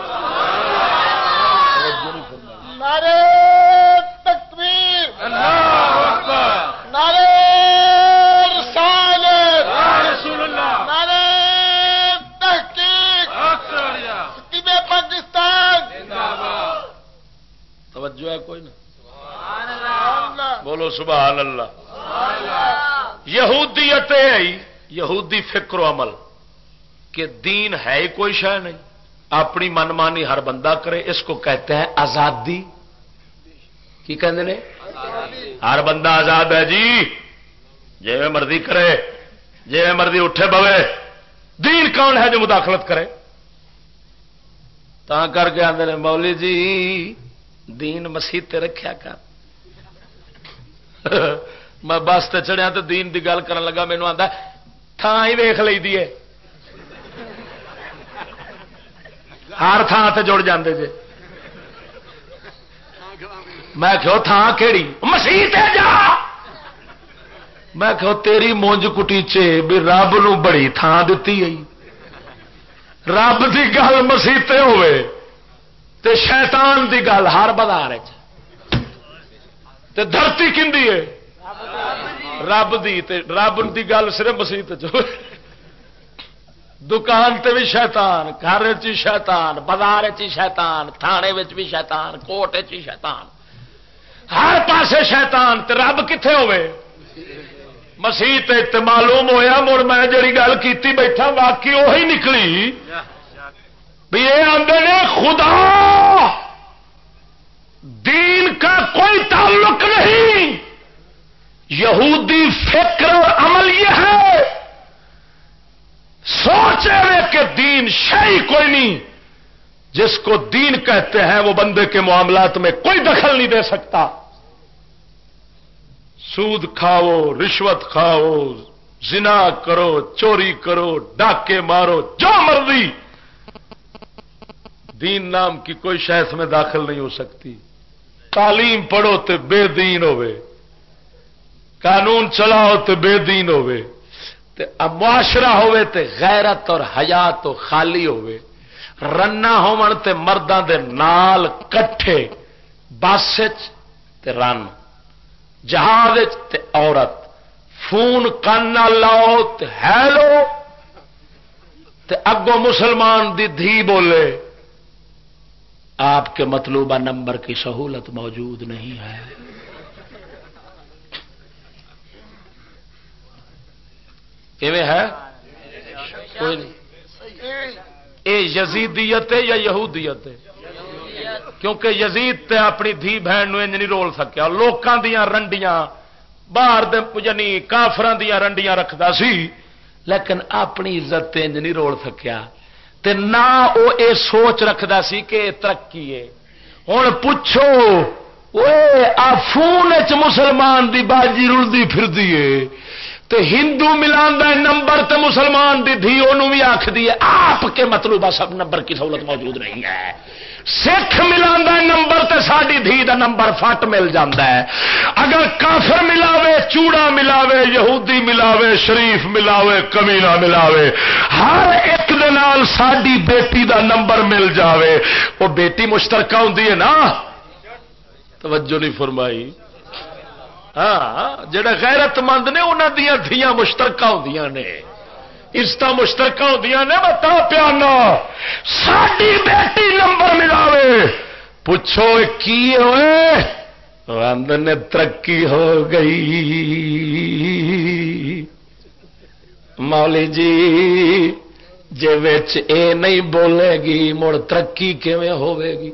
توجہ ہے کوئی نا؟ بولو سبحان اللہ. یہودیت یہودی فکر و عمل کہ دین ہے ہی کوئی شہ نہیں. اپنی من مانی ہر بندہ کرے اس کو کہتے ہیں آزادی. کی کہتے ہیں ہر بندہ آزاد ہے جی جی مرضی کرے جی مرضی اٹھے بوے. دین کون ہے جو مداخلت کرے؟ تا کر کے آدھے مولی جی دین مسیح رکھیا کر۔ میں بس تے چڑھیا تو دین دی گل کرن لگا مینو آتا تھان ہی ویخ لی دی ہر تھان سے جڑ جاندے جے۔ میں کہو تھان کہڑی مسیح جا۔ میں کہو، تیری مونج کٹیچے بھی رب نو بڑی تھان دتی گئی رب کی گل مسیح ہوئے۔ تے شیطان دی گل ہر بازار دھرتی کھی ہے؟ رب دی۔ تے رب دی گل صرف مسیح دکان تے بھی شیطان، گھر چی شیطان، بازار چی شیطان، تھانے بھی شیطان، کوٹ چی شیطان۔ ہر پاسے شیطان، تے رب کتنے ہوئے؟ مسیح تے معلوم ہویا، مڑ میں جڑی گل کیتی بیٹھا، واقعی وہی نکلی۔ بھی یہ آدھے نے خدا دین کا کوئی تعلق نہیں۔ یہودی فکر اور عمل یہ ہے۔ سوچ رہے کہ دین شہی کوئی نہیں۔ جس کو دین کہتے ہیں وہ بندے کے معاملات میں کوئی دخل نہیں دے سکتا۔ سود کھاؤ، رشوت کھاؤ، زنا کرو، چوری کرو، ڈاکے مارو، جو مرضی۔ دین نام کی کوئی شہس میں داخل نہیں ہو سکتی۔ تعلیم پڑھو تو بے دین ہوے قانون چلاؤ تو بے دین ہوے معاشرہ ہوے تے غیرت اور حیات تو خالی ہوے رنا تے مردوں دے نال کٹھے۔ بس رن۔ جہاز عورت۔ فون کن لاؤ ہیلو۔ اگوں مسلمان دی دھی بولے۔ آپ کے مطلوبہ نمبر کی سہولت موجود نہیں ہے۔ ہے؟ کوئی نہیں۔ اے یزیدیت ہے یا یہودیت ہے؟ کیونکہ یزید تے اپنی دھی بہن انج نہیں رول سکیا۔ لوکاں دیاں رنڈیاں، باہر دے یعنی کافراں دیاں رنڈیاں رکھدا سی، لیکن اپنی عزت انج نہیں رول سکیا۔ تے نہ او اے سوچ رکھدا سی کہ ترقی ہے ہوں پوچھو اوے آ فون وچ مسلمان دی باجی رلدی پھردی ہے تے ہندو ملان نمبر تے مسلمان دی دھی انہوں بھی آخری ہے آپ کے مطلوبہ سب نمبر کی سہولت موجود نہیں ہے۔ سکھ ملا نمبر تے ساری دھی دا نمبر فٹ مل جاتا ہے۔ اگر کافر ملاوے، چوڑا ملاوے، یہودی ملاوے، شریف ملاوے کمینا ملاوے، ہر ایک نال ساری بیٹی دا نمبر مل جاوے۔ وہ بیٹی مشترکہ ہوں نا؟ توجہ نہیں فرمائی۔ ہاں جڑا غیرت مند نے انہوں دیا دیا مشترکہ ہوں نے۔ عزت مشترکہ ہوں نے بتا پیانا۔ ساری بیٹی نمبر ملاوے۔ پوچھو کی ہوئے؟ آدھے نے، ترقی ہو گئی۔ مولی جی جی اے نہیں بولے گی، مڑ ترقی کیویں ہوے گی؟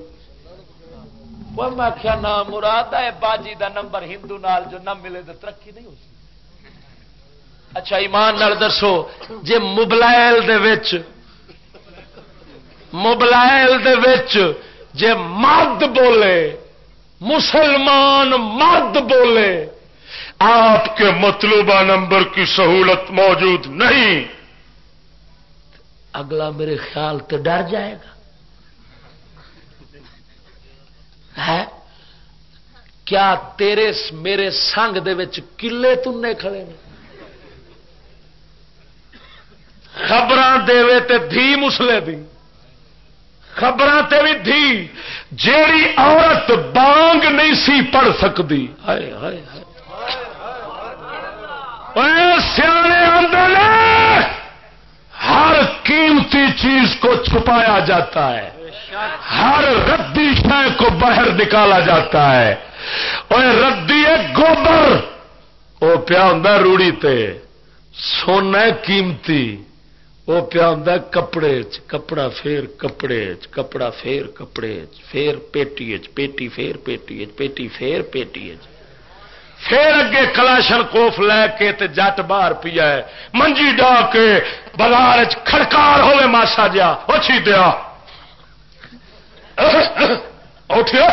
میں آخیا نہ مراد ہے، باجی دا نمبر ہندو نال جو نہ ملے تو ترقی نہیں ہو سکتی۔ اچھا ایمان نال دسو جی موبلائل موبلائل جے مرد بولے، مسلمان مرد بولے، آپ کے مطلوبہ نمبر کی سہولت موجود نہیں۔ اگلا میرے خیال تو ڈر جائے گا۔ ہے؟ کیا تیرے، میرے سنگ دے کلے تنے کھڑے ہیں خبر دے تے دھی مسلے دی۔ خبر تے بھی دھی۔ جیڑی عورت بانگ نہیں سی پڑھ سکتی سیانے آدھے ہر قیمتی چیز کو چھپایا جاتا ہے۔ ہر ردی شہ کو باہر نکالا جاتا ہے۔ اور ردی ہے گوبر وہ پیا ہوں روڑی تے۔ سونا قیمتی۔ وہ پیا ہوں کپڑے کپڑا پھر کپڑے کپڑا پھر کپڑے پھر پیٹی پیٹی پھر پیٹی پیٹی پھر پیٹی پھر اگے کلاشن کوف لے کے تے جٹ باہر پیا ہے۔ منجی ڈا کے بازار کھڑکار ہوے ماسا جا اچھی دیا۔ اٹھو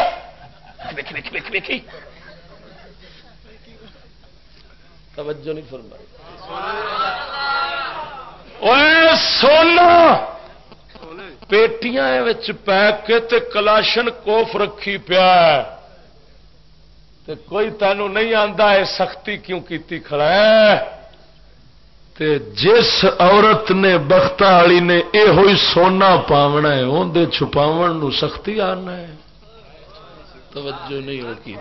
توجہ نہیں فرمائی۔ سونا پیٹیاں پیک کے تے کلاشن کوف رکھی پیا تے کوئی تینوں نہیں آتا ہے سختی کیوں کیتی کھڑا ہے تے جس عورت نے بخت والی نے یہ ہوئی سونا پاونا ہے اندر چھپاو سختی آنا ہے توجہ نہیں ہو کی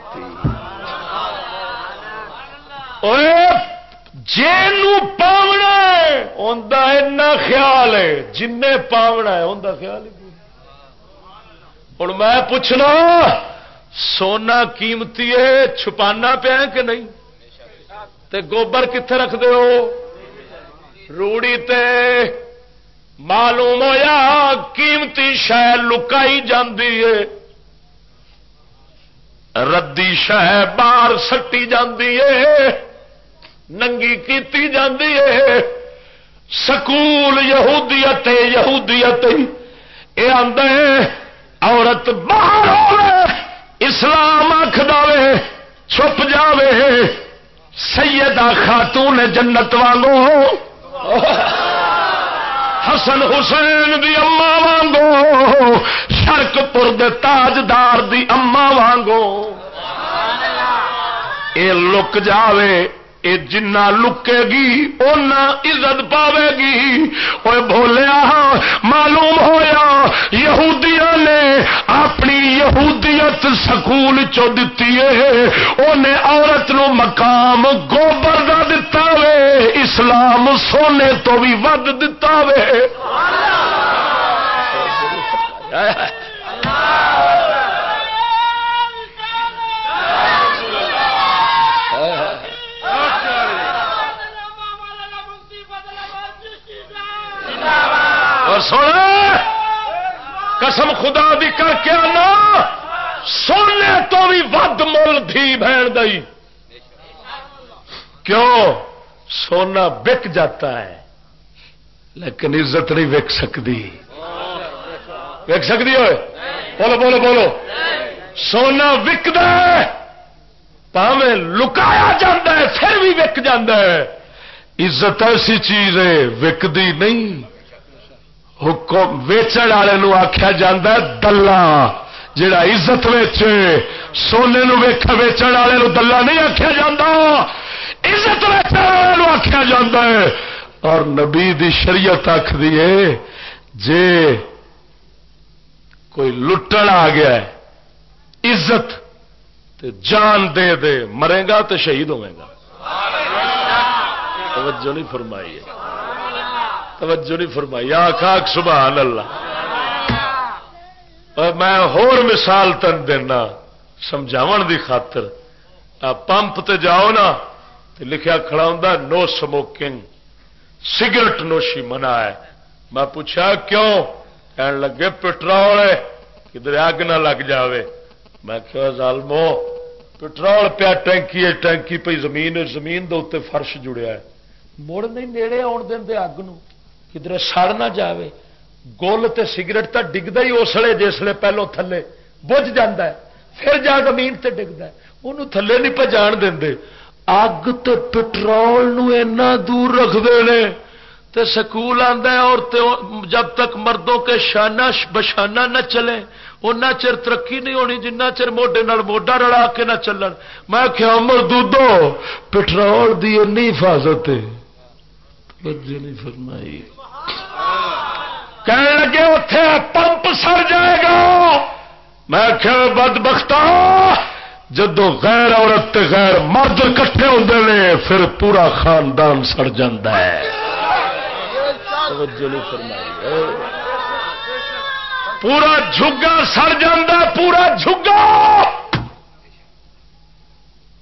جن پاونا ایسا خیال ہے۔ جن پاونا ہے ان خیال ہی ہوں میں پوچھنا، سونا قیمتی ہے، چھپانا پیا کہ نہیں؟ تے گوبر کتنے رکھتے ہو؟ روڑی تے معلوم ہوا قیمتی شہ لکائی جاندی ہے۔ ردی شہ باہر سٹی جاندی ہے۔ ننگی کیتی جاندی ہے سکول یہودیت یہودیت یہ آدھے عورت باہر اسلام آخ دے چھپ جاوے۔ سیدہ خاتون جنت وانگو۔ حسن حسین دی اما وانگو۔ شرک پور دے تاجدار دی اما وانگو۔ اے لک جاوے۔ اے جنہ لکے گی اُنہ عزت پاوے گی۔ وہ بولیا معلوم ہویا یہودیاں نے اپنی یہودیت سکول چو دیتی ہے۔ عورت نو مقام گوبر کا دتا وے اسلام سونے تو بھی ود دتا وے۔ اور سن قسم خدا بھی کر کے آنا، سونے تو بھی ود مل تھی بہن دئی کیوں؟ سونا بک جاتا ہے، لیکن عزت نہیں وک سکتی۔ وک سکتی ہوئے؟ بولو بولو بولو۔ سونا وکد پاوے لکایا جا پھر بھی وک ہے۔ عزت ایسی چیز ہے، وکتی نہیں۔ حکم ویچن والے آخیا جا دلہ۔ جڑا عزت ویچے، سونے ویخ ویچن والے دلہ نہیں آخیا جا عزت ویچن والے آخیا جا اور نبی دی شریعت آخ جے کوئی لٹن آ گیا ہے، عزت تے جان دے دے، مرے گا تو شہید ہوئے گا۔ توجہ نہیں فرمائی ہے۔ توجہ نہیں فرمائی آخ سبحان اللہ میں ہور مثال تن دینا سمجھاو دی خاطر۔ پمپ تے جاؤ نا، تے لکھیا کھڑا ہوں نو سموکنگ۔ سگرٹ نوشی منع ہے میں پوچھا، کیوں؟ کہن لگے، پٹرول کدھر اگ نہ لگ جاوے۔ میں کیا ظالمو، پٹرول پیا ٹینکی ہے، ٹینکی پہ زمین زمین دے اتنے فرش جڑیا ہے۔ مڑ نہیں، نیڑے آن دیں اگ نو۔ کدھر سڑ نہ جائے گول تے سگرٹ تو ڈگتا ہی اسلے جسے پہلو تھلے بج جا پھر جا زمین تے ڈگتا انہوں تھلے نہیں پہچان دیں اگ تو پٹرول اینا دور رکھتے ہیں تے سکول آتا ہے اور جب تک مردوں کے شانہ بشانہ نہ چلے ان چر ترقی نہیں ہونی جنہ چر موڈے موڈا رڑا کے نہ چلن میں کیا مردو پٹرول دی اینی حفاظت ہے فرمائی کہنے لگے اتے پمپ سڑ جائے گا. میں کیا بد بختا جدو غیر عورت غیر مرد کٹھے ہوتے ہیں پھر پورا خاندان سڑ ہے. پورا جھگا سڑ جا پورا جھگا!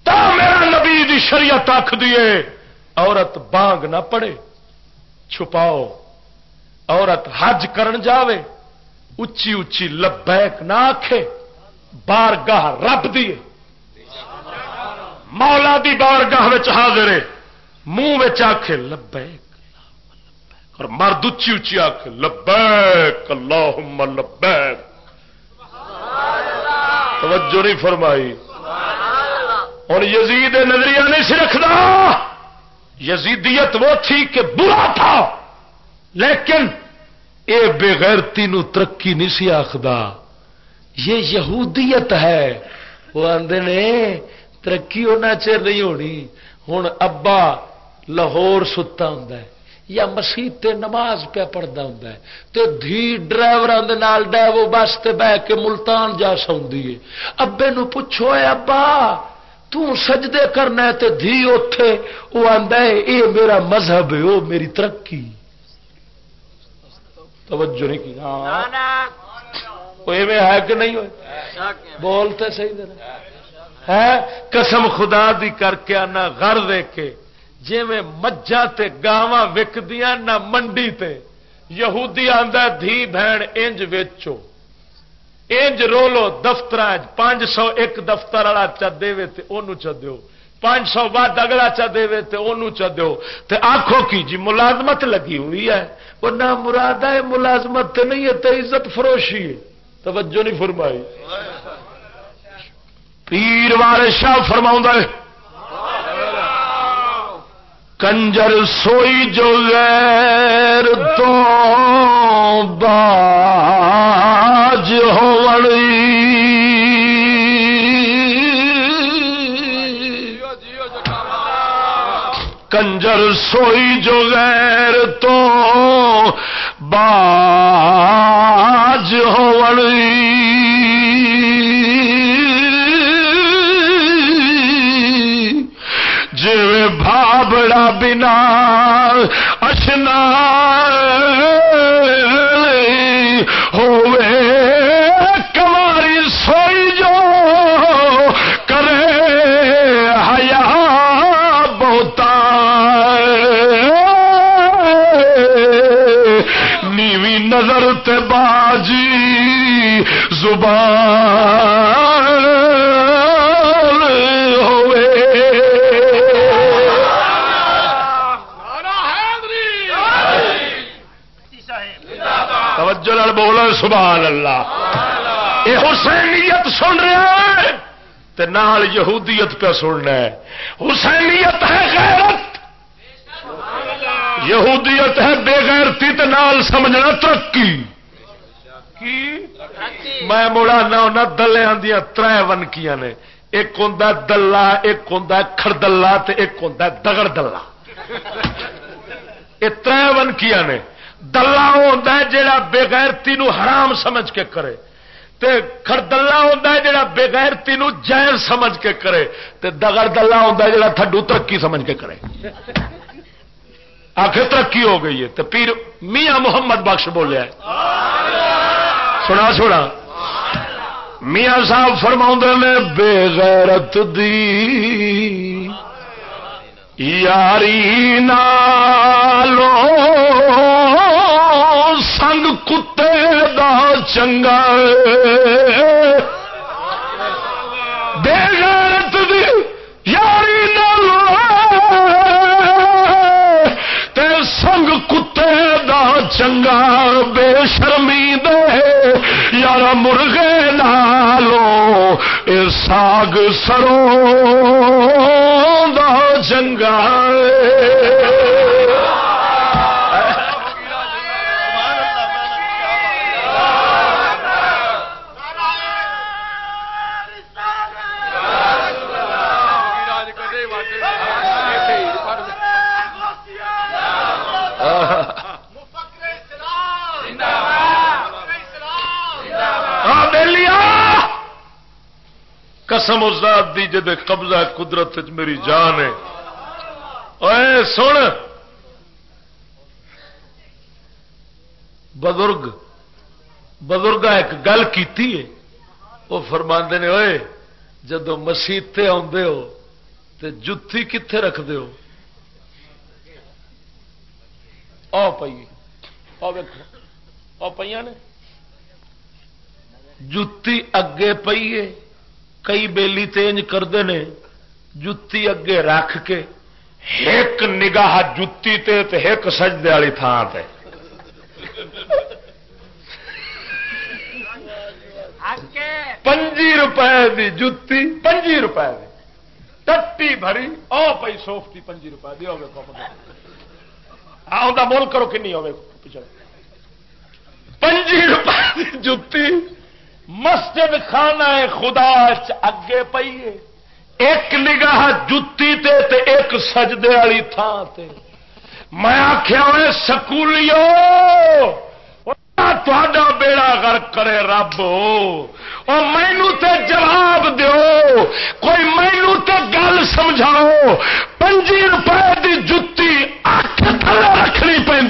تا میرا نبی دی شریعت آخ دیے عورت بانگ نہ پڑے، چھپاؤ۔ عورت حج کرن جاوے، اچھی اچھی لبیک نہ آخے بار گاہ رب دیے مولا دی بارگاہ حاضر ہے، منہ آخ لبیک، اور مرد اچھی اچھی آخ لبیک، اللہم لبیک۔ توجہ نہیں فرمائی۔ ہوں یزید نظریہ نہیں سی رکھتا۔ یزیدیت وہ تھی کہ برا تھا۔ لیکن اے بےغیرتی نو ترقی نہیں سی آخد یہ یہودیت ہے۔ وہ آدھے نے، ترقی ہونا چر نہیں ہونی۔ ہوں ابا لاہور ستا ہوں یا مسیح نماز پہ پڑھتا ہوں تو دھی ڈرائیور ڈیو بس تے بہ کے ملتان جا سوندی ابے نو پوچھو اے ابا تجدے کرنا تے دھی اتے وہ آدھا اے میرا مذہب ہے وہ میری ترقی۔ توجہ نہیں کی۔ ہے کہ نہیں ہوئے؟ بولتے صحیح دے ہے؟ قسم خدا دی کر کے آنا گھر دے کے۔ جی میں مجھا تے گاواں وکدیاں نہ منڈی تے۔ یہودی آندا دھی بہن انج ویچو۔ انج رولو دفتر پانچ سو ایک دفتر والا چا دے تے اونوں چا دیو۔ پانچ سو بعد اگلا چا دے تے اونوں چا دیو۔ تے آکھو کی جی ملازمت لگی ہوئی ہے۔ وہ نہ مراد ہے، ملازمت تے نہیں ہے، تے عزت فروشی ہے۔ توجہ نہیں فرمائی۔ پیر والے شاہ فرماؤں ہے کنجر سوئی جو غیر تو باج کنجر سوئی جو غیر تو باج بھابڑا بنا اشنا نظر تے باجی زبان بولو سبحان اللہ یہ حسینیت سن رہا ہے تے نال یہودیت پہ سننا ہے۔ حسینیت ہے غیرت۔ یہودیت ہے بے غیرتی تے نال سمجھنا ترقی۔ میں مڑا نہ دلیا دیا تر ونکیاں نے۔ ایک ہوں دلہ ایک ہوں خردلہ ایک ہوں دگڑ دلہ یہ تر ونکیاں نے۔ دلہ ہوتا ہے جڑا بےغیرتی حرام سمجھ کے کرے۔ تے خردلہ ہوتا ہے جڑا بےغیرتی جائز سمجھ کے کرے۔ تے دگڑ دلہ ہوتا ہے جڑا تھڈو ترقی سمجھ کے کرے۔ آخر ترقی ہو گئی ہے تو پیر میاں محمد بخش بولیا سنا سنا۔ میاں صاحب فرما نے، بےغیرت دی یاری نالو سنگ کتے دا چنگا بے غیرت دی یاری چنگا بے شرمی دے۔ یار مرغے نالو اے ساگ سروں چنگا قسم اس ذات دی جدے قبضہ قدرت میری جان ہے۔ اے سن۔ بزرگ بزرگ ایک گل کی وہ فرما نے ہوئے جدو مسیطے آدھے ہو تو جتی کتنے رکھتے ہو؟ آ پی آ پہ نے۔ جتی اگے پیے کئی بیلی تینج کرتے ہیں جتی اگے رکھ کے ایک نگاہ جتی تے تے ایک سجدے والی تھان تے۔ پنجی روپئے دی جتی پنجی روپئے دی۔ ٹٹی بھری او پی سوفتی پنجی روپئے دی ہوگی آؤں مول کرو کنی؟ ہوگی پنجی روپئے دی جتی مسجد خانہ خدا اگے پیے ایک نگاہ جتی تے تے ایک سجدے والی تھان تے۔ میں آخیا ہوئے، سکولیو! تا بیڑا غرق کرے رب۔ اور مینو تے جواب دیو۔ کوئی مینو تے گل سمجھاؤ۔ پنجی روپئے دی جتی اٹھ تھلے رکھنی پہ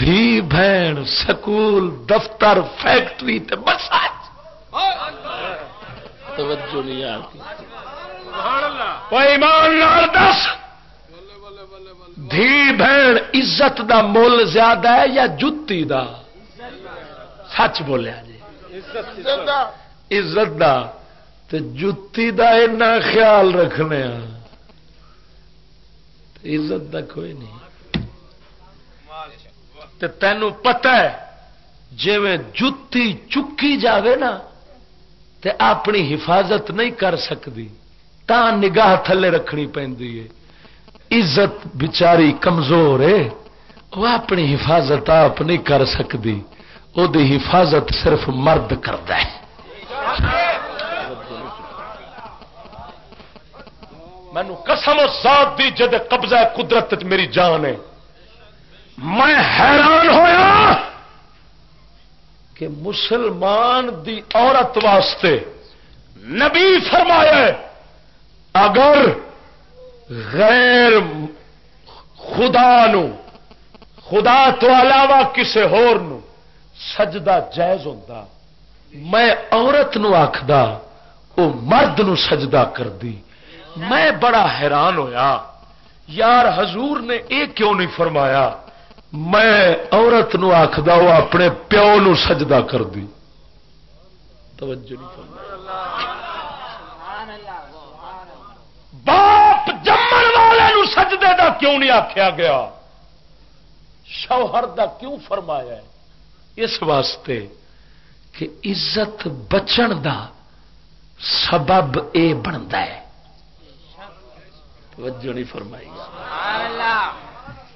دھی بہن سکول دفتر فیکٹری تے بس توجہ نہیں آتی ایمان دس۔ دھی بہن عزت دا مول زیادہ ہے یا جتی دا؟ سچ بولیا جی۔ عزت دا۔ تے جتی دا اینا خیال رکھنے عزت دا کوئی نہیں۔ تے تینوں پتہ ہے جی جتی چکی جاوے نا، تے اپنی حفاظت نہیں کر سکتی تا نگاہ تھلے رکھنی پی عزت بچاری کمزور ہے وہ اپنی حفاظت آپ نہیں کر سکتی وہ حفاظت صرف مرد کرتا ہے۔ مینو قسم و دی جد قبضہ قدرت میری جان ہے۔ میں حیران ہویا کہ مسلمان دی عورت واسطے نبی فرمایا اگر غیر خدا نو، خدا تو علاوہ کسی ہور نو سجدہ جائز ہوتا میں عورت نو آخد وہ مرد نو سجدہ کر دی میں بڑا حیران ہویا، یار حضور نے یہ کیوں نہیں فرمایا؟ میں عورت نو آخد وہ اپنے پیو نو سجدہ کر دی توجہ باپ جمن والے نو سجدے دا کیوں نہیں آخیا گیا؟ شوہر دا کیوں فرمایا ہے؟ اس واسطے کہ عزت بچن دا سبب اے بنتا ہے۔ توجہ نہیں فرمائی۔ اللہ۔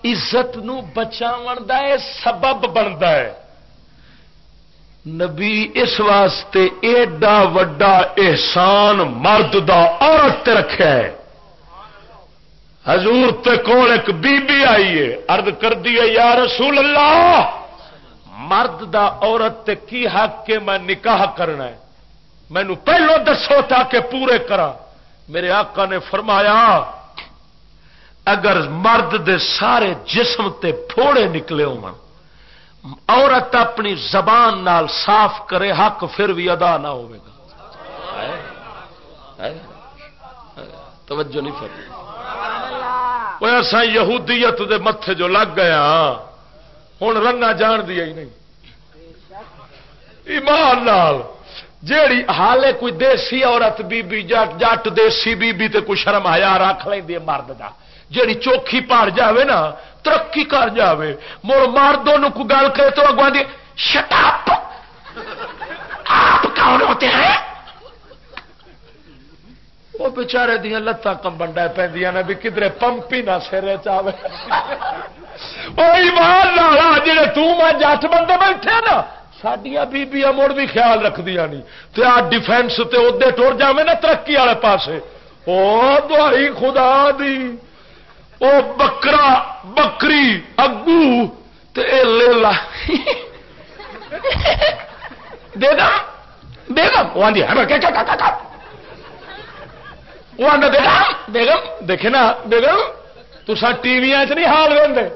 عزت نو بچاو دا اے سبب بنتا ہے۔ نبی اس واسطے ایڈا وڈا احسان مرد دا عورت رکھا ہے۔ حضور تے کول ایک بی بی آئی ہے ارد کر دی یا رسول اللہ، مرد دا عورت تے کی حق کے میں نکاح کرنا ہے؟ مینو پہلو دسو تاکہ پورے کرا میرے آقا نے فرمایا اگر مرد دے سارے جسم تے پھوڑے نکلے ہو عورت اپنی زبان نال صاف کرے، حق پھر بھی ادا نہ ہوگا توجہ نہیں فرمائی۔ ایسا یہودیت دے متے جو لگ گیا ہوں رنگا جان دیا ہی نہیں۔ ایمان لال جیڑی حالے کوئی دیسی عورت بی بی جٹ جٹ دیسی بی بی تے کوئی شرم آیا رکھ لیں مرد دا۔ جیڑی چوکھی پار جاوے نا، ترقی کر جاوے۔ مڑ مردوں کو گل کرے تو اگوا دی شٹاپ آپ کون ہوتے ہیں؟ وہ بچارے دیا لتان کمبن پہ بھی کدھر پمپی نہ سر چاہے جی تم جٹ بندے بیٹھے نا سڈیا بیبیاں مڑ بھی خیال رکھ دیا نہیں تو آ ڈیفینس تے ادے ٹر جائے نا ترقی والے پاسے۔ او دوائی خدا دی۔ او بکرا، بکری، اگو، تے لے لا دے گا دے وہ آدھی وہ آدھا بیگم بیگم دیکھے نا بیگم تسا ٹی وی چ نہیں حال وے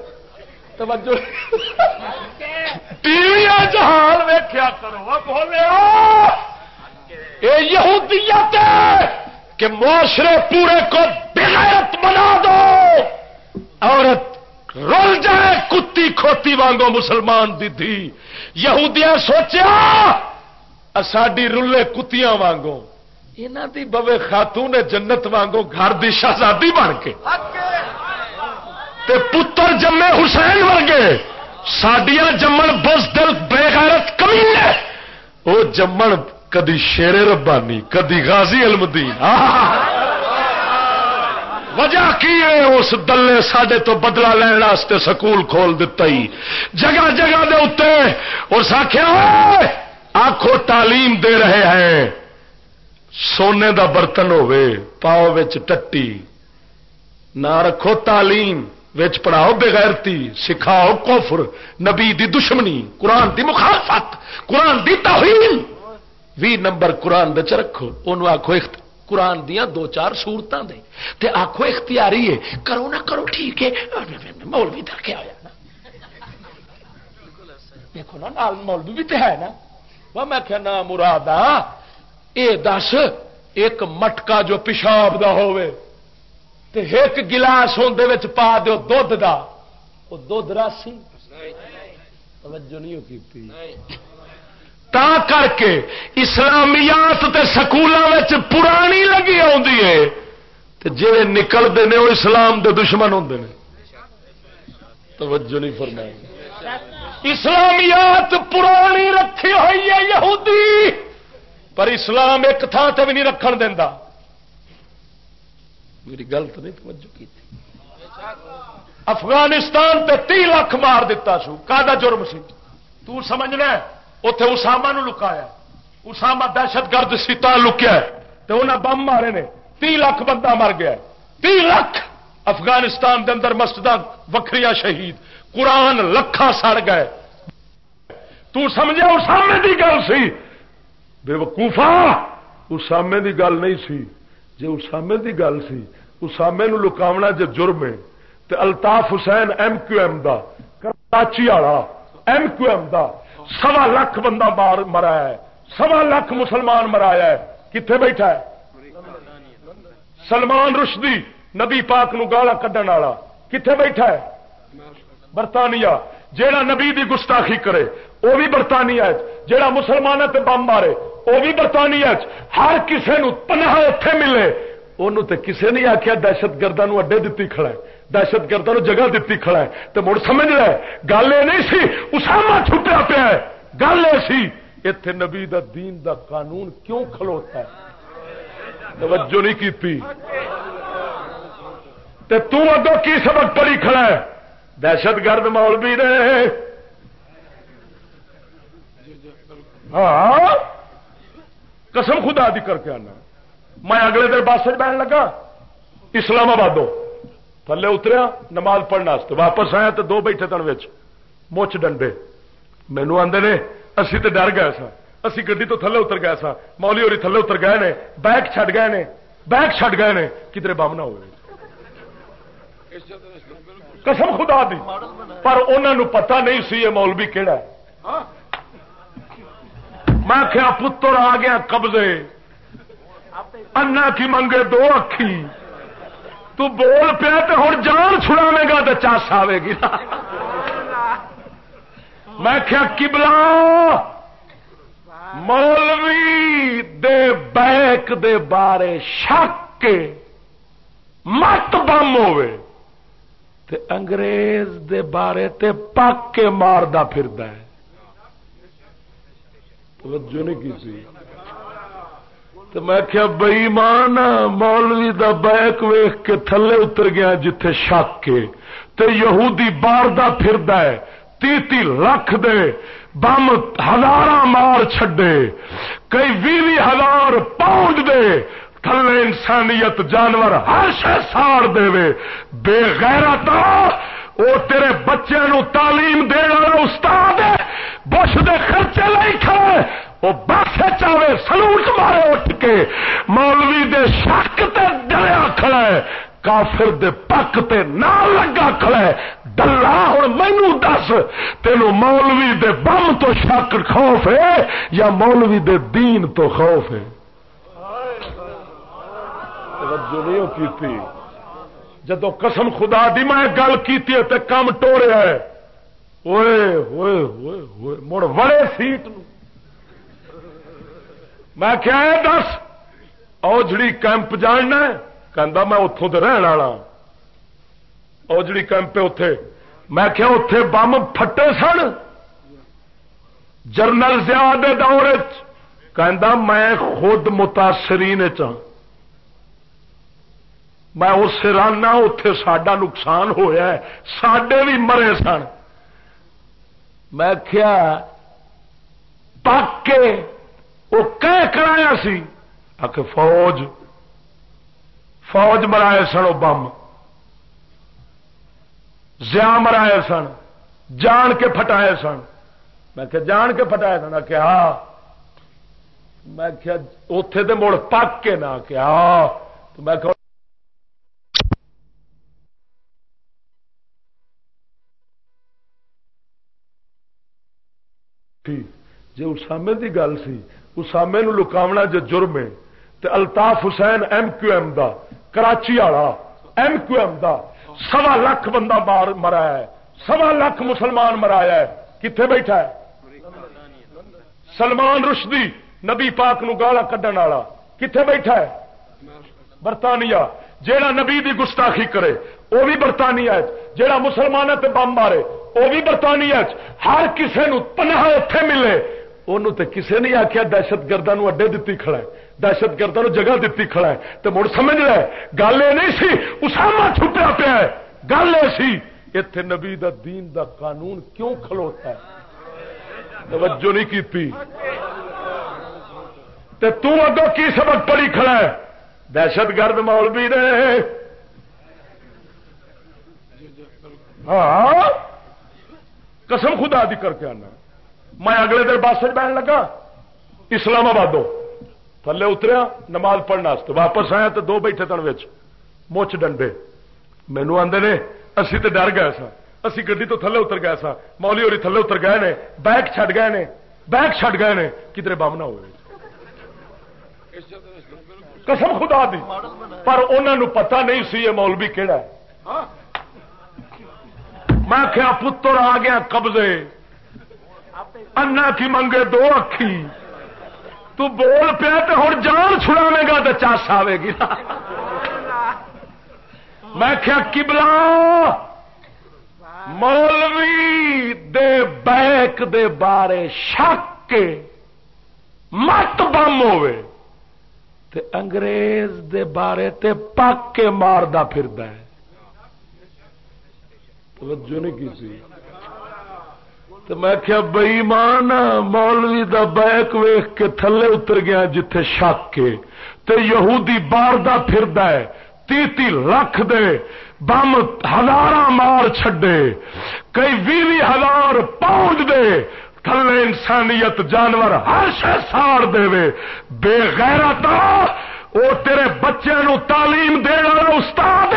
توجہ۔ ٹی وی حال ویخیا کرو۔ بولے یہودیت کہ معاشرے پورے کو بغیرت بنا دو۔ عورت رول جائے کتی کھوتی وانگو مسلمان دی تھی یہودیاں سوچیا ساڈی رلے کتیاں وانگو۔ یہاں دی بوے خاتون جنت وانگو گھر دی شہزادی بن کے۔ تے پتر جمے حسین ورگے۔ سڈیا جمن بس دل بے غیرت کمی ہے وہ جمن کدی شیر ربانی، کدی غازی المدین۔ وجہ کی ہے اس دلے سڈے تو بدلا لین واسطے سکول کھول دیتا ہی؟ جگہ جگہ دے اتنے اور ساکھیا آخو تعلیم دے رہے ہیں۔ سونے دا برتن ہوے پاؤ ٹٹی۔ نہ رکھو تعلیم وچ، پڑھاؤ بغیرتی۔ سکھاؤ کوفر نبی دی دشمنی، قرآن دی مخالفت، قرآن دی توہین۔ بھی نمبر قرآن بچ رکھو ان آخو قرآن دیا دو چار سورتوں دے تے آخو اختیاری ہے، کرو نہ کرو، ٹھیک ہے۔ مولوی در کے آیا نا؟ دیکھو نا مولوی بھی تو ہے نا۔ وہ میں کیا نا مراد اے دس، ایک مٹکا جو پیشاب دا ہوئے تے ایک گلاس اندر پا دو دھد دا۔ وہ دھد راسی۔ توجہ نہیں کی تا کر کے اسلامیات تے سکولوں پرانی لگی آدھی ہے۔ جی نکلتے ہیں وہ اسلام دے دشمن ہوں نے۔ توجہ نہیں فرمائی۔ اسلامیات پرانی رکھی ہوئی ہے یہودی، پر اسلام ایک تھان سے بھی نہیں رکھن دینا میری گلت نہیں توجہ کی افغانستان تے تی لاکھ مار دیتا سو۔ کا جرم سی؟ تو سمجھنا اتے اسامہ نو لکایا۔ اسامہ دہشت گرد سیتا لکیا تو انہیں بم مارے نے۔ تی لاکھ بندہ مر گیا تی لاکھ افغانستان دے اندر مسجد وکری شہید۔ قرآن لکھا سڑ گئے۔ تو سمجھا اسامے دی گل سی؟ بے وقوفا اسامے دی گل نہیں سی۔ جی اسامے دی گل سی اسامے نو لکاونا جے جرم ہے۔ تے Altaf Hussain M Q M دا، کراچی والا ایم کیو ایم دا۔ سوا لاکھ بندہ مار مرا ہے، سوا لاکھ مسلمان مرایا ہے۔ کتنے بیٹھا ہے؟ سلمان رشدی، نبی پاک نو گالا کڈن والا۔ کتنے بیٹھا ہے؟ برطانیہ۔ جیڑا نبی دی گستاخی کرے وہ بھی برطانیہ جیڑا مسلمان تے بم مارے وہ بھی برطانیہ ہر کسی پناہ اتے ملے۔ انہوں تے کسے نہیں آخیا دہشت گردوں اڈے دتی کھڑا ہے۔ دہشت گردوں جگہ دتی کھڑا ہے۔ تو مڑ سمجھ لے گل یہ نہیں سی، اسامہ چھٹیا پیا گل یہ سی اتنے نبی دا دین دا قانون کیوں کھلوتا ہے؟ توجہ نہیں کی اگوں کی سبق پڑی کھڑا ہے؟ دہشت گرد مولوی نے۔ ہاں۔ قسم خدا دی کر کے آنا۔ میں اگلے دن بس بہن لگا۔ اسلام آباد تھلے اتریا، نماز پڑھنے واپس آیا تو دو بیٹھے تن مچ ڈنڈے۔ مینو آدھے نے، اسی تو ڈر گئے سا اسی گی تو تھلے اتر گئے سا مولی ہوری تھلے اتر گئے نے بیگ چھڈ گئے نے بیگ چھڈ گئے نے۔ کدھر بم نہ ہوئے۔ قسم خدا دی۔ پر انہوں پتہ نہیں سی یہ مولوی کہڑا میں کیا پتر آ گیا قبضے۔ انا کی منگے دو اکھی۔ تو بول پیا تو ہوں جان چھڑاوے گا تو چاس آئے گی۔ میں کیا کبلا مولوی دے بیک دے بارے شک کے مت بم ہوے تے انگریز دے بارے تے پک کے ماردا پھردا ہے۔ توجہ نہیں کی تو میں کیا بئی مان مولوی دا بیک ویخ کے تھلے اتر گیا جتھے شک کے۔ تے یہودی بار دا پھردا ہے تی تی لکھ دے، بم ہزار مار چھڈے۔ کئی بھی ہزار پاؤنڈ دے۔ تھلے انسانیت جانور ہر شہ ساڑ دے وے بے غیرت وہ تیرے بچے نو تعلیم دے والا استاد بش دے خرچے لے کھڑے۔ وہ بس چاہے سلوٹ مارے اٹھ کے مولوی دے شک تے ڈریا کھڑا ہے کافر دے پک تے نہ لگا کھڑا ہے۔ ڈلا ہوں مینو دس تین مولوی دے بم تو شک خوف ہے یا مولوی دے دین تو خوف ہے؟ جدو قسم خدا دی میں گل کی کام ٹوریا ہے۔ ہوئے ہوئے ہوئے ہوئے، مڑ وڑے سیٹ نو میں کیا ہے دس، اوجڑی کیمپ جاننا کہ میں اتوں تو رہن والا ہاں. اوجڑی کیمپ اتے میں کیا اتے بم پھٹے سن? جرنل زیاد دور میں خود متاثرین چاہ ہاں۔ میں اس رانا اتے سڈا نقصان ہوا سڈے بھی مرے سن۔ میں کیا پک کے وہ کہ کرایا سی آ فوج فوج مرائے سن وہ بم زیا مرائے سن، جان کے پھٹائے سن۔ میں کہ جان کے پھٹائے سن؟ کہ ہاں۔ میں کیا اتے تو مڑ پک کے نہ کہ ہاں۔ تو میں کہ ٹھیک۔ جی اسامے کی گل سی، اسامے نو لکاونا جو جرم ہے تو Altaf Hussain M Q M دا، کراچی والا ایم کیو ایم دا، سوا لاکھ بندہ مار مرایا ہے، سوا لاکھ مسلمان مرایا ہے کتنے بیٹھا ہے؟ سلمان رشدی، نبی پاک نو گالا کڈن والا کتنے بیٹھا ہے؟ برطانیہ، جیڑا نبی دی گستاخی کرے وہ بھی برطانیہ جیڑا مسلمان تے بم مارے وہ بھی برطانیہ ہر کسے نو پناہ اتے ملے۔ انہوں تے کسے نہیں آخیا دہشت گردوں اڈے دتی کھڑا ہے دہشت گردوں جگہ دتی کھڑا ہے تو مڑ سمجھ رہا ہے گل یہ نہیں سی اسامہ چھٹیا پیا ہے گل یہ سی اتنے نبی دا دین دا قانون کیوں کھلوتا ہے توجہ نہیں کی اگوں کی سبق پڑی کھڑا ہے دہشت گرد مولوی نے ہاں قسم خدا دی کر کے آنا میں اگلے دن بس بہن لگا۔ اسلام آباد تھلے اتریا، نماز پڑھنے واپس آیا تو دو بیٹھے تن مچھ ڈنڈے۔ مینو آدھے نے، اسی تو ڈر گئے سا اسی گی تو تھلے اتر گئے سا مولی ہوری تھلے اتر گئے نے۔ بیگ چھڈ گئے نے۔ بیگ چھڈ گئے نے۔ کدھر بم نہ ہوئے۔ قسم خدا دی۔ پر انہوں پتا نہیں سی یہ مولوی کہڑا میں کیا پتر آ گیا قبضے۔ انا کی منگے دو اکھی۔ تو بول پیا تو ہوں جان چھڑاوے گا تو چاس آئے گی۔ میں کیا کبلا مولوی دے بیک دے بارے شک کے مت بم ہوے تے انگریز دے بارے تے پک کے ماردا پھردا ہے۔ توجہ نہیں کی سی۔ تو میں کیا بئی مان مولوی دا بیک ویخ کے تھلے اتر گیا جتھے شک کے۔ تے یہودی بار دا پھردا ہے تی تی لکھ دے، بم ہزار مار چھڈے۔ کئی بھی ہزار پاؤنڈ دے، تھلے انسانیت جانور ہر شہ ساڑ دے وے بے غیرت وہ تیرے بچے نو تعلیم دے والا استاد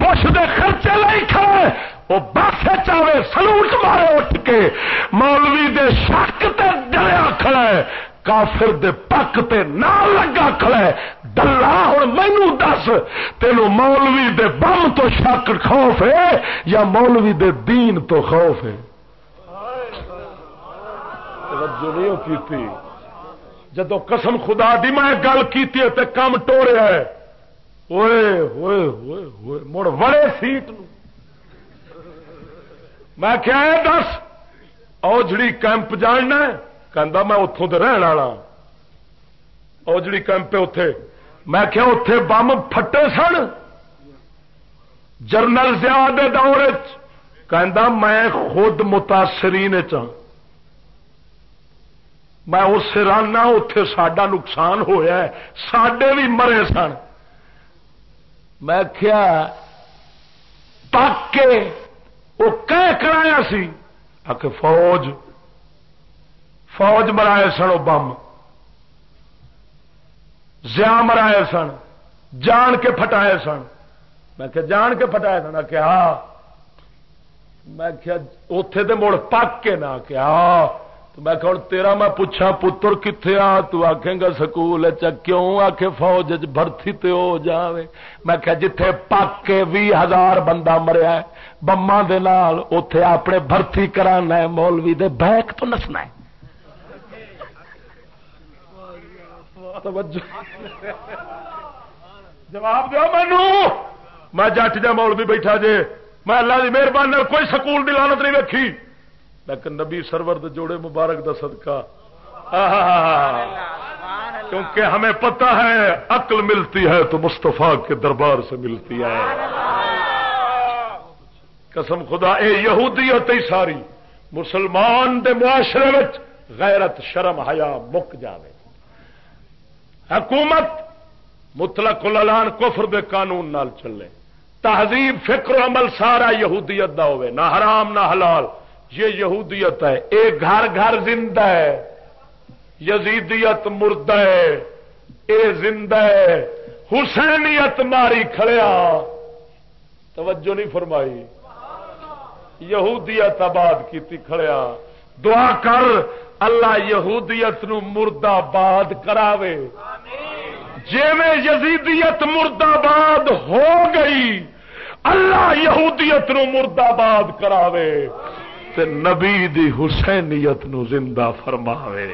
بش دے خرچے لے کھڑے۔ وہ بس چاہے سلوٹ مارے اٹھ کے مولوی دے شک تے ڈریا کھڑا ہے، کافر دے پک تے نہ لگا کھڑا ہے۔ ڈلا ہوں مینو دس، تینوں مولوی دے بم تو شک خوف ہے یا مولوی دے دین تو خوف ہے؟ جدو قسم خدا دی میں گل کی کم ٹوریا ہے۔ ہوئے ہوئے ہوئے ہوئے، مڑ وڑے سیٹ نو میں کیا ہے دس اوجڑی کیمپ جاننا کہ میں اتوں تو رہن والا ہاں. اوجڑی کیمپ اتے میں کیا اتے بم پھٹے سن جرنل زیاد دور کہ میں خود متاثرین چاہ ہاں۔ میں اس رانا اتے سڈا نقصان ہوا سڈے بھی مرے سن۔ میں کیا پک کے وہ کہہ کرایا سی، آ فوج فوج مرائے سن وہ بم۔ زیا مرائے سن، جان کے پھٹائے سن۔ میں کہ جان کے پھٹائے سن؟ کہ ہاں۔ میں اتے تو مڑ پک کے نہ کہ ہاں۔ تو میں کہ تیرا میں پوچھا پتر کتنے آ؟ تو آخے گا سکول کیوں آ کے فوج برتی تے ہو جاوے؟ میں کہ جتھے پک کے بھی ہزار بندہ مریا ہے بما اتے اپنے برتی کرانا ہے، مولوی دے بیک تو نسنا ہے. جواب دو مینو۔ میں جٹ جا مول بھی بیٹھا جے، میں اللہ کی مہربانی کوئی سکول کی لانت نہیں رکھی لیکن نبی سرور جوڑے مبارک دا صدقہ۔ کیونکہ ہمیں پتہ ہے عقل ملتی ہے تو مستفا کے دربار سے ملتی ہے۔ قسم خدا اے یہودیت ہی ساری مسلمان دے معاشرے میں غیرت شرم حیا مک جاوے۔ حکومت مطلق الان کفر دے قانون نال چلے۔ تہذیب فکر و عمل سارا یہودیت دا ہوئے نہ حرام نہ حلال۔ یہ یہودیت ہے، ایک گھر گھر زندہ ہے، یزیدیت مردہ ہے، اے زندہ ہے، حسینیت ماری کھڑیا توجہ نہیں فرمائی۔ یہودیت آباد کی کھڑیا دعا کر اللہ یہودیت نو مردہ باد کراوے۔ جی میں یزیدیت مردہ ہو گئی، اللہ یہودیت نو مردہ باد کراوے۔ تے نبی دی حسینیت نو زندہ فرماوے۔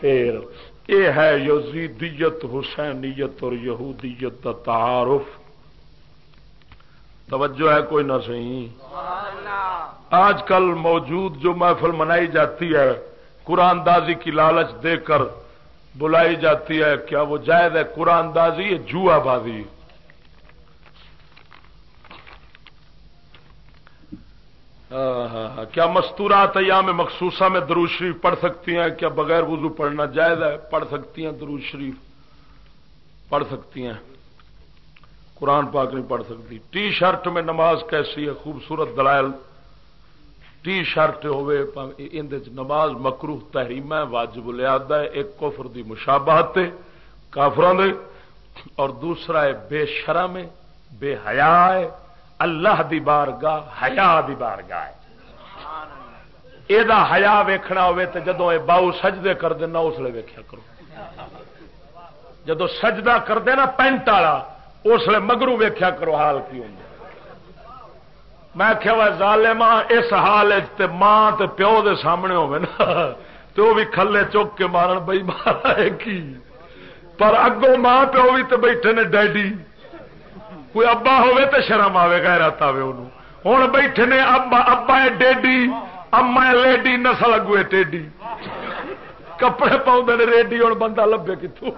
پھر یہ ہے یزیدیت حسینیت اور یہودیت کا تعارف۔ توجہ ہے کوئی نہ صحیح آج کل موجود جو محفل منائی جاتی ہے قرآن دازی کی لالچ دے کر بلائی جاتی ہے کیا وہ جائز ہے؟ قرآن دازی جوا بازی؟ کیا مستورات ایام مخصوصہ میں درود شریف پڑھ سکتی ہیں؟ کیا بغیر وضو پڑھنا جائز ہے؟ پڑھ سکتی ہیں درود شریف۔ پڑھ سکتی ہیں۔ قرآن پاک نہیں پڑھ سکتی۔ ٹی شرٹ میں نماز کیسی ہے؟ خوبصورت دلائل۔ ٹی شرٹ ہوئے نماز مکروح تحریم ہے واجب الیاد ہے، ایک کفر دی مشابہت کافران دے۔ اور دوسرا ہے، بے شرم بے حیا ہے۔ اللہ دی بارگاہ، حیا دی بارگاہ یہ ہیا ویخنا ہوے تو جدو یہ باؤ سجدے کر دینا اس لیے ویخیا کرو۔ جدو سجدہ کر دینا پینٹ والا، اس لیے مگرو ویخیا کرو حال کی ہوں میں کیا ظالما اس حال ماں تے پیو دے سامنے ہوے نا تو بھی کھلے چک کے مارن بئی مارا کی۔ پر اگوں ماں پیو بھی تو بیٹھے نے ڈیڈی۔ کوئی ابا ہوے تو شرم آئے گا رات آئے ان ہوں بیٹھے نے ابا ابا ہے ڈیڈی، اما لیڈی، نسل اگو ٹیڈی۔ کپڑے پاؤں نے ریڈی ہوں بندہ لبے کتوں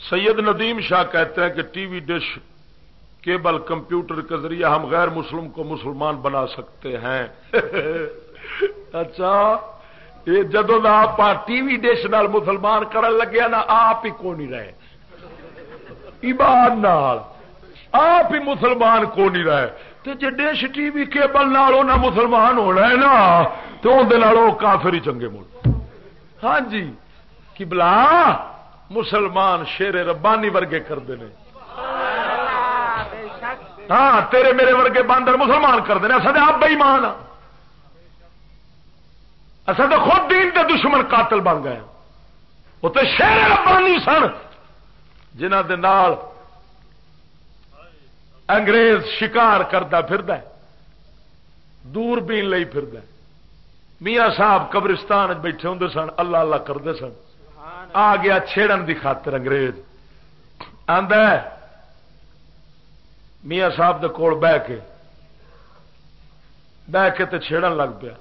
سید ندیم شاہ کہتے ہیں کہ T V dish, cable, computer کے ذریعے ہم غیر مسلم کو مسلمان بنا سکتے ہیں۔ اچھا۔ یہ جدو آپ ٹی وی ڈش نال مسلمان کرن لگیا نا آپ ہی کو نہیں رہے ایمان نال آپ ہی مسلمان کو نہیں رہے تو جی ڈش ٹی وی کیبل نال مسلمان ہونا ہے نا تو اندر کافر ہی چنگے مڑ ہاں جی کی بلا مسلمان شیر ربانی ورگے کرتے ہیں ہاں تیرے میرے ورگے باندر مسلمان کرتے ہیں اصل آپ مان اصل تو خود دین کے دشمن قاتل بن گئے وہ تو شیر ربانی سن جنہ دے نال انگریز شکار کرتا پھر دور بین لئی پھر میاں صاحب قبرستان بیٹھے ہوں سن، اللہ اللہ کرتے سن۔ آ گیا چھیڑن دی خاطر انگریز۔ میاں صاحب دے کول بہ کے بہ کے تے چھیڑن لگ پیا۔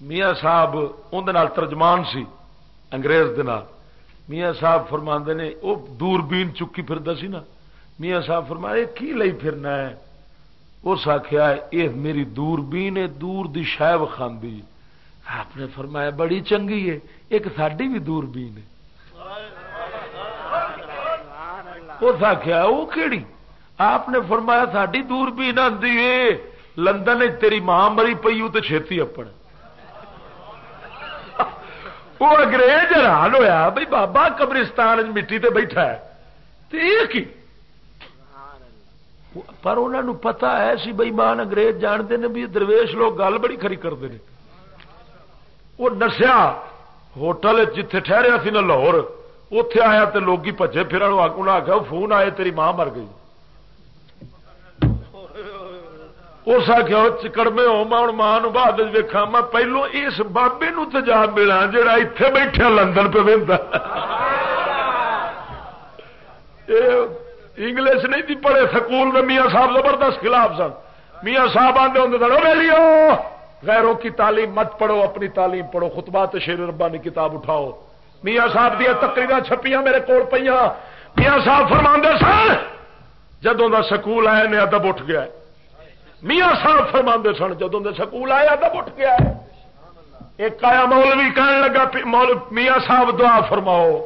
میاں صاحب اندر ترجمان سی، انگریز دے میاں صاحب فرما نے وہ دور بین چکی پھر سی نا۔ میاں صاحب فرمایا کی لئی پھرنا ہے؟ اس آخیا یہ میری دور بین ہے دور دی شاید خاندی۔ آپ نے فرمایا، بڑی چنگی ہے، ایک ساڈی بھی دور بین ہے۔ اس آخیا وہ کہڑی آپ نے فرمایا ساری دور بھی نہ لندن تیری ماں مری پی تو چھتی اپن وہ انگریز حیران ہوا بھائی بابا قبرستان مٹی تے بیٹھا ہے۔ کی؟ پر انہوں پتا ہے سی بھائی مان انگریز جانتے ہیں بھی درویش لوگ گل بڑی کھری کرتے ہیں وہ نسیا ہوٹل جتھے ٹھہریا سی نا لاہور اتے آیا تو لوگ پجے پھر آخیا فون آئے، تیری ماں مر گئی۔ اس آخیا چکڑمے ہو میں ہوں ماں بعد ویکا میں پہلو اس بابے نو تو جا ملا جا اتے بیٹھا لندن پہ انگلش نہیں تھی پڑھے، سکول میں میاں صاحب زبردست خلاف سن۔ میاں صاحب آدھے ہوں سن وہ غیروں کی تعلیم مت پڑھو، اپنی تعلیم پڑھو خطبات شیر ربانی کتاب اٹھاؤ۔ میاں صاحب دیا تقریباً چھپیاں میرے کول پہ میاں صاحب فرما سن، جدوں کا سکول آیا نے ادب اٹھ گیا میاں صاحب فرما سن، جدوں دے سکول آیا تو اٹھ گیا۔ ایک آیا، مولوی کہنے لگا میاں صاحب دعا فرماؤ۔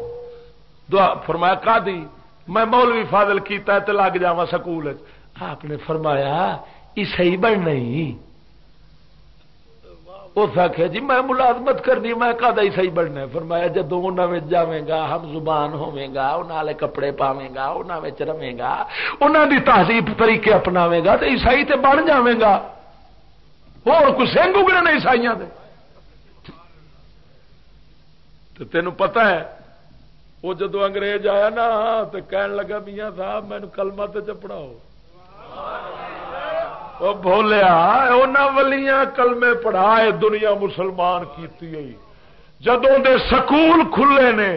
دعا فرمایا کا دی میں مولوی فاضل کیتا ہے تو لگ جا سکول آپ نے فرمایا، یہ بننا ہی۔ اس آخیا جی میں ملازمت کرنی، میں کدا ہی صحیح بننا فرمایا جدو انہوں جائے گا، ہم زبان ہوے گا انہوں کپڑے پاوے گا انہوں رہے گا انہوں دی تہذیب طریقے اپناوے گا تو عیسائی تے بن جائے گا۔ اور کچھ سنگ اگڑے نے عیسائی تو تینوں پتا ہے، وہ جدو انگریز آیا نا تو کہن لگا میاں صاحب مینو کلمہ تے چپڑاؤ وہ بولیا ولیاں کلمے پڑھائے دنیا مسلمان کیتی گئی جدوں دے سکول کھلے نے،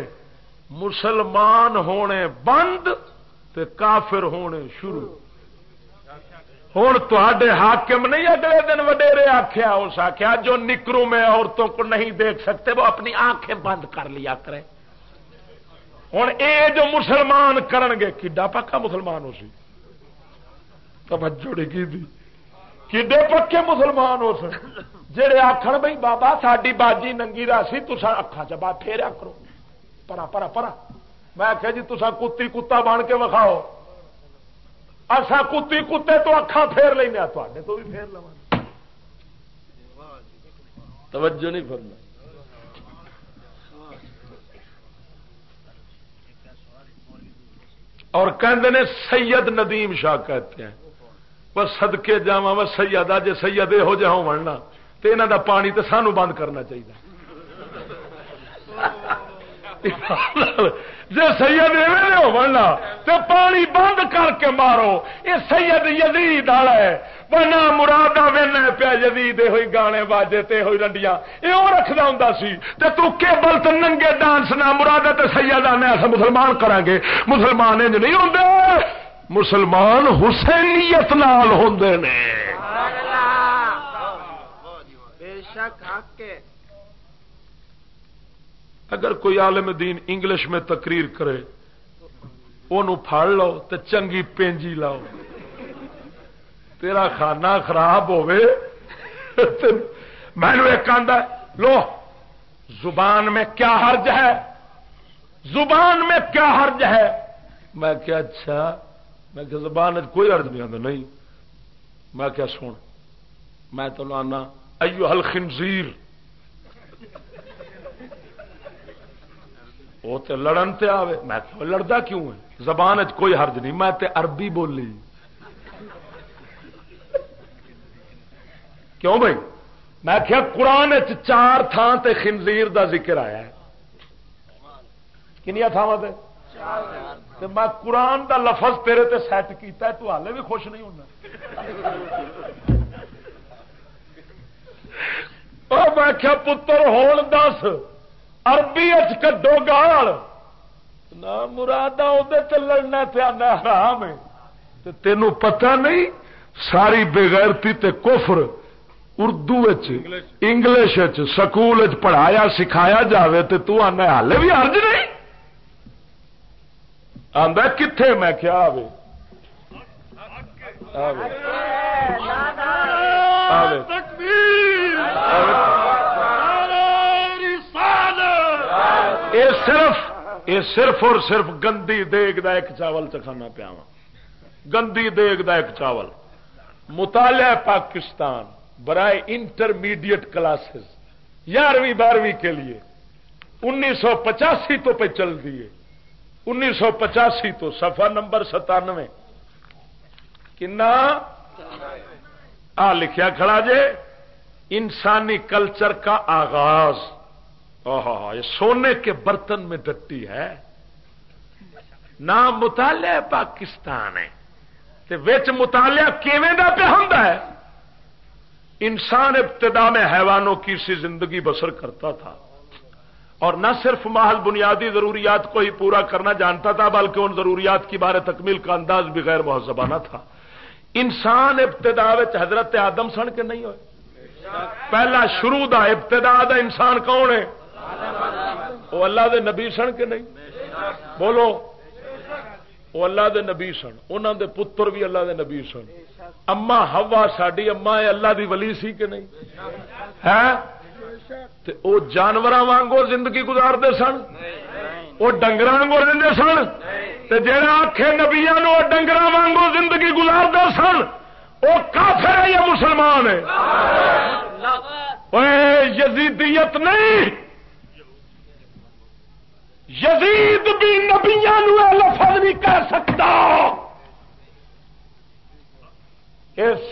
مسلمان ہونے بند تے کافر ہونے شروع۔ ہوں تے حاکم نہیں اگلے دن وڈیرے آخیا اس آخیا جو نکروں میں عورتوں کو نہیں دیکھ سکتے، وہ اپنی آنکھیں بند کر لیا کرے۔ ہوں اے جو مسلمان کرن گے، کڈا پکا مسلمان ہو سی؟ توجہ کی دی کڈے پکے مسلمان ہو سن جہے آخر بھائی بابا ساری باجی ننگی راسی تسا اکھا چبا پھیرا کرو پرا پرا پرا میں آخیا جی تسا کتی کتا بن کے وکھاؤ اصا کتی کتے تو اکھا پھیر لینا تے تو بھی پھیر لوا توجہ نہیں فرنا اور کہندے سید ندیم شاہ کہتے ہیں بس سدکے جا و سید جی سید یہو جہ ہونا تو یہاں دا پانی تو سانو بند کرنا چاہیے جی سید ایویں ہونا تو پانی بند کر کے مارو۔ یہ سید یزید والا ہے۔ بنا مراد وین پیا یزید ہوئی گانے باجے تے ہوئی رنڈیاں۔ یہ وہ رکھدا ہوں سی۔ تے تو کیبل تے ننگے ڈانس نہ مراد تے سید آنے ایسا مسلمان کریں گے۔ مسلمان انج نہیں ہوندے۔ مسلمان حسینیت نال ہوندے نے۔ اگر کوئی عالم دین انگلش میں تقریر کرے وہ پھڑ لو تو چنگی پینجی لاؤ۔ تیرا کھانا خراب ہوے میں ایک آدھا لو زبان میں کیا حرج ہے؟ زبان میں کیا حرج ہے؟ میں کیا اچھا میں کہ زبان کوئی حرج نہیں آتا نہیں۔ میں کیا سن میں تو لانا ایو حل خنزیر وہ تو لڑن تے آوے۔ میں لڑتا کیوں ہے؟ زبان کوئی حرج نہیں، میں تے عربی بولی۔ کیوں بھائی؟ میں کیا قرآن چار تھان تے خنزیر دا ذکر آیا ہے؟ کنیا تھاواں تے؟ میں قرآن دا لفظ تیرے تے سیٹ کیتا ہے، تو حالے بھی خوش نہیں ہونا۔ میں کیا پتر، ہون دس۔ اربی کڈو گال نہ مراد لڑنا پیا حرام ہے۔ تینوں پتہ نہیں، ساری بےغیرتی تے کفر اردو انگلش سکول پڑھایا، سکھایا جاوے تے تو آنا ہالے بھی حرج نہیں۔ آدھا کتنے میں کیا آوے. آوے. آوے. اے صرف اے صرف اور صرف گندی دیگ دا ایک چاول چکھانا پیا گندی دیگ دا ایک چاول. مطالعہ پاکستان برائے انٹرمیڈیٹ کلاسز گیارہویں بارہویں کے لیے انیس سو پچاسی تو پہ چل دیے انیس سو پچاسی تو سفا نمبر ستانوے۔ کنا؟ آ لکھیا کھڑا جے۔ انسانی کلچر کا آغاز۔ یہ سونے کے برتن میں ڈٹی ہے۔ مطالعہ پاکستان ہے۔ وچ مطالعہ کیویں دا پہ ہوں انسان ابتدا میں حیوانوں کی سی زندگی بسر کرتا تھا۔ اور نہ صرف محل بنیادی ضروریات کو ہی پورا کرنا جانتا تھا، بلکہ ان ضروریات کی بارے تکمیل کا انداز بھی غیر مہذبانہ تھا۔ انسان ابتدا حضرت آدم سن کے نہیں ہوئے؟ پہلا شروع دا ابتدا دا انسان کون ہے؟ وہ اللہ دے نبی سن کے نہیں؟ بولو۔ وہ اللہ دے نبی سن۔ انہوں دے پتر بھی اللہ دے نبی سن۔ اما ہوا ساری اما اللہ دی ولی سی کہ نہیں؟ ہے؟ وہ جانور وانگو زندگی گزارتے سن؟ وہ ڈنگر وانگو رہتے سن؟ جہاں آخے نبیا ڈنگر وانگو زندگی گزارتے سن وہ کافر ہے یا مسلمان ہے؟ یزیدیت نہیں۔ یزید بھی نبیا لفظ نہیں کہہ سکتا۔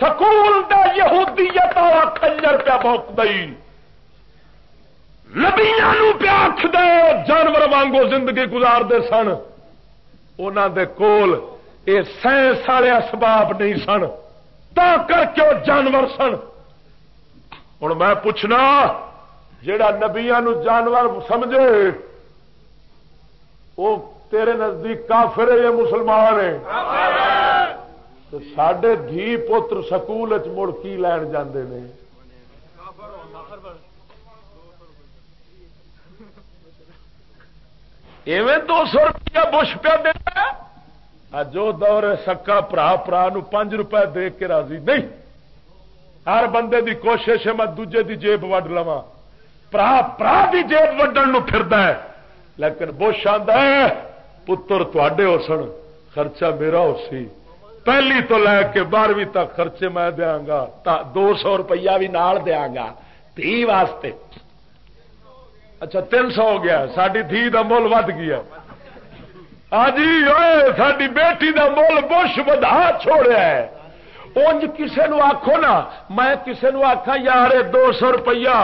سکول دا یہودیت والا کنجر پیا بوک دئی لبیا پیا آخ دے جانور وانگو زندگی گزارتے سن۔ ان کول یہ سائنس والے اسباب نہیں سن تا کر کے وہ جانور سن۔ ہوں میں پوچھنا جڑا نبیا جانور سمجھے وہ تیرے نزدیک کافر ہے یا مسلمان ہے؟ سڈے دھی پوتر سکول مڑ کی لین جاندے نے؟ ایویں دو سو روپیہ بش پیا دینا جو دور سکا برا برا پانچ روپے دے کے راضی نہیں۔ ہر بندے دی کوشش ہے، میں دوجے دی جیب وڈ لوا برا برا دی جیب وڈن پھرد لیکن بش آدھا پتر تے ہو سن، خرچہ میرا ہو سی۔ پہلی تو لے کے بارہویں تک خرچے میں دیا گا دو سو روپیہ بھی نال دیا گا۔ تھی واسطے۔ اچھا تین سو ہو گیا۔ ساری دھی کا مل ود گیا۔ ہاں جی ساری بیٹی کا مل بش بدا چھوڑیا ہے۔ انج کسے نو آخو نا، میں کسے نو آخا یار دو سو روپیہ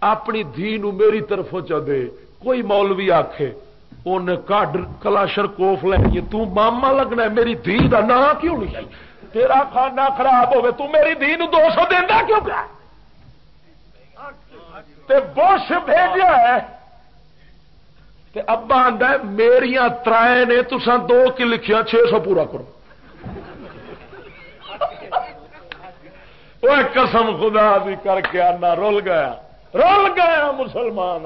اپنی دھی نو میری طرفوں چ دے۔ کوئی مولوی آخے ان کڈ کلاشر کوف لینی تو ماما لگنا میری دھی کا نام کیوں نہیں تیرا کھانا خراب ہوے تو میری دھی نو دو سو دینا کیوں کیا پیا بش بھیجا ہے۔ تے ابا آدھا میریا ترائے نے تسان دو کی لکھیا چھ سو پورا کرو۔ وہ قسم خدا بھی کر کے آنا، رول گیا۔ رول گیا مسلمان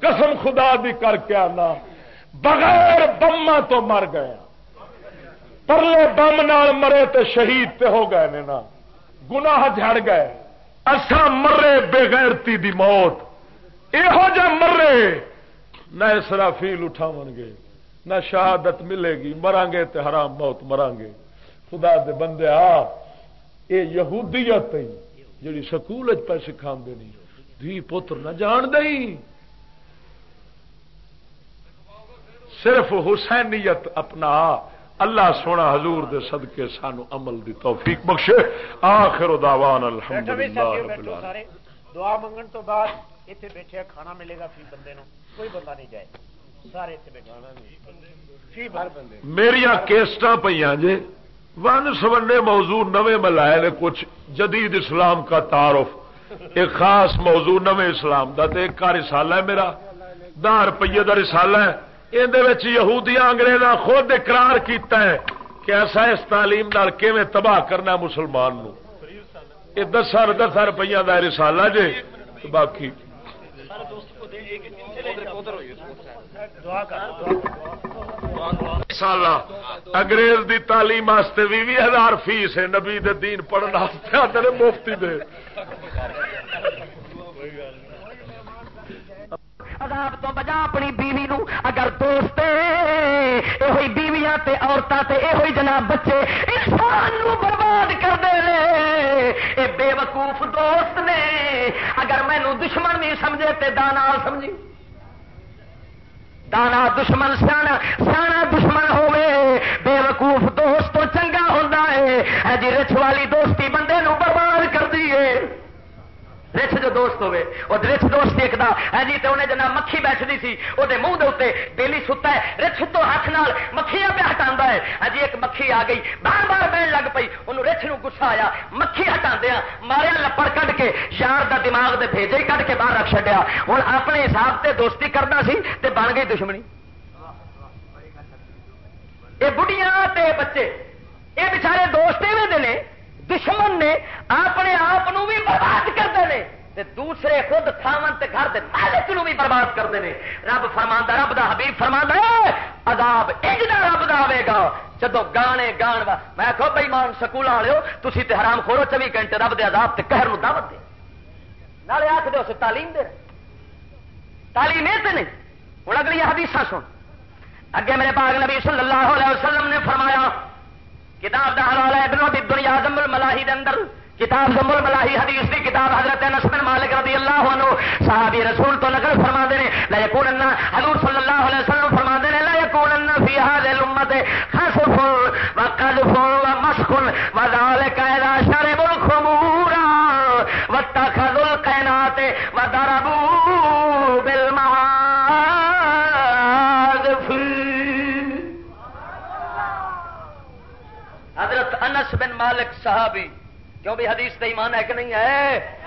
قسم خدا بھی کر کے آنا۔ بغیر بما تو مر گیا۔ پرلے بم نال مرے تو شہید تے ہو گئے نا۔ گناہ جھڑ گئے۔ اصا مرے بےغیرتی دی موت۔ یہو جہ مرے، نہ اسرافیل اٹھاو گے، نہ شہادت ملے گی، مران گے تے حرام موت مران گے۔ خدا دے بندے آ یہ یہودیت جی سکول پہ سکھا نہیں دھی پتر نہ جان دیں صرف حسینیت اپنا اللہ سونا حضور دے صدقے سانو عمل دی توفیق بخشے۔ آخر دعوان الحمدللہ دعا منگن تو بعد اتنے بیٹھے کھانا ملے گا فی بندے نو۔ کوئی بندہ نہیں جائے۔ سارے میری کیسٹ پہ جی ون سبنڈے موضوع نوے ملائے نے کچھ جدید اسلام کا تعارف۔ ایک خاص موضوع نوے اسلام دا تے ایک کا رسالہ ہے میرا۔ دہ روپیے کا رسالہ ہے۔ یہودیاں انگریزا خود اقرار کیتا ہے کہ ایسا اس تعلیم نال کیویں تباہ کرنا مسلمان نو۔ یہ دسا دسا روپیہ کا رسالہ جی باقی سالہ انگریز دی تعلیم واسطے بھی ہزار فیس ہے، نبی دین پڑھنے مفتی دے۔ عذاب تو بجا اپنی بیوی نو۔ اگر دوست یہ بیویاں تے عورتیں تے یہ جناب بچے انسان نو برباد کر دے اے بے وقوف دوست نے۔ اگر مینو دشمن نہیں سمجھے تے دانا سمجھی۔ دانا دشمن سیاح سیاح دشمن ہوے بے وقوف دوست تو چنگا ہوتا ہے۔ جی رچ والی دوستی بندے نو برباد جو دوست ہوے وہ رچ دوست دیکھتا ہے ہاں جی تو انہیں جناب مکھی بیٹھتی سی وہ منہ دے بیلی ستا ہے رچ تو ہاتھ نال مکھیاں پہ ہٹا ہے۔ ہاں جی، ایک مکھی آ گئی، بار بار بہن لگ پئی انہوں رچ نو گسا آیا، مکھی ہٹا دیا ماریا لپڑ کٹ کے یار دا دماغ دے بھیجے کٹ کے باہر رکھ چڈیا ہوں اپنے حساب سے دوستی کرنا سی تے بن گئی دشمنی۔ یہ بڑھیا بچے، یہ بچارے دوست ایویں نے دشمن نے اپنے آپ بھی برباد کرتے ہیں دوسرے خود تھاون گھر کے مالک بھی برباد کرتے ہیں رب فرما رب دا حبیب فرما عذاب اجنا رب دا آئے گا۔ جدو گانے گان میں کہو بھائی مان سکول والے ہو تھی حرام کھولو چوبی گھنٹے رب دے عذاب تے قہر نو دعوت دے۔ نالے آخ دے اسے تعلیم دے۔ تعلیم یہ نہیں ہوں اگلی حدیث سن۔ اگے میرے پاک نبی صلی اللہ علیہ وسلم نے فرمایا کتاب دا حوالہ ابن ابی دنیا دم الملاحی دے اندر، کتاب دم الملاحی حدیث دی کتاب حضرت انس بن مالک رضی اللہ عنہ، صحابی رسول تو نقل فرما دے نے، لا یکونن، حضور صلی اللہ علیہ وسلم فرما دے نے، لا یکونن فی هذه الامه خسف وقذف ومسخ وذلك اذا شرب الخمور واتخذوا القنات وضربوا بالمعاد انس بن مالک صحابی کیوں بھی حدیث تے ایمان ہے کہ نہیں ہے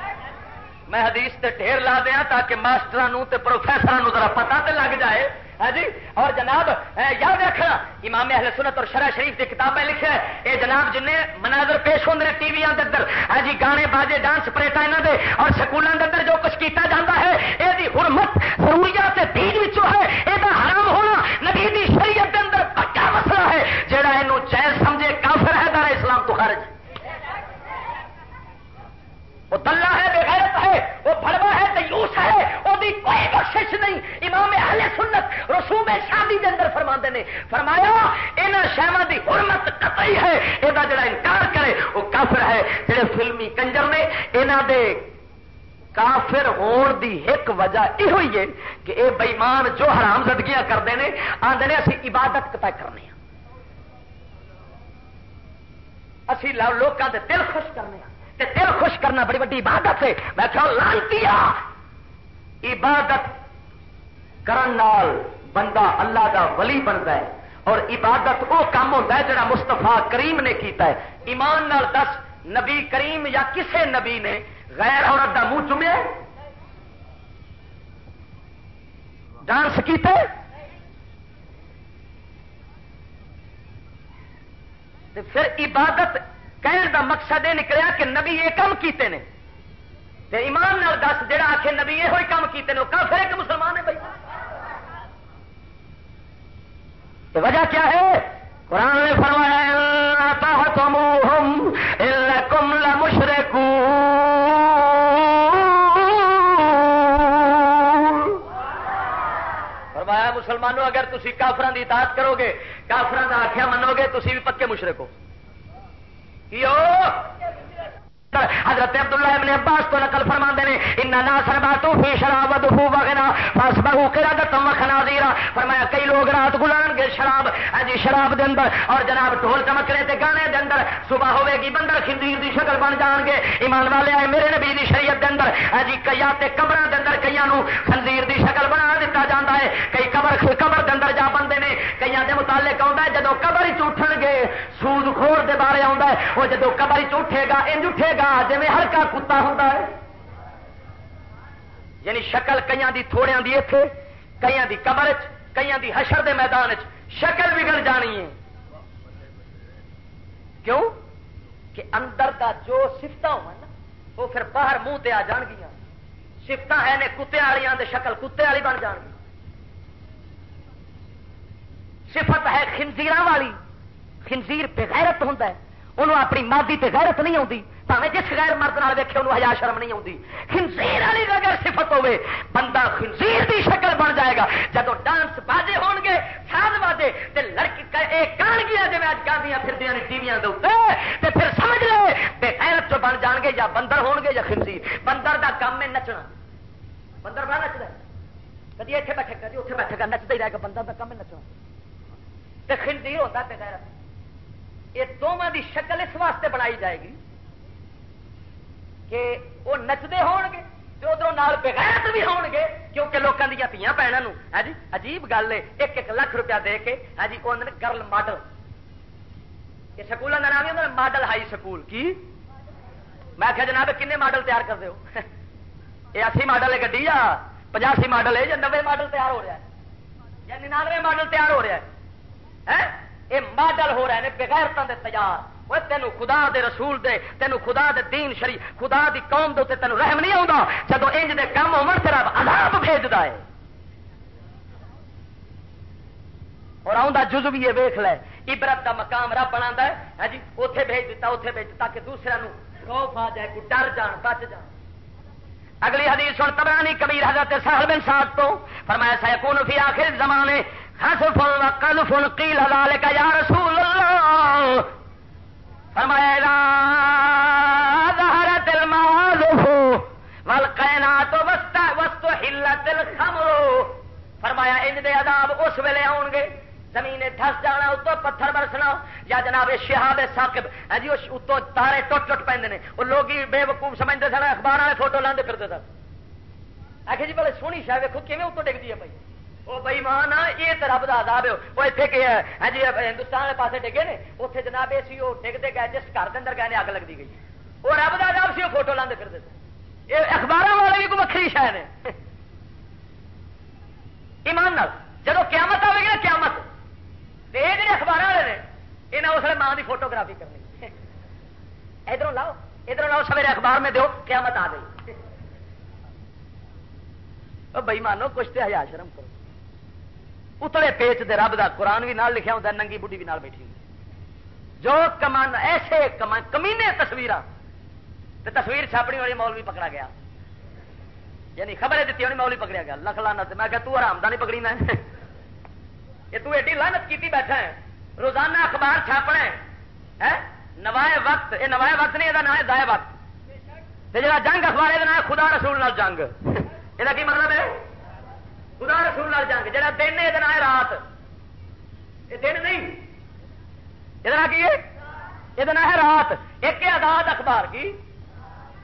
میں حدیث تے ڈھیر لا دیا تاکہ ماسٹر پروفیسر ذرا پتا تے لگ جائے۔ ہاں جی؟ اور جناب یاد رکھنا، امام اہل سنت اور شرح شریف کی کتابیں لکھے۔ یہ جناب جن مناظر پیش ہوں ٹی وی اندر ہاں جی گانے باجے ڈانس پریٹا یہاں دے اور سکولوں کے اندر جو کچھ کیتا جاتا ہے یہ حرمت ضروریات دین ہے یہ حرام ہونا نبی دی شریعت کے اندر کیا مسئلہ ہے جہاں یہ چین سمجھے کافر ہے دار اسلام تو خارج۔ وہ تلا ہے بےغیرت ہے، وہ بڑوا ہے تیوس ہے، وہ کوئی بخش نہیں۔ امام اہل سنت رسوم شادی کے اندر فرما نے، فرمایا یہاں شہر کی حرمت قطعی ہے یہ جڑا انکار کرے، وہ کافر ہے۔ جڑے فلمی کنجر نے یہاں دے کافر ہون دی ایک وجہ یہ ہوئی ہے کہ اے بےمان جو حرام زدگیاں کرتے ہیں آدھے نے اسی عبادت کتا کرنے اسی لوگوں کے دل خوش کرنے ہیں دل خوش کرنا بڑی بڑی عبادت ہے۔ میں کہ لانتی ہاں۔ عبادت کرن نال بندہ اللہ دا ولی بنتا ہے۔ اور عبادت وہ کام ہوتا ہے جڑا مستفا کریم نے کیتا ہے۔ ایمان نال دس، نبی کریم یا کسے نبی نے غیر عورت دا منہ چومیا ڈانس کیتے پھر عبادت کہنے دا مقصد یہ نکلیا کہ نبی یہ کام کیتے ہیں تے ایمان نال دس جڑا آخے نبی یہ کام کیتے ہیں وہ کافر ایک مسلمان ہے بھائی۔ تو وجہ کیا ہے؟ قرآن نے فرمایا مشرق فرمایا، مسلمانوں، اگر تھی کافران کی اطاعت کرو گے کافران کا آخیا منو گے تھی بھی پکے مشرق ہو۔ کیا حضرت عبداللہ ابن عباس تو نقل فرما دے ان ناصر باتو فی شراب دفو وغیرہ فاس بہو قرادت و خنازیرا فرمایا، کئی لوگ رات گلان گے شراب جی شراب دے اندر، اور جناب ٹول چمکنے تے گانے دے اندر، صبح ہوے گی بندر خندیر دی شکل بن جان گے، ایمان والے آئے میرے نبی دی شریعت دے اندر جی کئی تے قبراں دے اندر کئی نو خندیر دی شکل بنا دیتا جاندا ہے۔ کئی قبر قبر دے اندر جا بندے نے کئی دے متعلق آوندا ہے، جدوں قبر وچ اٹھن گے، سود خور دے بارے آوندا ہے، او جدوں قبر وچ اٹھے گا، انج اٹھے گا جی ہلکا کتا ہوں یعنی شکل کئی دی تھوڑیاں دی اتے کئی دی قبر کئی دی حشر دے میدان شکل بگڑ جانی ہے۔ کیوں؟ کہ اندر کا جو سفت ہو وہ پھر باہر منہ تے آ جان گیا سفت ہے نے کتے والی شکل کتے والی بن جان گی۔ صفت ہے خنزیر والی۔ خنزیر بغیرت ہوں انہوں اپنی مادی تے غیرت نہیں آتی پہ جس غیر مرد نال ویکے انہوں ہزار شرم نہیں آتی خنزیر والی اگر صفت ہوے بندہ خنزیر دی شکل بن جائے گا۔ جب ڈانس باجے ہون گے، ساز باجے تے لڑکی کان گیا جی اج گاندیاں پھر نے ٹی وی تے پھر سمجھ لو بے غیرت چ بن جان گے یا بندر ہون گے یا خنزیر۔ بندر دا کام ہے نچنا۔ بندر بڑا نچتا کدی اتنے بیٹھے گا جی اتنے بیٹھے گا نچتا ہی رہے گا، بندر کا کام ہے نچنا۔ تے خنزیر ہوتا بے غیرت۔ یہ دونوں دی شکل اس واسطے بنائی جائے گی کہ وہ نچتے ہون گے ادھر بغیر بھی ہون گے، کیونکہ لوگوں دیا تیاں پیڑوں ہے ہاں جی عجیب گل ہے، ایک ایک لاکھ روپیہ دے کے ہے جی وہ گرل ماڈل۔ یہ سکولوں کا نام ہی ماڈل ہائی سکول۔ کی؟ میں آخیا جناب، کنے ماڈل تیار کر دو یہ اسی ماڈل ہے گی یا پچاسی ماڈل ہے یا نبے ماڈل تیار ہو رہا ہے؟ یا ننانوے ماڈل تیار ہو رہا ہے؟ ہاں؟ یہ ماڈل ہو رہے ہیں بغیرتوں کے تیار۔ وہ تین خدا دے رسول دے تین خدا دے دین شری خدا دی قوم دے تین رحم نہیں آتا جب انج دے کام ہو رب عذاب بھیجتا ہے۔ اور آؤں جز بھی یہ ویخ لے، عبرت کا مقام رب بنا ہے۔ ہاں جی اتے بھیج دیتا اتے بھیج تاکہ دوسرے خوف آ جائے، کوئی ڈر جان، بچ جان۔ اگلی حدیث سن، تبرانی کبیر حضرت سہل بن ساتھ تو، فرمایا، سیکون فی آخر زمانے حسف قلف قیل ذالک یا رسول اللہ فرمایا ظہرت المعالف والقینات وسط وسط حلت الخمر. فرمایا، ان دے عذاب اس ویلے آن گے۔ زمین دس جانا اتو پتھر برسنا۔ یا جناب شہاب ساقب ہے ہاں جی اتو تارے ٹوٹ ٹوٹ پہ وہ لوگ بے وقوف سمجھتے سن، اخبار والے فوٹو لانے پھرتے سن۔ آخر جی بولے سونی شاید ویکو کیون اتو ڈگتی ہے بھائی؟ وہ مان یہ تو رب کا عذاب ہے۔ وہ اتنے کہ ہے۔ ہاں جی ہندوستان والے پاس ڈگے نے اتنے جناب یہ سی وہ ڈگتے گئے، جس گھر کے اندر گئے اگ لگتی گئی۔ وہ رب کا عذاب سی، وہ فوٹو لانے پھرتے سن یہ اخبار والے بھی کوئی وکری شاید ہے ایمان جب قیامت آئے گی نا، قیامت۔ یہ جڑے اخبار والے نے یہاں اس ماں کی فوٹوگرافی کرنی۔ ادھر لاؤ ادھر لاؤ، سویرے اخبار میں دو قیامت آ گئی۔ بئی مانو کچھ تو ہزار شرم کرو۔ اتلے پیچ دے رب دا قرآن بھی نال لکھا ہوتا ننگی بڑھی بھی نال بیٹھی ہوتی جو کمان ایسے کمان کمینے تصویر تصویر چھاپڑی والی مول بھی پکڑا گیا۔ یعنی خبریں دیتی ہونی مول بھی پکڑا گیا۔ لکھ لانا میں کہ تو آرام نہیں پکڑی میں۔ یہ تو ایڈی لانت کی بیٹھا ہے۔ روزانہ اخبار چھاپنا ہے۔ نوائے وقت یہ نوائے وقت نہیں، یہ نام ہے دائے وقت جا جنگ اخبار یہ خدا رسول نال جنگ۔ یہ کی مطلب ہے؟ خدا رسول نال جنگ جہاں دن یہ ہے، رات۔ یہ دن نہیں۔ یہ کی یہ ہے رات۔ ایک آزاد اخبار کی۔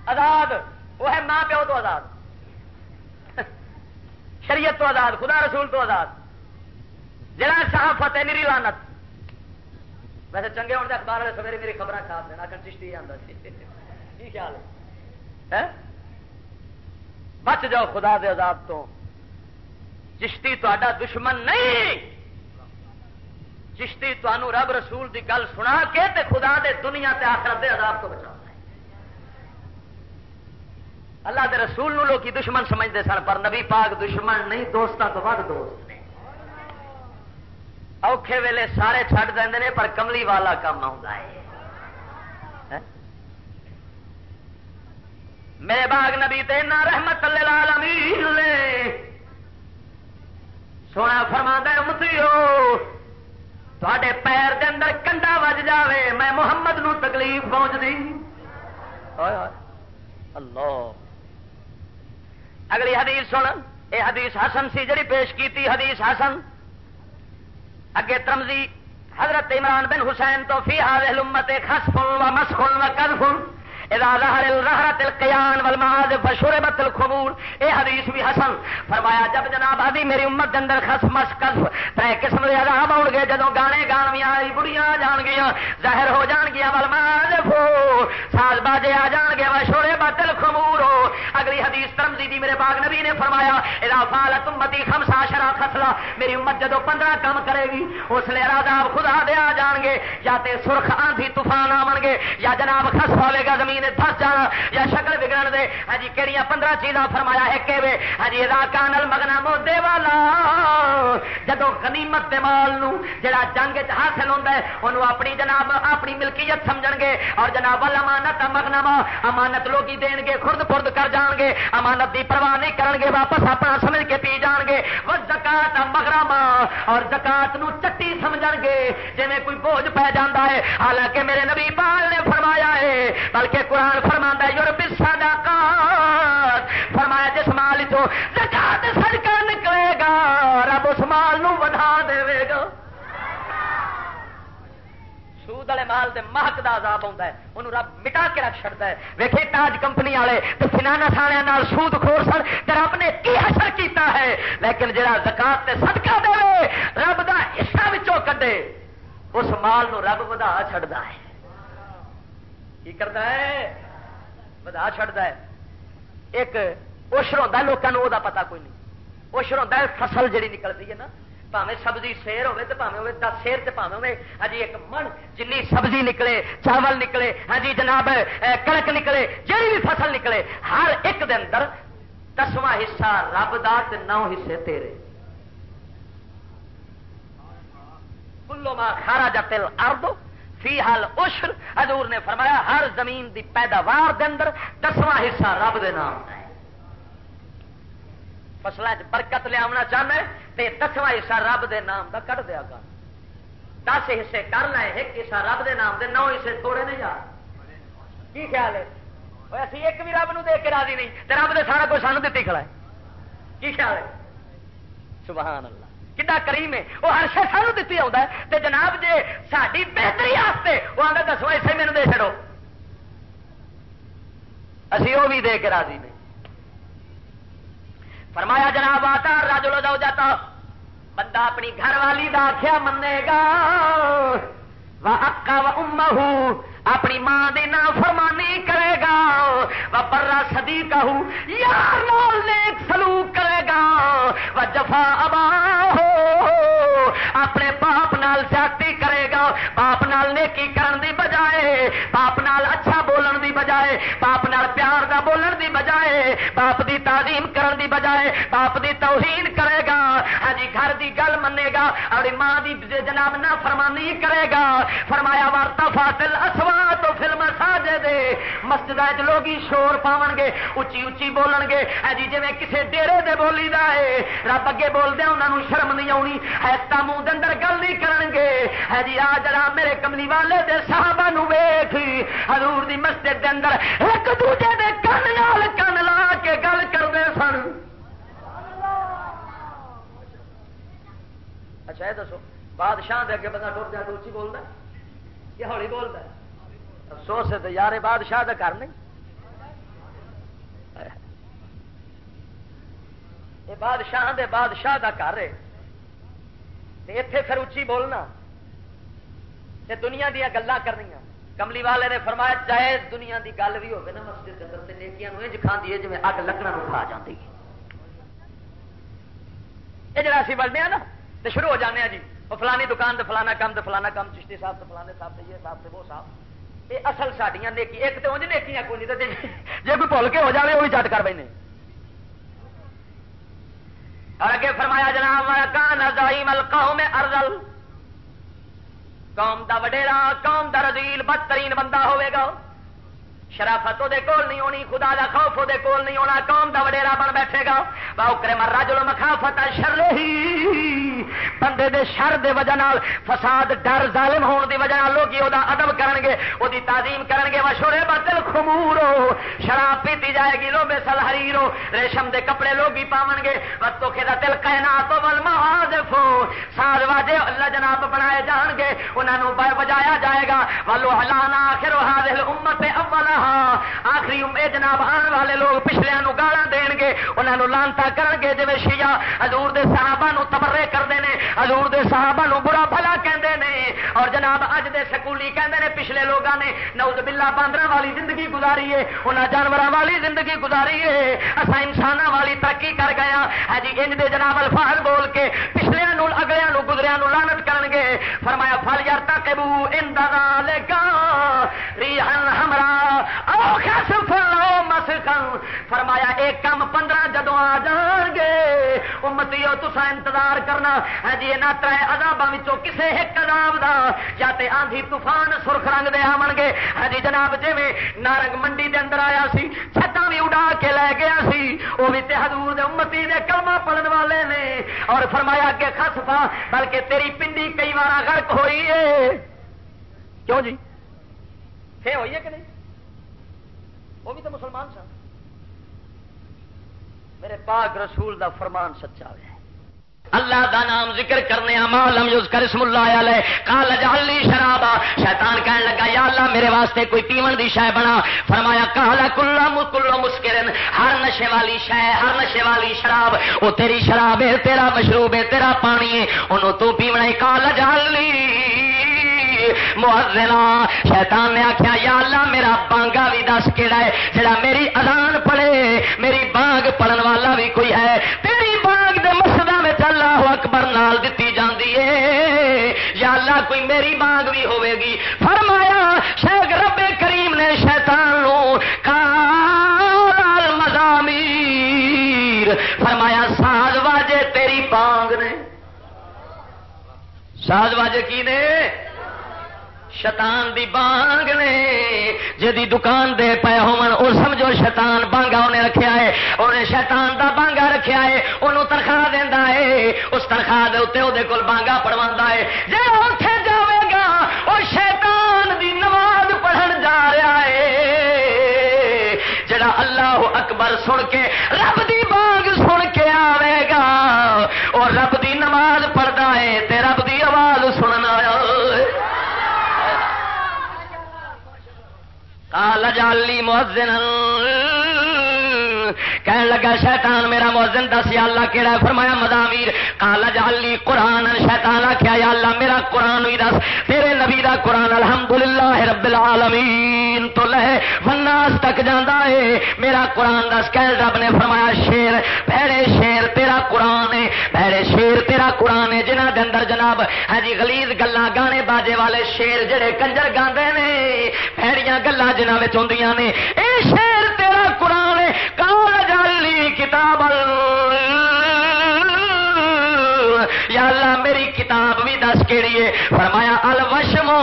آزاد، وہ ہے ماں پیو تو آزاد۔ شریعت تو آزاد، خدا رسول تو آزاد۔ جڑا صحافت ہے میری لانت ویسے چنگے ہونے اخبار والے سویرے میری خبر چھاپ دینا کر چشتی آتا کی خیال ہے؟ بچ جاؤ خدا دے عذاب تو۔ چشتی تا دشمن نہیں۔ چشتی تمہوں رب رسول دی گل سنا کے تے خدا دے دنیا تے آخرت دے عذاب تو بچا اللہ دے رسول نو لوگ دشمن سمجھتے سن، پر نبی پاک دشمن نہیں دوستوں تو ود دوست اوکھے ویلے سارے چھڈ دیں پر کملی والا کام ہاں؟ میرے باغ نبی تینا رحمت سونا فرما متیو تے پیر کے اندر کنڈا وج جاوے، میں محمد نو تکلیف پہنچ دی اللہ۔ اگلی حدیث سن۔ یہ حدیث حسن سی جڑی پیش کی حدیث حسن۔ اگے ترمزی حضرت عمران بن حسین تو فی حاضر امت خسف و مسخ و قذف اذا ظهر الرهرت القيان والمعاذ فشربت الخمور۔ اے حدیث بھی حسن۔ فرمایا، جب جناب ادی میری امت دے اندر خس مس قذف ترے قسم دے عذاب اون گے، جدوں گانے گان گانویاں آئی بڑیاں جان گیاں، ظاہر ہو جان گیاں والمعاذ فو۔ ساز باجے آ جان گے وشربت الخمور۔ اگلی حدیث ترمذی دی میرے پاک نبی نے فرمایا، اذا فعلت امتی خمس عشر خصلا میری امت جدوں 15 کام کرے گی، اس لیے عذاب خدا دے آ جان گے، یا تے سرخ آندھی طوفان آون گے، یا جناب خس ہوے گا زمین پس جانا یا شکل بگڑ دے۔ ہاں جی کہڑی پندرہ چیزاں فرمایا ہے کہ ہاں جی کانل مگنا مودے والا جدو غنیمت دے مال نو جڑا جنگ حاصل ہوتا ہے انہوں اپنی جناب، اپنی ملکیت سمجھ گے۔ اور جناب امانت مگنا امانت لوگ دین گے، خرد خرد کر جان گے۔ امانت دی پرواہ نہیں کرن گے، واپس اپنا سمجھ کے پی جان گے۔ وہ زکات مگرا اور زکات نو چٹی سمجھ گے۔ جی کوئی بوجھ پی جانا ہے، حالانکہ میرے نبی پال نے فرمایا ہے، بلکہ قرآن فرما یورپ صدقات۔ فرمایا، جس مال چو زکات صدقہ نکلے گا، رب اس مال نو بڑھا دے گا۔ سود والے مال دے مہک کا عذاب آتا ہے انہوں رب مٹا کے رکھ چڑتا ہے۔ ویکے تاج کمپنی والے تو فنانس والے سود خور سن رب نے کی اثر کیتا ہے؟ لیکن جہاں زکات سے صدقہ دے رب کا حصہ بچوں کڈے، اس مال نو رب ودا چڑھتا ہے۔ کی کرتا ہے؟ ودا چڑھتا ہے۔ ایک اوشر ہوتا لوگوں وہ پتا کوئی نہیں۔ اوشر ہوتا ہے، فصل جڑی نکلتی ہے نا پاوے سبزی سیر ہوے تو پاوے دس سیر سے پاوے ہوے ہاں ایک من جن سبزی نکلے، چاول نکلے ہاں جناب کڑک نکلے جہی بھی فصل نکلے، ہر ایک دن دسواں حصہ رب دار نو حصے تیرے۔ کلو ماں کھارا جا تل ارد فی حال اشر حضور نے فرمایا، ہر زمین دی پیداوار دے اندر دسواں حصہ رب دے نام ہے۔ فصل برکت لیا چاہنا تو دسواں حصہ رب دے نام کا کٹ دیا گا۔ دس حصے کر لے، ایک حصہ رب دے نام دے، نو حصے توڑے نہیں یار۔ کی خیال ہے؟ اسی ایک بھی رب نو دے کے راضی نہیں تو رب دے سارا کچھ سانو دیتی کھڑا ہے۔ کی خیال ہے؟ سبحان اللہ۔ کتا کریم ہے وہ ہر شہ سانو دیتی آتا ہے تو جناب جی ساری بہتری واسطے وہ آتا دسو ایسے میرے دے چڑو اسی وہ بھی دے کے راضی نے فرمایا جناب آتا راجو لو جاؤ جاتا بندہ اپنی گھر والی دا آخیا منے گا اکا و امہ اپنی ماں دی نا فرمانی کرے گا وہ برا سدی کہوں یار نال نیک سلوک کرے گا وہ جفا ابا ہو اپنے باپ نال زیادتی کرے گا باپ نال نیکی کرن دی بجائے باپ نال اچھا بولن دی بجائے باپ نال پیار دا بولن دی بجائے باپ دی تعظیم کرن دی بجائے باپ دی توہین کرے گا ہاں گھر دی گل منے گا اور ماں دی جناب نہ فرمانی کرے گا فرمایا، وارتا فاطل اسوا تو فلم ساجے دے. مسجد لوگ شور پاؤ گے اچھی اچھی بولن گے جی جی کسی ڈیرے دے بولی دا ہے رب اگے بول دیا انہوں شرم نہیں آنی ہے تامو اندر گل نہیں کرن گے ہے جی آ جڑا میرے کملی والے دے صحابہ نو ویخ حضور دی مسجد دے اندر ایک دوجے دے کن نال کن لا کے گل کرتے سن۔ اچھا یہ دسو، بادشاہ دے اگے بندہ ٹر جائے تو اچھی بولتا یہ ہولی بولتا ہے۔ افسوس ہے تو یار بادشاہ کا کر نہیں۔ یہ بادشاہ دے بادشاہ کا کر ہے۔ اتے پھر اچھی بولنا۔ تے دنیا دیا گلا کرنی کملی والے نے فرمایا چاہے دنیا دی گل بھی ہوگی نا مسجد کے اندر نیکیاں انج کھاندی ہے جی اگ لکڑا کھا جاتی ہے یہ جڑا اسی بڑھنے نا تو شروع ہو جانے جی۔ وہ فلانی دکان تو فلانا کام تو فلانا کام، چشتی صاحب تو فلانے صاحب تو یہ صاحب تو وہ صاحب۔ یہ اصل سڈیا نیکی، ایک تو انج نیکیاں، کوئی نہیں جی کوئی بھول کے ہو جائے وہ بھی چٹ کر پہ اور اگے فرمایا، جناب کان ازائی القوم ارزل قوم دا وڈیرا، قوم دا رزیل بدترین بندہ ہوئے گا۔ شرافت وہ کول نہیں ہونی، خدا دا خوف وہ کول نہیں ہونا، قوم دا وڈیرا بن بیٹھے گا۔ باؤ کرے مر راجو مخافت شر ہی۔ بندے دے شر دے وجہ نال فساد، ڈر، ظالم ہون دی وجہ لوگ وہ ادب کرن گے وہ تعظیم کرن گے مشورے بدل خمورو شراب پیتی جائے گی لو بے سل ہریرو ریشم دے کپڑے لوگ ہی پاون گے وقتوں کے دل کہنا تو بل مہادفو ساز واجے اللہ جناب بنائے جان گے انہوں بجایا جائے گا۔ ولو ہلانا آخر حاضر امت اولا ہاں آخری اے جناب، آن والے لوگ پچھلے گالا دین گے انہوں لانتا کرن گے جی شیعہ حضور دے صحابہ نو تبرے کرتے ہیں حضور دے صحابہ نو برا بھلا کہندے نے۔ اور جناب، اج دے سکولی کہندے نے پچھلے لوگوں نے نوز بلا باندر والی زندگی گزاری ہے، انہاں جانوراں والی زندگی گزاری ہے۔ اسا انساناں والی ترقی کر گیا ہاں۔, ہاں۔ جی انج دے جناب الفاظ بول کے پچھلے نو، اگلیاں نو، گزریاں نو لعنت کرن گے فرمایا فل یار تقبو ان ذالکا ریحن ہمرا لو مسکن فرمایا، ایک کم پندرہ جدو آ جان گے۔ امتیو تسا انتظار کرنا۔ ہاں جی نہ تر ادابوں کسی ایک عذاب دا؟ یا تے آندھی طوفان سرخ رنگ دے آمن گے؟ ہاں جی جناب جی نارنگ منڈی دے اندر آیا سی چھتا بھی اڈا کے لے گیا سی وہ بھی تے حضور دے امتی دے کلمہ پڑھن والے نے۔ اور فرمایا کہ خس پا، بلکہ تیری پنڈی کئی بار غرق ہوئی ہے۔ کیوں جی؟ پھر ہوئی ہے کہ نہیں؟ وہ بھی تو مسلمان سن۔ میرے پاک رسول دا فرمان سچا ہے اللہ دا نام ذکر کرنے مالم یوز کر اسم اللہ علیہ۔ کال جالی شرابا۔ شیطان کہنے لگا، یا اللہ، میرے واسطے کوئی پیون دی شے بنا۔ فرمایا کالا کلا کلو مسکرن۔ ہر نشے والی شے، ہر نشے والی شراب۔ وہ تیری شراب ہے، تیرا مشروب ہے، تیرا پانی ہے۔ انہوں تو پیونا کال جالی مؤذنا۔ شیطان نے آخیا یا اللہ، میرا بانگا بھی دس کہڑا ہے۔ جڑا میری اذان پڑے میری بانگ پڑھن والا بھی کوئی ہے۔ تیری بانگ دے مسجدہ میں اللہ اکبر نال دیتی جاندی ہے۔ یا اللہ کوئی میری مانگ بھی ہوے گی۔ فرمایا، شیخ رب کریم نے شیطان نو کال مزامیر فرمایا، ساز واجے تیری بانگ نے۔ ساز واجے کی نے؟ شیطان دی بانگ نے جی دکان دے پے ہو سمجھو شیطان بانگا انہیں رکھیا ہے۔ انہیں شیطان دا بانگا رکھیا ہے، انہوں تنخواہ دینا ہے۔ اس تنخواہ دے اتنے وہ کول بانگا پڑوا ہے۔ جی اتے جاوے گا وہ شیطان دی نماز پڑھن جا رہا ہے۔ جڑا اللہ اکبر سن کے، رب دی بانگ سن کے آئے گا اور رب دی نماز پڑھتا ہے، تے رب دی آواز سننا کال جالی مؤذنا. کہنے لگا، شیطان میرا موزن دس یا اللہ کہڑا فرمایا، مدامیر کالا جالی قرآن، شیطان آخیا یا اللہ میرا قرآن بھی دس، تیرے نبی دا قرآن الحمدللہ رب العالمین تو لے وناس تک جانا ہے۔ میرا قرآن دس کہ رب نے فرمایا، شیر پہڑے شیر تیرا قرآن ہے پہڑے شیر تیرا قرآن ہے۔ جنہ دے اندر جناب ہاں جی گلیز گلا گانے باجے والے شیر جڑے کنجر گاندے نے پیڑیاں گلا جنہ نے، اے شیر تیرا قرآن ہے کتاب یا اللہ میری کتاب بھی دس کہڑی ہے۔ فرمایا الوشمو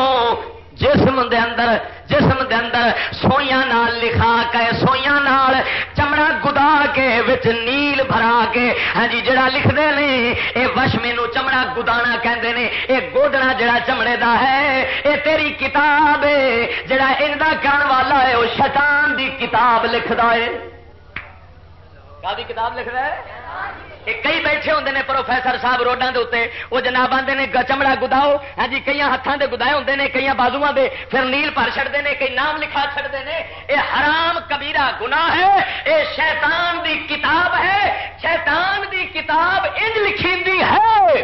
جسم دے اندر، جسم دے اندر سوئیاں نال لکھا کے، سوئیاں نال چمڑا گدا کے وچ نیل بھرا کے۔ ہاں جی جڑا لکھتے ہیں اے وشمے نو چمڑا گدانا کہندے نے۔ اے گودنا جڑا چمڑے دا ہے، اے تیری کتاب ہے، جڑا ان دا کہن والا ہے وہ شیطان دی کتاب لکھدا ہے۔ کتاب لکھ رہا ہے؟ کئی بیٹھے ہوتے ہیں پروفیسر صاحب روڈوں کے اتنے وہ جناب آتے ہیں چمڑا گداؤ ہاں جی کئی ہاتھوں کے گدائے ہوتے ہیں کئی بازو کے پھر نیل پر چڑھتے ہیں کئی نام لکھا چڑھتے ہیں یہ حرام کبیرا گنا ہے یہ شیطان دی کتاب ہے، شیطان دی کتاب انج لکھی ہے۔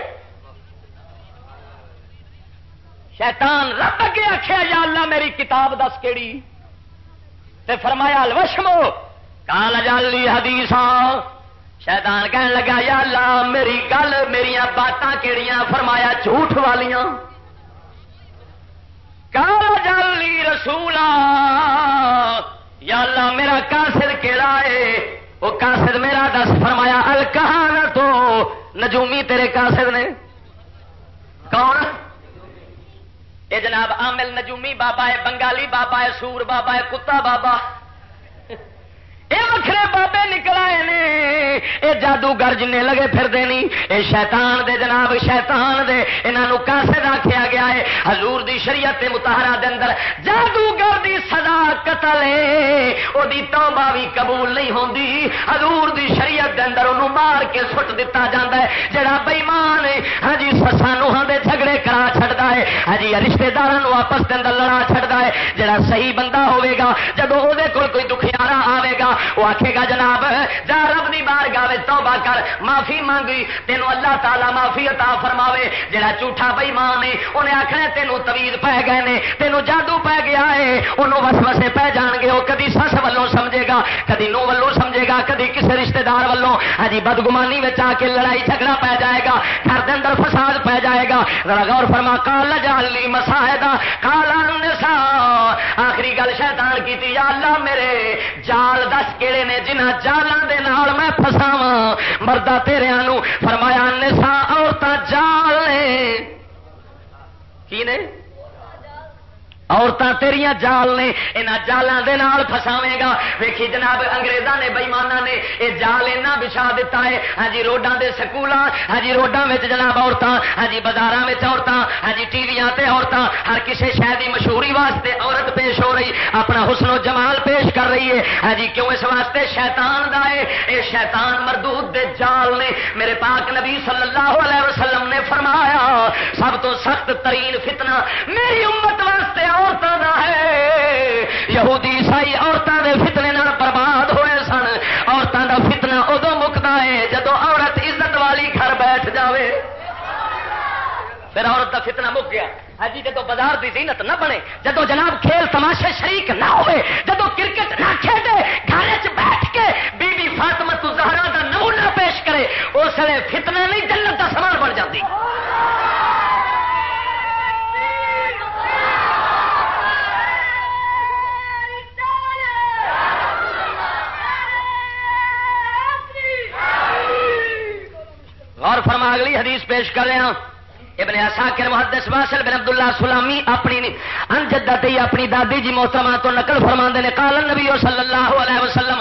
شیطان رب کے آخیا یا اللہ میری کتاب دس کیڑی؟ تے فرمایا، الوشمو کال جالی حدیث شیطان کہنے لگا یا اللہ میری گل میری باتاں کہڑیاں فرمایا جھوٹ والیاں کال جالی رسولا یا اللہ میرا کاسر کہڑا ہے وہ کاسر میرا دس فرمایا الکہان تو نجومی تیرے کاسر نے کون یہ جناب عامل نجومی بابا ہے بنگالی بابا ہے سور بابا ہے کتا بابا یہ وکھرے بابے نکل آئے نے۔ یہ جادوگر جن لگے پھر دینی اے شیطان دے جناب، شیطان دے۔ انہوں کاسے آخیا گیا ہے، حضور دی شریعت متحرہ دے اندر جادوگر دی سزا قتل ہے۔ توبہ بھی قبول نہیں ہوندی۔ حضور دی شریعت دے اندر انہوں مار کے سٹ دیتا جاندہ ہے۔ جڑا بےمان ہے ہاں جی سسانو ہاں دے جھگڑے کرا چھڑدا ہے۔ ہاں جی رشتہ داروں آپس دے اندر لڑا چھڑدا ہے۔ جڑا صحیح بندہ ہوے گا جب وہ کوئی دکھیارا آئے گا وہ آخے گا جناب، جا رب دی بار گاہ توبہ کر، معافی مانگی تینوں اللہ تعالیٰ معافی عطا فرماوے، جڑا جھوٹا بئی ماں نے انہیں آخنا تینوں تویز پی گئے نے تینوں جادو پی گیا ہے، انہوں وس وسے پی جان گے، وہ کدی سس ولوں سمجھے گا، کدی نو ولوں سمجھے گا، کدی کسی رشتے دار ولوں ہاں جی، بدگمانی میں آ کے لڑائی جھگڑا پی جائے گا، گھر کے اندر فساد پی جائے گا۔ غور فرما کال جالی مساحدہ کالا آخری گل شیطان کی یا اللہ میرے جال دس کہڑے نے جنہ جالوں کے نال میں فساوا مردہ تیرے فرمایا نسا عورتیں جال نے کی نے؟ عورتیں تیریاں جال نے یہاں جالوں کے نال فساوے گا۔ ویکھی جناب، انگریزاں نے بئیمانہ نے یہ جال اینا بچھا دیتا ہے۔ ہاں جی روڈاں دے سکول ہاں جی روڈاں جناب عورتیں ہاں جی بازار عورتیں ہاں جی ٹی وی عورتیں ہر کسی شہر کی مشہوری واسطے عورت پیش ہو رہی، اپنا حسن و جمال پیش کر رہی ہے۔ ہاں جی کیوں اس واسطے شیطان دا ہے؟ یہ شیطان مردود دے جال نے میرے پاک نبی صلی اللہ علیہ وسلم نے فرمایا، سب تو سخت ترین فتنہ میری امت واسطے عورتوں کا ہے۔ یہودی عیسائی عورتوں کے فتنے نال برباد ہوئے سن۔ عورتوں کا فتنا ادو مکتا ہے، جدو عورت عزت والی گھر بیٹھ جاوے۔ پھر عورت کا فتنا مک گیا۔ ہاں جی جدو بازار کی زینت نہ بنے، جدو جناب کھیل تماشے شریک نہ ہوئے، جدو کرکٹ نہ کھیلے، گھر چ بیٹھ کے بی بی فاطمت زہرا کا نمونہ پیش کرے، اس لیے فتنا نہیں، جنت کا سامان بن جاتی غور فرما اگلی حدیث پیش کر رہے ہیں۔ ابن اساکر محدث واسل بن عبداللہ سلامی اپنی انجدتی اپنی دادی جی محترمہ تو نقل فرما نے، قال النبی صلی اللہ علیہ وسلم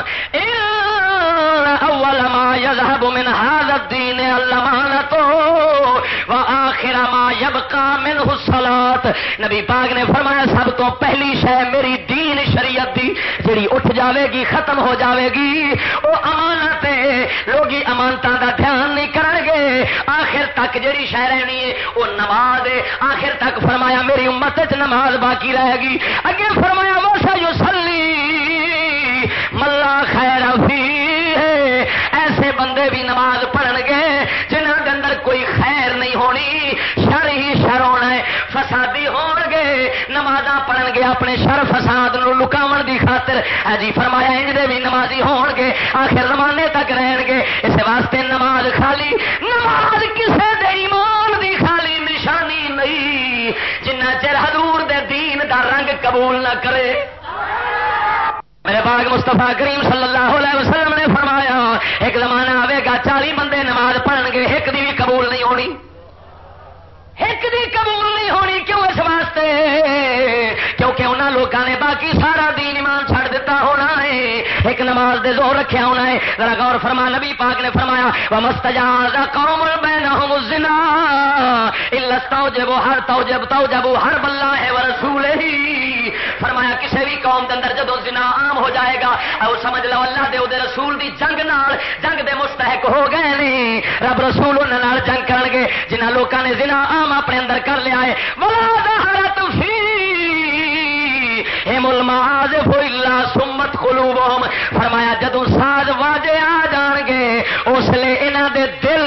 اول ما يذهب من هذا الدين اللمانه واخر ما يبقى منه الصلاه نبی پاک نے فرمایا، سب تو پہلی شے میری دین شریعت دی جڑی اٹھ جاوے گی، ختم ہو جاوے گی، او امانت ہے۔ لوگی امانتاں دا دھیان نہیں کرن گے۔ آخر تک جڑی شے رہنی ہے او نماز ہے، آخر تک فرمایا میری امت وچ نماز باقی رہے گی۔ اگے فرمایا موسا یصلی، ملا خیر فی ایسے بندے بھی نماز پڑھن گے جنہ کے اندر کوئی خیر نہیں ہونی۔ شر ہی شر ہونا ہے، فسادی ہو گے۔ نماز پڑھن گے اپنے شر فساد لکاو دی خاطر۔ ہاں جی فرمایا انجے بھی نمازی ہون گے، آخر زمانے تک رہن گے۔ اس واسطے نماز خالی، نماز کسے دے ایمان نشانی جنہ چر حضور دے دین دا رنگ قبول نہ کرے۔ میرے باغ مستفا کریم صلی اللہ علیہ وسلم نے فرمایا، ایک زمانہ آئے گا، چالی بندے نماز پڑھن گے ایک دی بھی قبول نہیں ہونی ایک دی قبول نہیں ہونی کیوں اس واسطے؟ کیونکہ انہوں لوگوں نے باقی سارا دین ایمان چھڑ دیتا ہونا ہے۔ ایک نماز دے زور رکھیا ہونا ہے۔ ذرا غور فرما، نبی پاک نے فرمایا وہ مستجاز قوم بینہم الزنا۔ الا استوجب ہر توجب توجب ہر بلہ ہے ورسول ہی فرمایا کسی بھی قوم کے اندر جدو زنا عام ہو جائے گا، او سمجھ لو، اللہ دے دے رسول دی جنگ نال، جنگ دے مستحق ہو گئے نہیں رب رسول انہاں نال جنگ کرن گے جنہاں لوکاں نے زنا عام اپنے اندر کر لیا ہے۔ ولا ظہرت سمت قلوبہم فرمایا جدو ساز واجے آ جان گے، اس لیے انہاں دے دل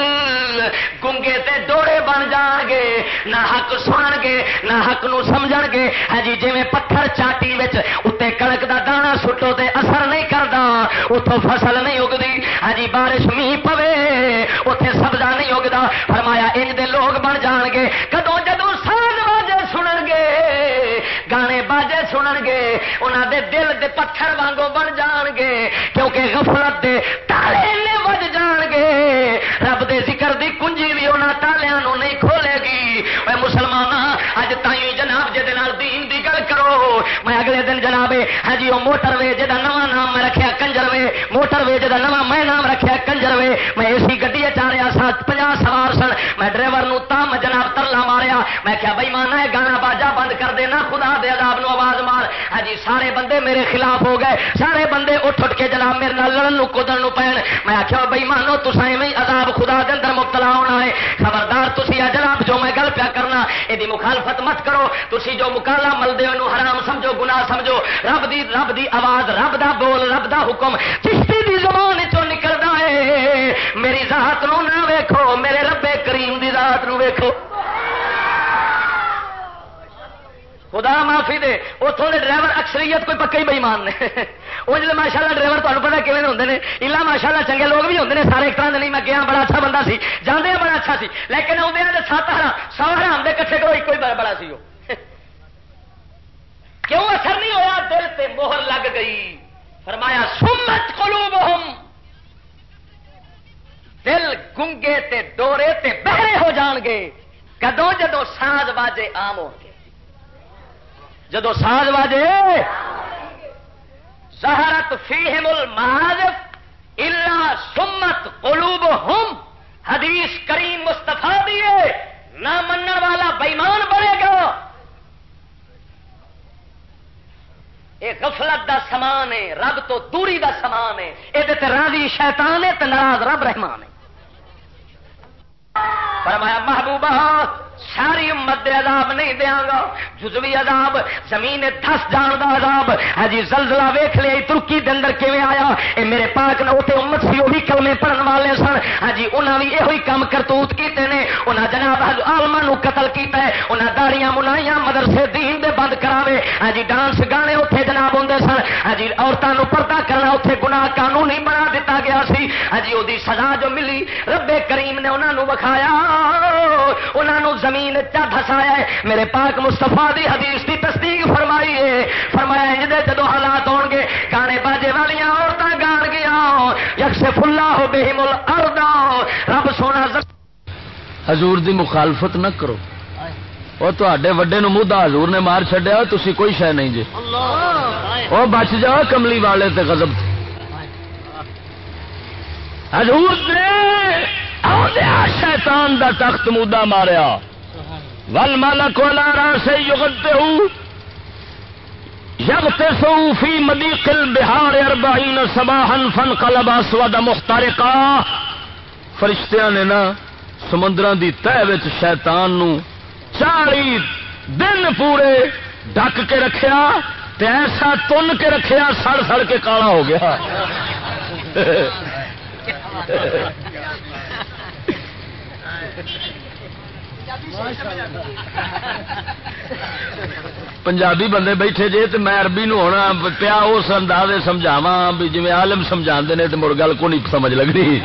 گنگے تے ڈوڑے بن جان گے۔ نہ حق سنن گے، نہ حق نو سمجھن گے۔ ہاں جی جویں پتھر چاٹی وچ اتنے کڑک دا دانا سٹو تے اثر نہیں اتوں فصل نہیں اگتی ہاں بارش می پوے اتنے سبزہ نہیں اگتا فرمایا انج دے لوگ بن جان گے کدو جدو ساز واجے سنن گے گانے باجے سنن گے انہوں دے دل دے پتھر وانگو بن جان گے کیونکہ غفلت دے تالے نے میں اگلے دن جناب ہاں جی وہ موٹر وے جے نواں نام میں رکھیا، کنجر وے، موٹر وے جا نواں میں نام رکھیا، کنجر وے۔ میں اسی گڈی چ آ رہا سا 50 سوار سن۔ میں ڈرائیور نو تام جناب ترلا ماریا۔ میں کیا بھائی مانا ہے گانا باجا بند کر دینا خدا دے عذاب نو آواز مار ہاں جی سارے بندے میرے خلاف ہو گئے، سارے بندے اٹھ اٹھ کے جناب میرے نال لڑن نو کودن پین۔ میں آخیا بھائی مانو تسا ایویں عذاب خدا دے اندر مبتلا ہونا ہے۔ خبردار، تسی جناب جو میں گل پیا کرنا یہ مخالفت مت کرو۔ تسی جو مکالا ملدے ہو حرام سمجھو، گناہ سمجھو۔ رب دی رب دی آواز، رب دا بول، رب دا حکم چشتی دی زبان چو نکلدا ہے۔ میری ذات نو نہ ویکھو، میرے رب کریم دی ذات نو ویکھو۔ خدا معافی دے. اتوں کے ڈرائیور اکثریت کوئی پکے ہی بےمان نے. وہ جب ماشاء اللہ ڈرائیور تمہیں پتا کھے ہوتے ہیں الا ماشاء اللہ چنگے لوگ بھی ہوتے ہیں سارے ایک طرح نہیں، میں گیا، بڑا اچھا بندہ سی۔ جانے ہاں بڑا اچھا سی، لیکن آدھے ہاں سات ہرا سو حرام دے کٹھے کرو ایک ہی بڑا سی وہ کیوں اثر نہیں ہوا دل سے موہر لگ گئی۔ فرمایا، سمت قلوبہم دل گنگے تے ڈورے تے بہرے ہو جان گے۔ کدو جدو ساز باجے آم ہو۔ جدو ساز واجے سہارت فیہم المعازف الا سمت قلوب ہم حدیث کریم مستفا دیے نہ منن والا بےمان بنے گا۔ یہ غفلت دا سامان ہے رب تو دوری دا سامان ہے یہ راضی شیطان ہے تو ناراض رب رحمان ہے فرمایا، محبوبہ ساری امت دے عذاب نہیں دیا گا۔ جزوی عذاب، زمین دس جان دا عذاب۔ ہاں جی زلزلہ ویخ لیا جی، ترکی دے اندر کیویں آیا؟ اے میرے پاک نے اتنے امت سی وہی کلمے پڑھن والے سن۔ ہاں جی انہاں بھی یہ کام کرتوت کیتے نے۔ انہاں جناب آلما نو قتل کیتا ہے۔ انہاں داڑیاں منائیاں مدرسے دین دے بند کراوے۔ ہاں جی ڈانس گانے اتنے جناب ہوندے سن۔ ہاں جی عورتوں نو پردہ کرنا اتنے گناہ قانونی بنا دیتا گیا سی۔ ہاں جی وہ سزا جو ملی رب کریم نے انہاں نو وکھایا۔ انہاں نو زمین چا دسایا ہے؟ میرے پاک مستفا دی حدیث کی تصدیق فرمائی ہے۔ فرمایا جدے جدو حالات ہو گے گانے باجے والی عورتیں گان گیا یکش فلا ہو بے مل رب سونا حضور دی مخالفت نہ کرو۔ وہ تے وڈے نو مدا حضور نے مار چڈیا تھی کوئی شہ نہیں جی۔ وہ بچ جاؤ کملی والے تے غضب۔ حضور نے شیطان دا تخت مودا ماریا۔ ول مالا کو لارا سے یوگتے یگتے سو فی مدی کل بہار اربعین سباہن فن قلب اسود مختارقا فرشتیاں نے نا سمندر دی تہ شیطان نو چالی دن پورے ڈک کے رکھیا تے ایسا تن کے رکھیا سڑ سڑ کے کالا ہو گیا۔ پنجابی بندے بیٹھے جے تو میں عربی نو ہونا پیا اس انداز سمجھاوا بھی جی آلم سمجھا نے تو مڑ گل کو نہیں سمجھ لگنی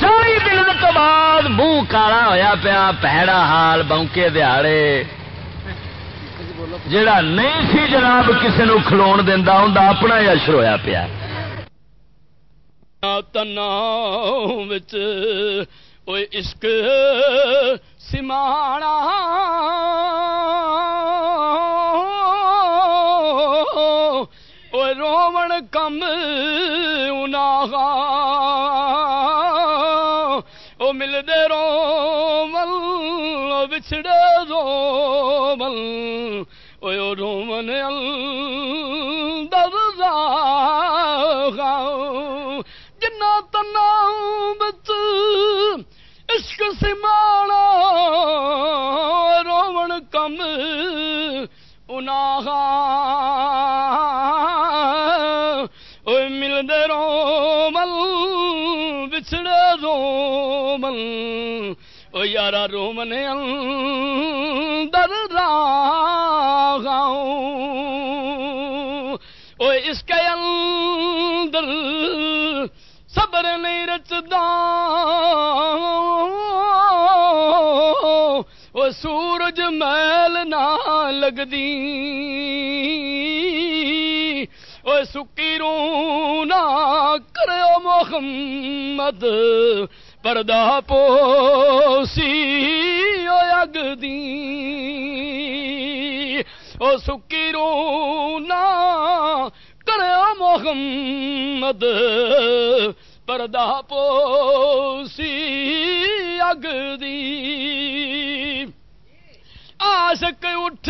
چالی دن تو بعد منہ کالا ہویا پیا پیڑا حال بونکے دیہڑے جڑا نہیں سی جناب کسی نو کھلو دینا ہوں اپنا ہی اشر ہوا پیا تنا عشق سمانا رومن کم انہا وہ ملتے رو مل بچھڑے رو مل وہ رومن دردا جنا تنا بچ عشق سمانا رومن کم انہا ملتے رو مل بچھڑے رو مل او یارا رومن اندر راغاؤں او اس کے اندر صبر نہیں رچدا۔ وہ سورج میل نہ لگدی۔ وہ سکی رو نہ کرو محمد، پردہ پوسی اگ دی وہ سکی رو نہ کرو محمد پردہ پوسی اگ دی۔ آسک اٹھ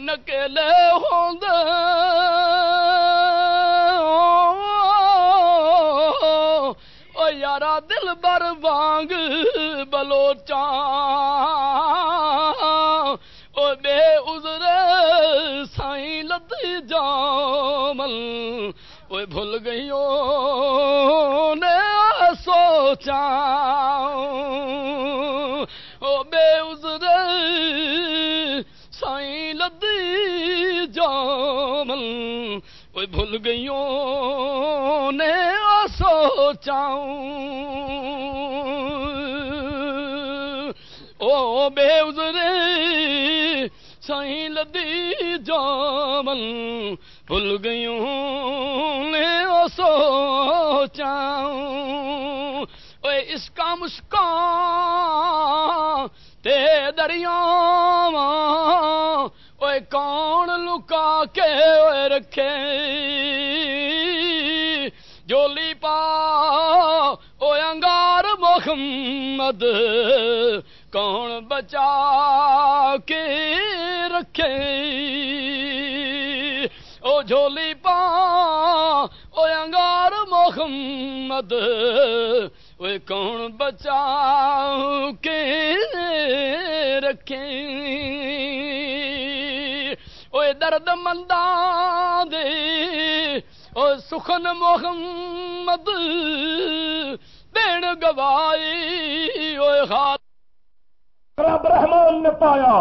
نکلے ہوں یارا دل بر وانگ بلوچا بے ازر سائی لت جامل۔ وہ بھول گئی نے سوچا او بے ازر سائی لدی جامل وہ بھول گئی نے سوچا او بے ازر سائی لدی جامل بھول گئی نے سوچا اس کا مسکان تے دریا کون لکا کے رکھے؟ جولی پا او انگار محمد کون بچا کے رکھے؟ او جھولی پا، او انگار محمد وہ کون بچا کے رکھے؟ وہ درد دے، او سخن محمد دین گوائی رب رحمان نے پایا۔